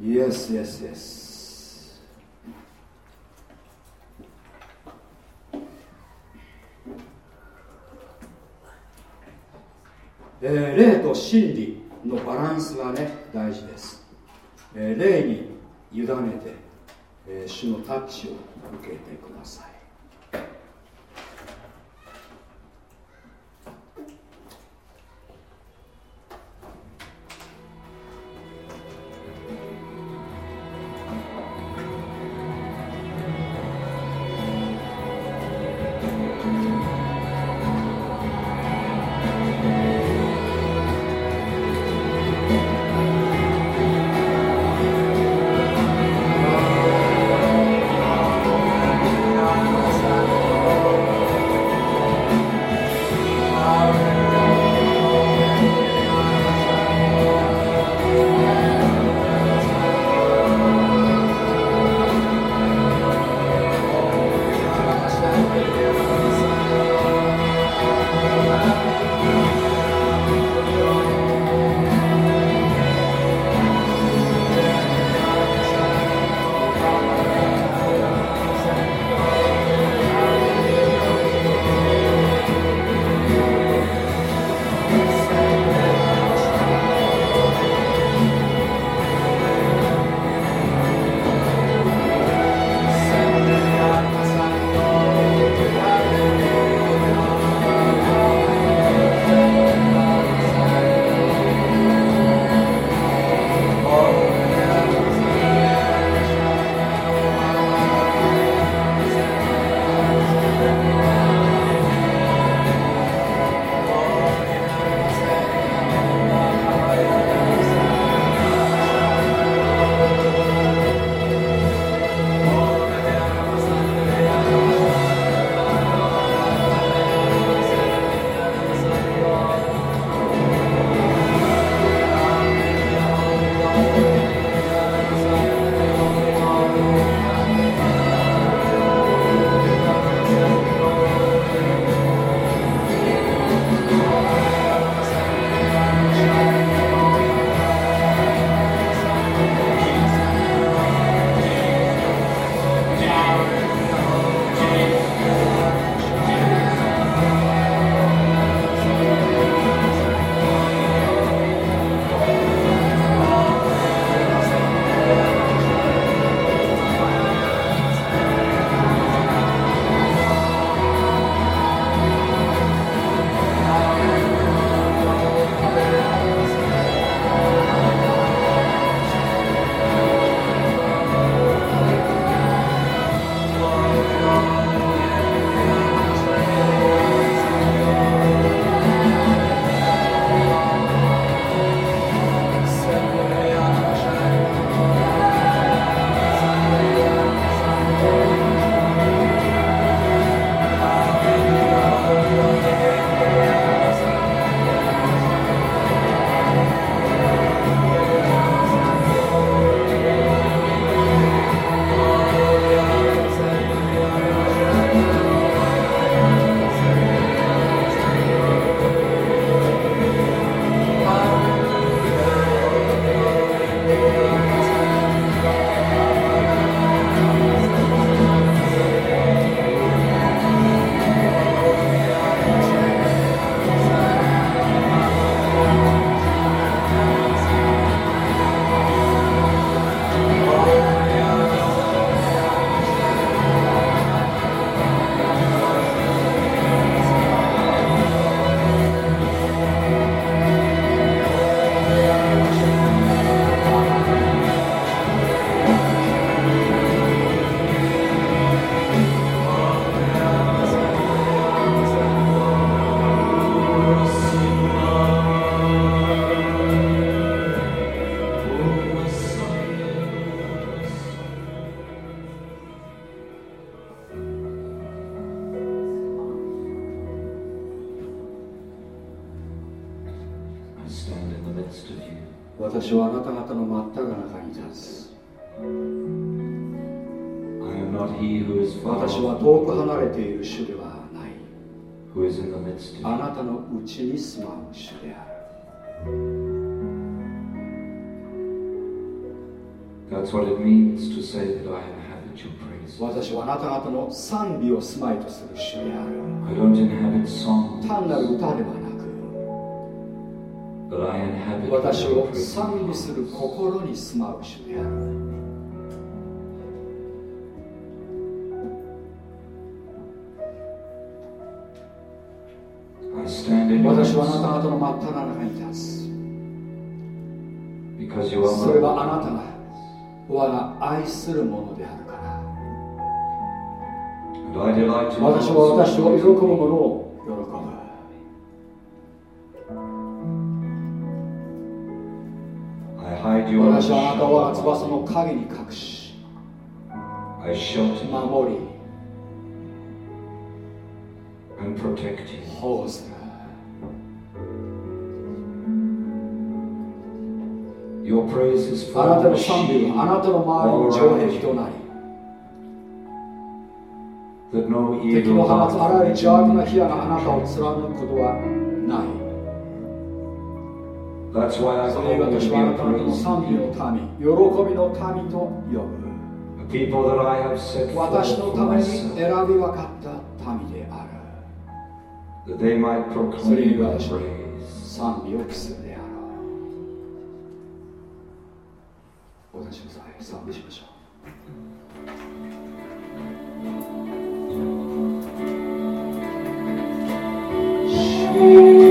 イエスイエスイエスえー、霊と真理のバランスがね大事です、えー、霊に委ねて、えー、主のタッチを受けてください。私はあなた方の賛美を住まいとする主である。単なる歌ではなく私を賛美する心に住まう主である。私はあなた方の真っ只中に立つ。それはあなたが我が愛するものであるから。私は私を喜ぶものを喜ぶ。私はあなたを翼の影に隠し守り保護する。あなたの賛美はあなたの周りの城壁となり敵の放つあらゆる邪悪な火があなたを貫くことはない。それが私はあなたの賛美の民喜びの民と呼ぶ。私のために選び分かった民である。それが私の賛美を期す。るお出しください。賛美しましょう。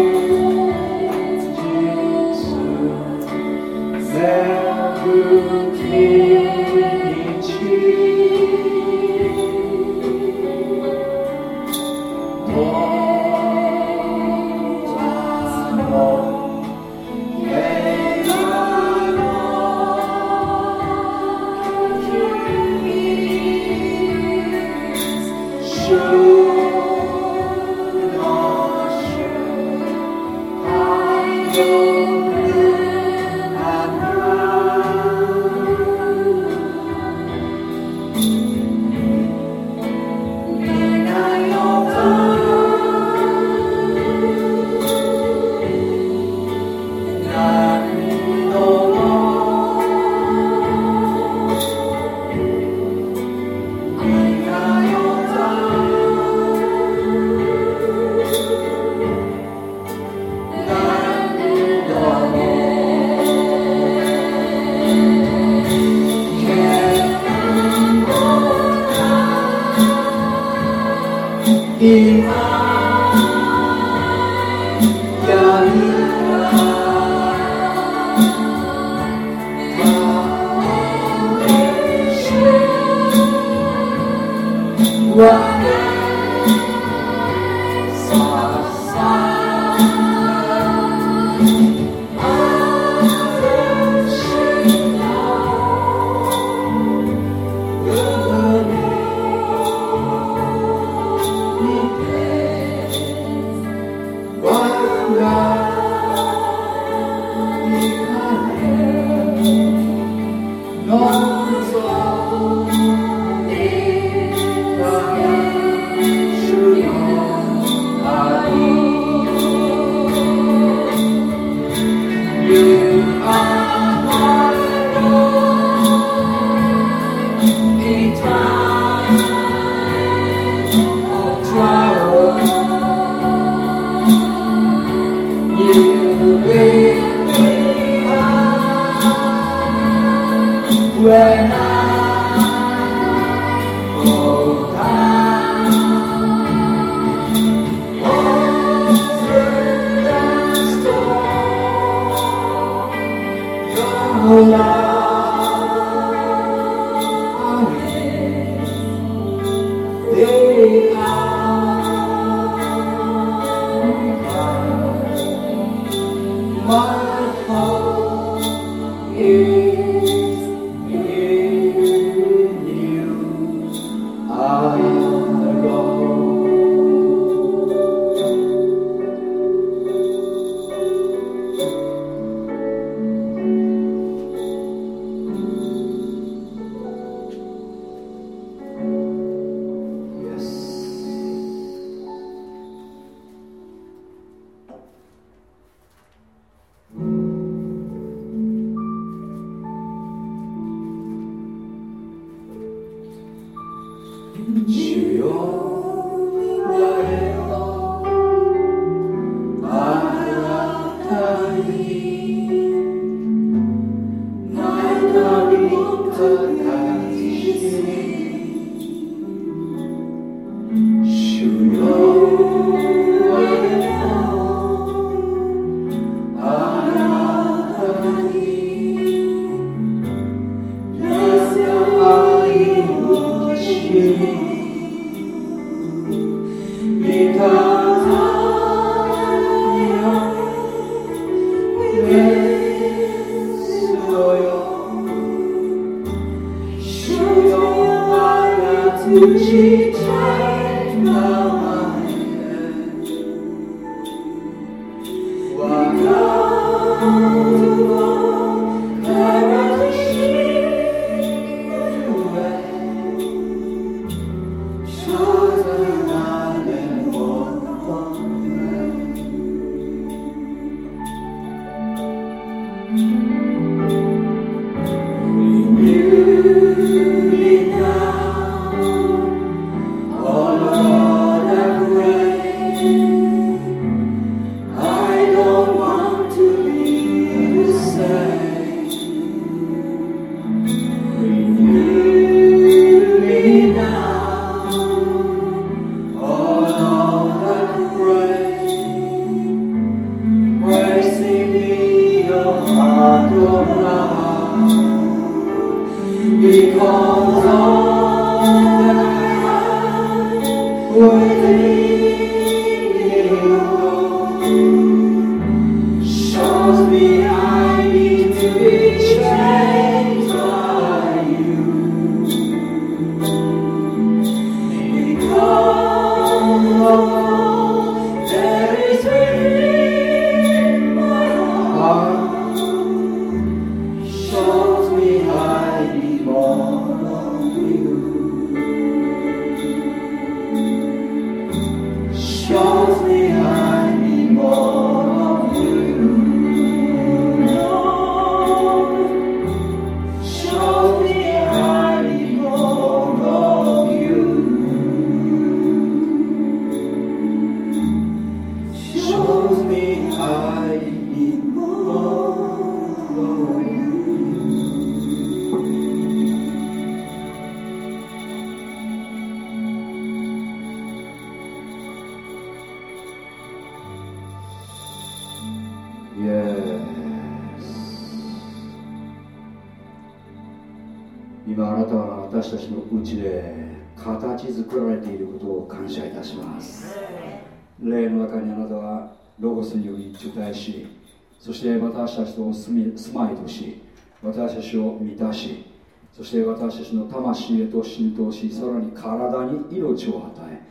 魂へと浸透しさらに体に命を与え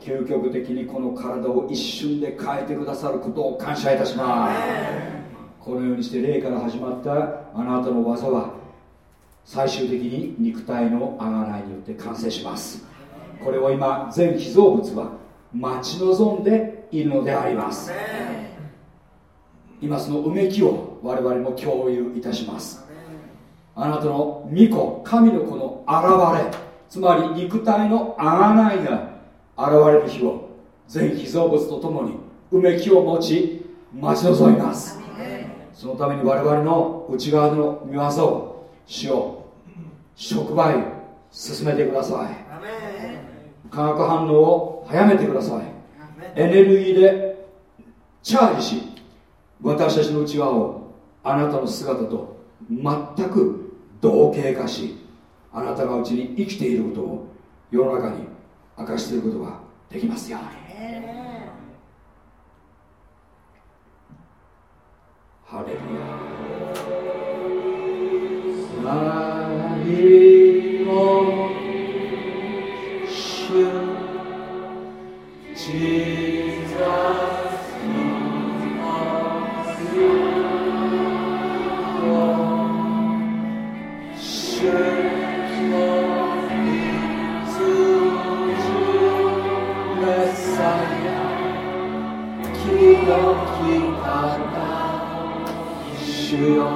究極的にこの体を一瞬で変えてくださることを感謝いたします。このようにして霊から始まったあなたの技は最終的に肉体の贖いによって完成します。これを今全被造物は待ち望んでいるのであります。今そのうめきを我々も共有いたします。あなたの御子神の子の現れつまり肉体の贖いが現れる日を全被造物とともにうめきを持ち待ち望みます。そのために我々の内側の御業を主を触媒進めてください。化学反応を早めてください。エネルギーでチャージし私たちの内側をあなたの姿と全く同型化しあなたがうちに生きていることを世の中に明かしていることができますよ。うにハレルヤ感謝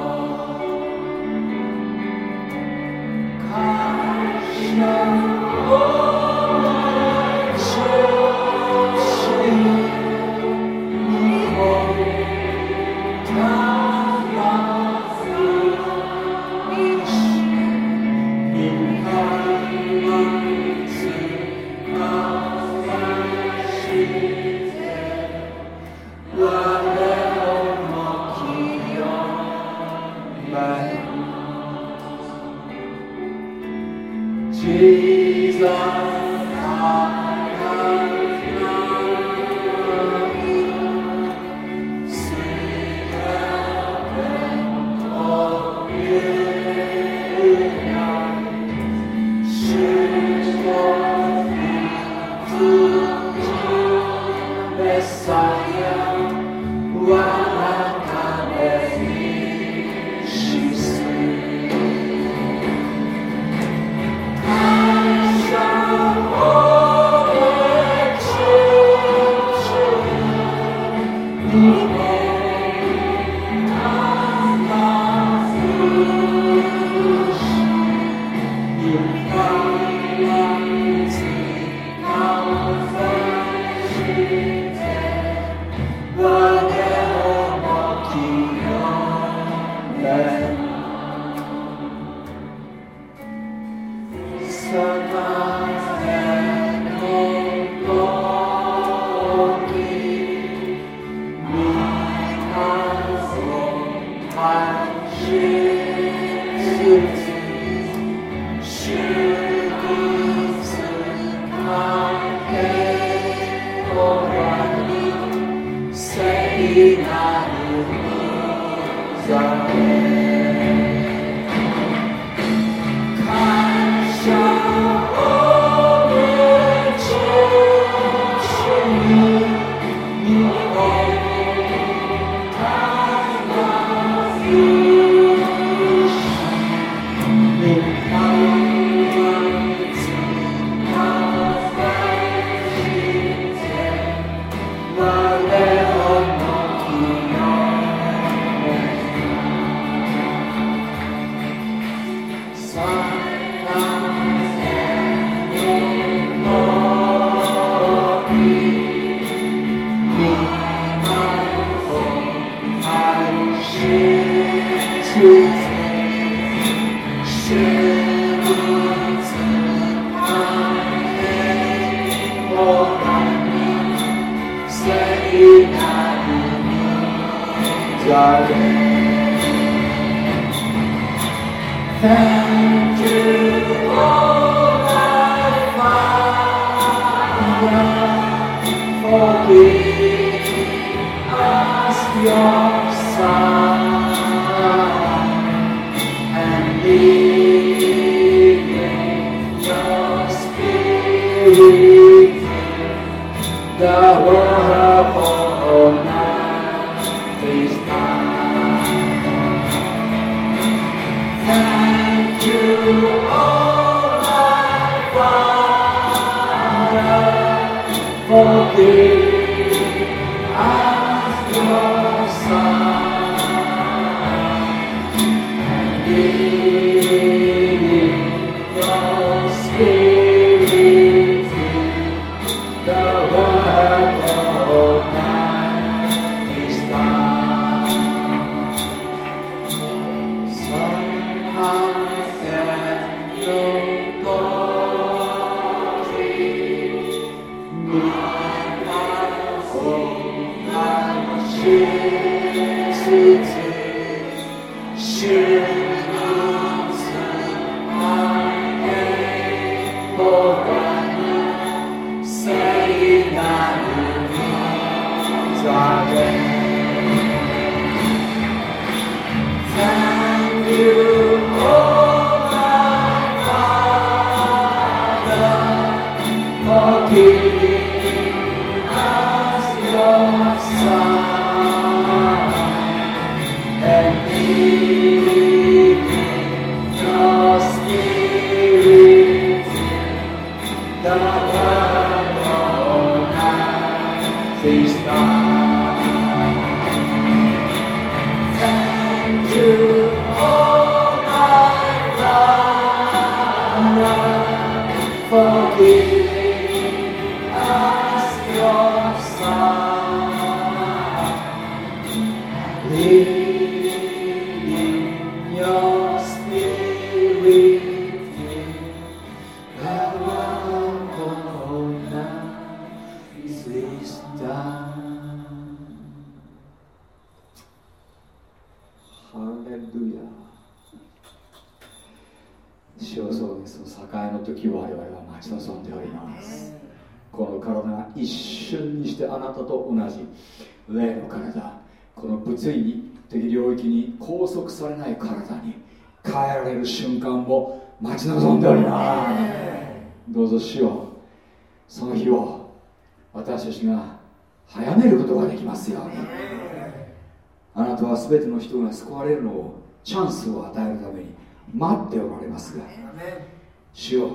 主よ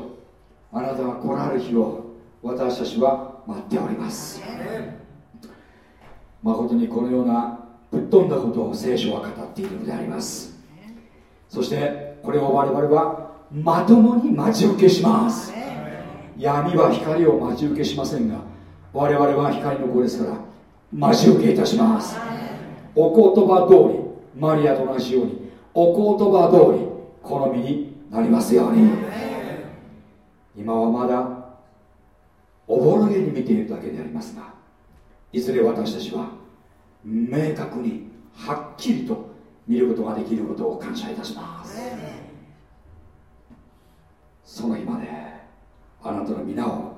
あなたが来られる日を私たちは待っております。誠にこのようなぶっ飛んだことを聖書は語っているのであります。そしてこれを我々はまともに待ち受けします。闇は光を待ち受けしませんが我々は光の子ですから待ち受けいたします。お言葉通りマリアと同じようにお言葉通り好みになりますように。今はまだおぼろげに見ているだけでありますがいずれ私たちは明確にはっきりと見ることができることを感謝いたします。その日まであなたの皆を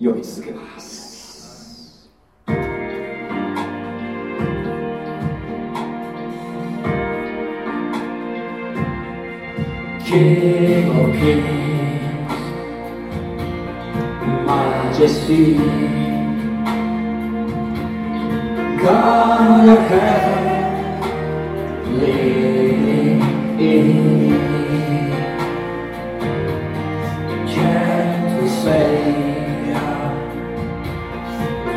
呼び続けます。King of kings, majesty, God of heaven, living. In me. Gentle Savior,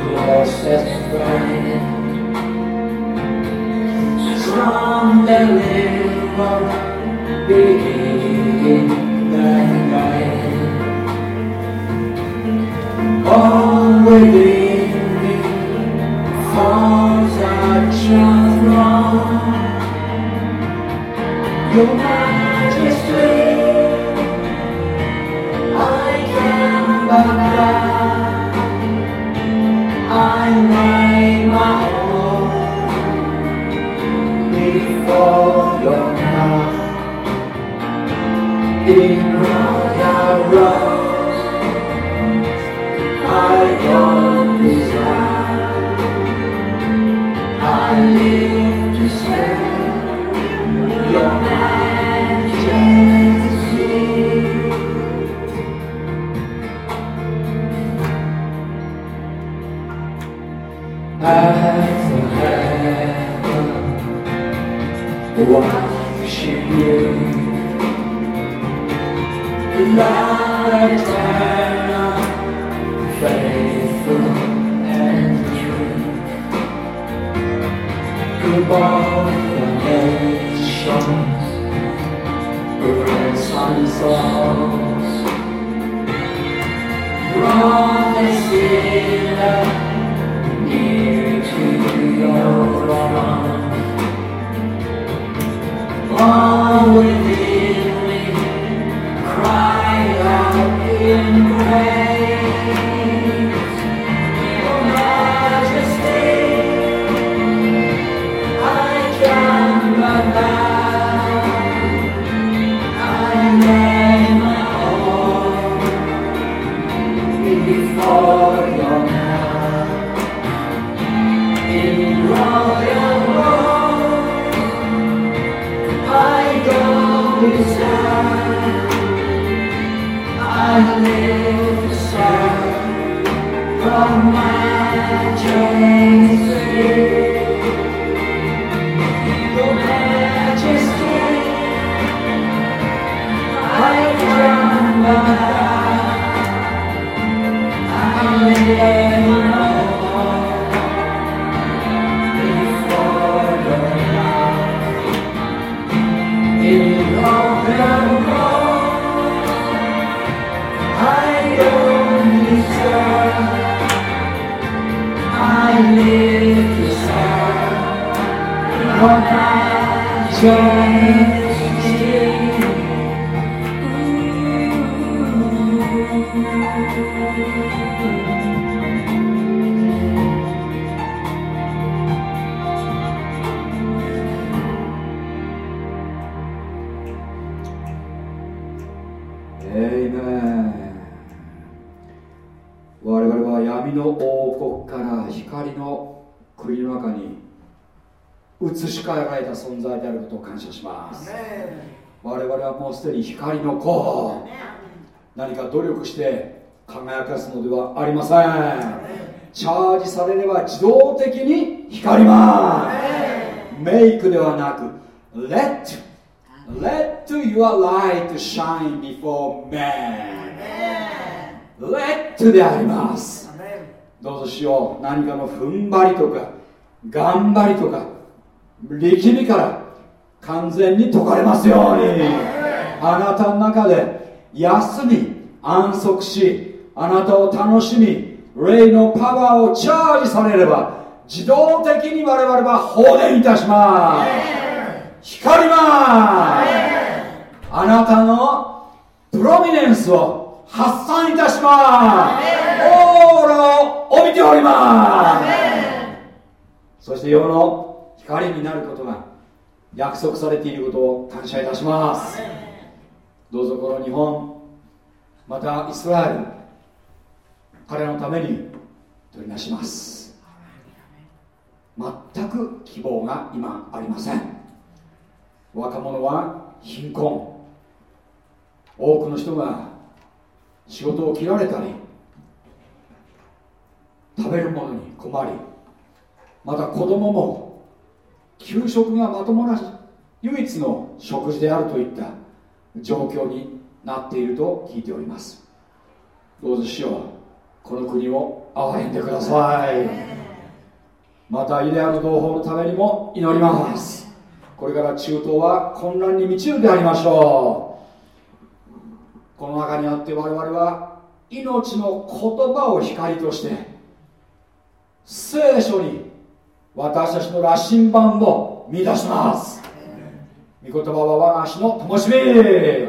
closest friend, strong deliverer, beginning You're Amen. 移し替えられた存在であることを感謝します。我々はもうすでに光の子。何か努力して輝かすのではありません。チャージされれば自動的に光ります。メイクではなく Let Let your light shine before men Let であります。どうぞしよう。何かの踏ん張りとか頑張りとか力みから完全に解かれますように。あなたの中で休み安息しあなたを楽しみ霊のパワーをチャージされれば自動的に我々は放電いたします。光ります。あなたのプロミネンスを発散いたします。オーラを帯びております。そして世の光になることが約束されていることを感謝いたします。どうぞこの日本またイスラエル彼のために取りなします。全く希望が今ありません。若者は貧困。多くの人が仕事を切られたり食べるものに困りまた子供も給食がまともな唯一の食事であるといった状況になっていると聞いております。どうぞしようこの国を憐れんでください。またイデアの同胞のためにも祈ります。これから中東は混乱に満ちるでありましょう。この中にあって我々は命の言葉を光として聖書に私たちの羅針盤を見出します。御言葉は我が足の灯火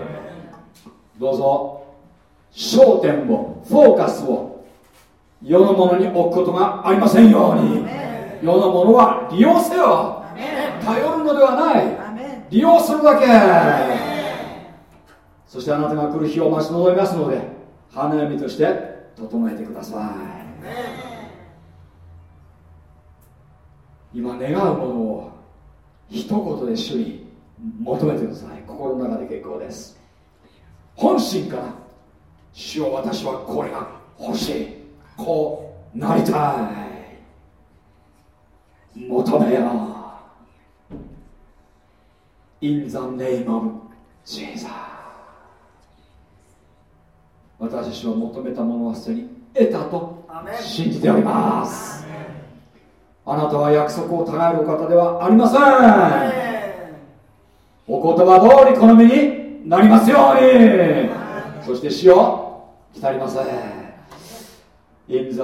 どうぞ。焦点をフォーカスを世のものに置くことがありませんように。世のものは利用せよ。頼るのではない。利用するだけ。そしてあなたが来る日を待ち望みますので花嫁として整えてください今願うものを一言で主に求めてください。心の中で結構です。本心から主よ私はこれが欲しい。こうなりたい。求めよう。In the name of Jesus 私たちは求めたものはすでに得たと信じておりますあなたは約束をたえるお方ではありません。お言葉通りこの身になりますように。そして死を浸りません。In the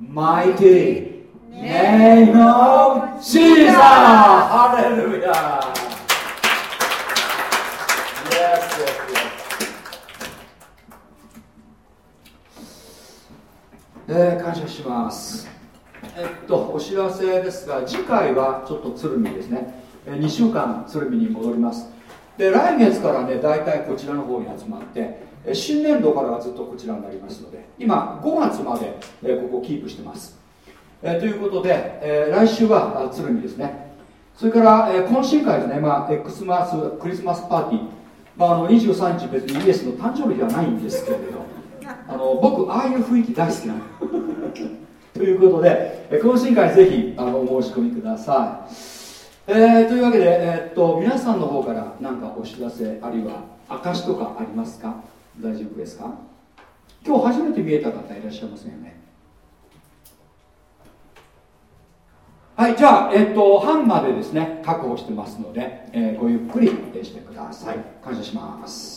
mighty name of Jesus! ハレルヤ Yes, yes, yes. えー、感謝します。えっとお知らせですが次回はちょっと鶴見ですね。2週間鶴見に戻ります。で来月からね大体こちらの方に集まって新年度からはずっとこちらになりますので今5月までここキープしてます。えということで、え来週は鶴見ですね。それから、え懇親会ですね、まあ、エクスマスクリスマスパーティー、まあ、あの23日別にイエスの誕生日ではないんですけれど。あの僕ああいう雰囲気大好きなの。ということで懇親会ぜひあのお申し込みください。えー、というわけで、えー、っと皆さんの方から何かお知らせあるいは証とかありますか？大丈夫ですか？今日初めて見えた方いらっしゃいませんよね。はいじゃあ、えー、っと半までですね確保してますので、えー、ごゆっくりしてください。感謝します。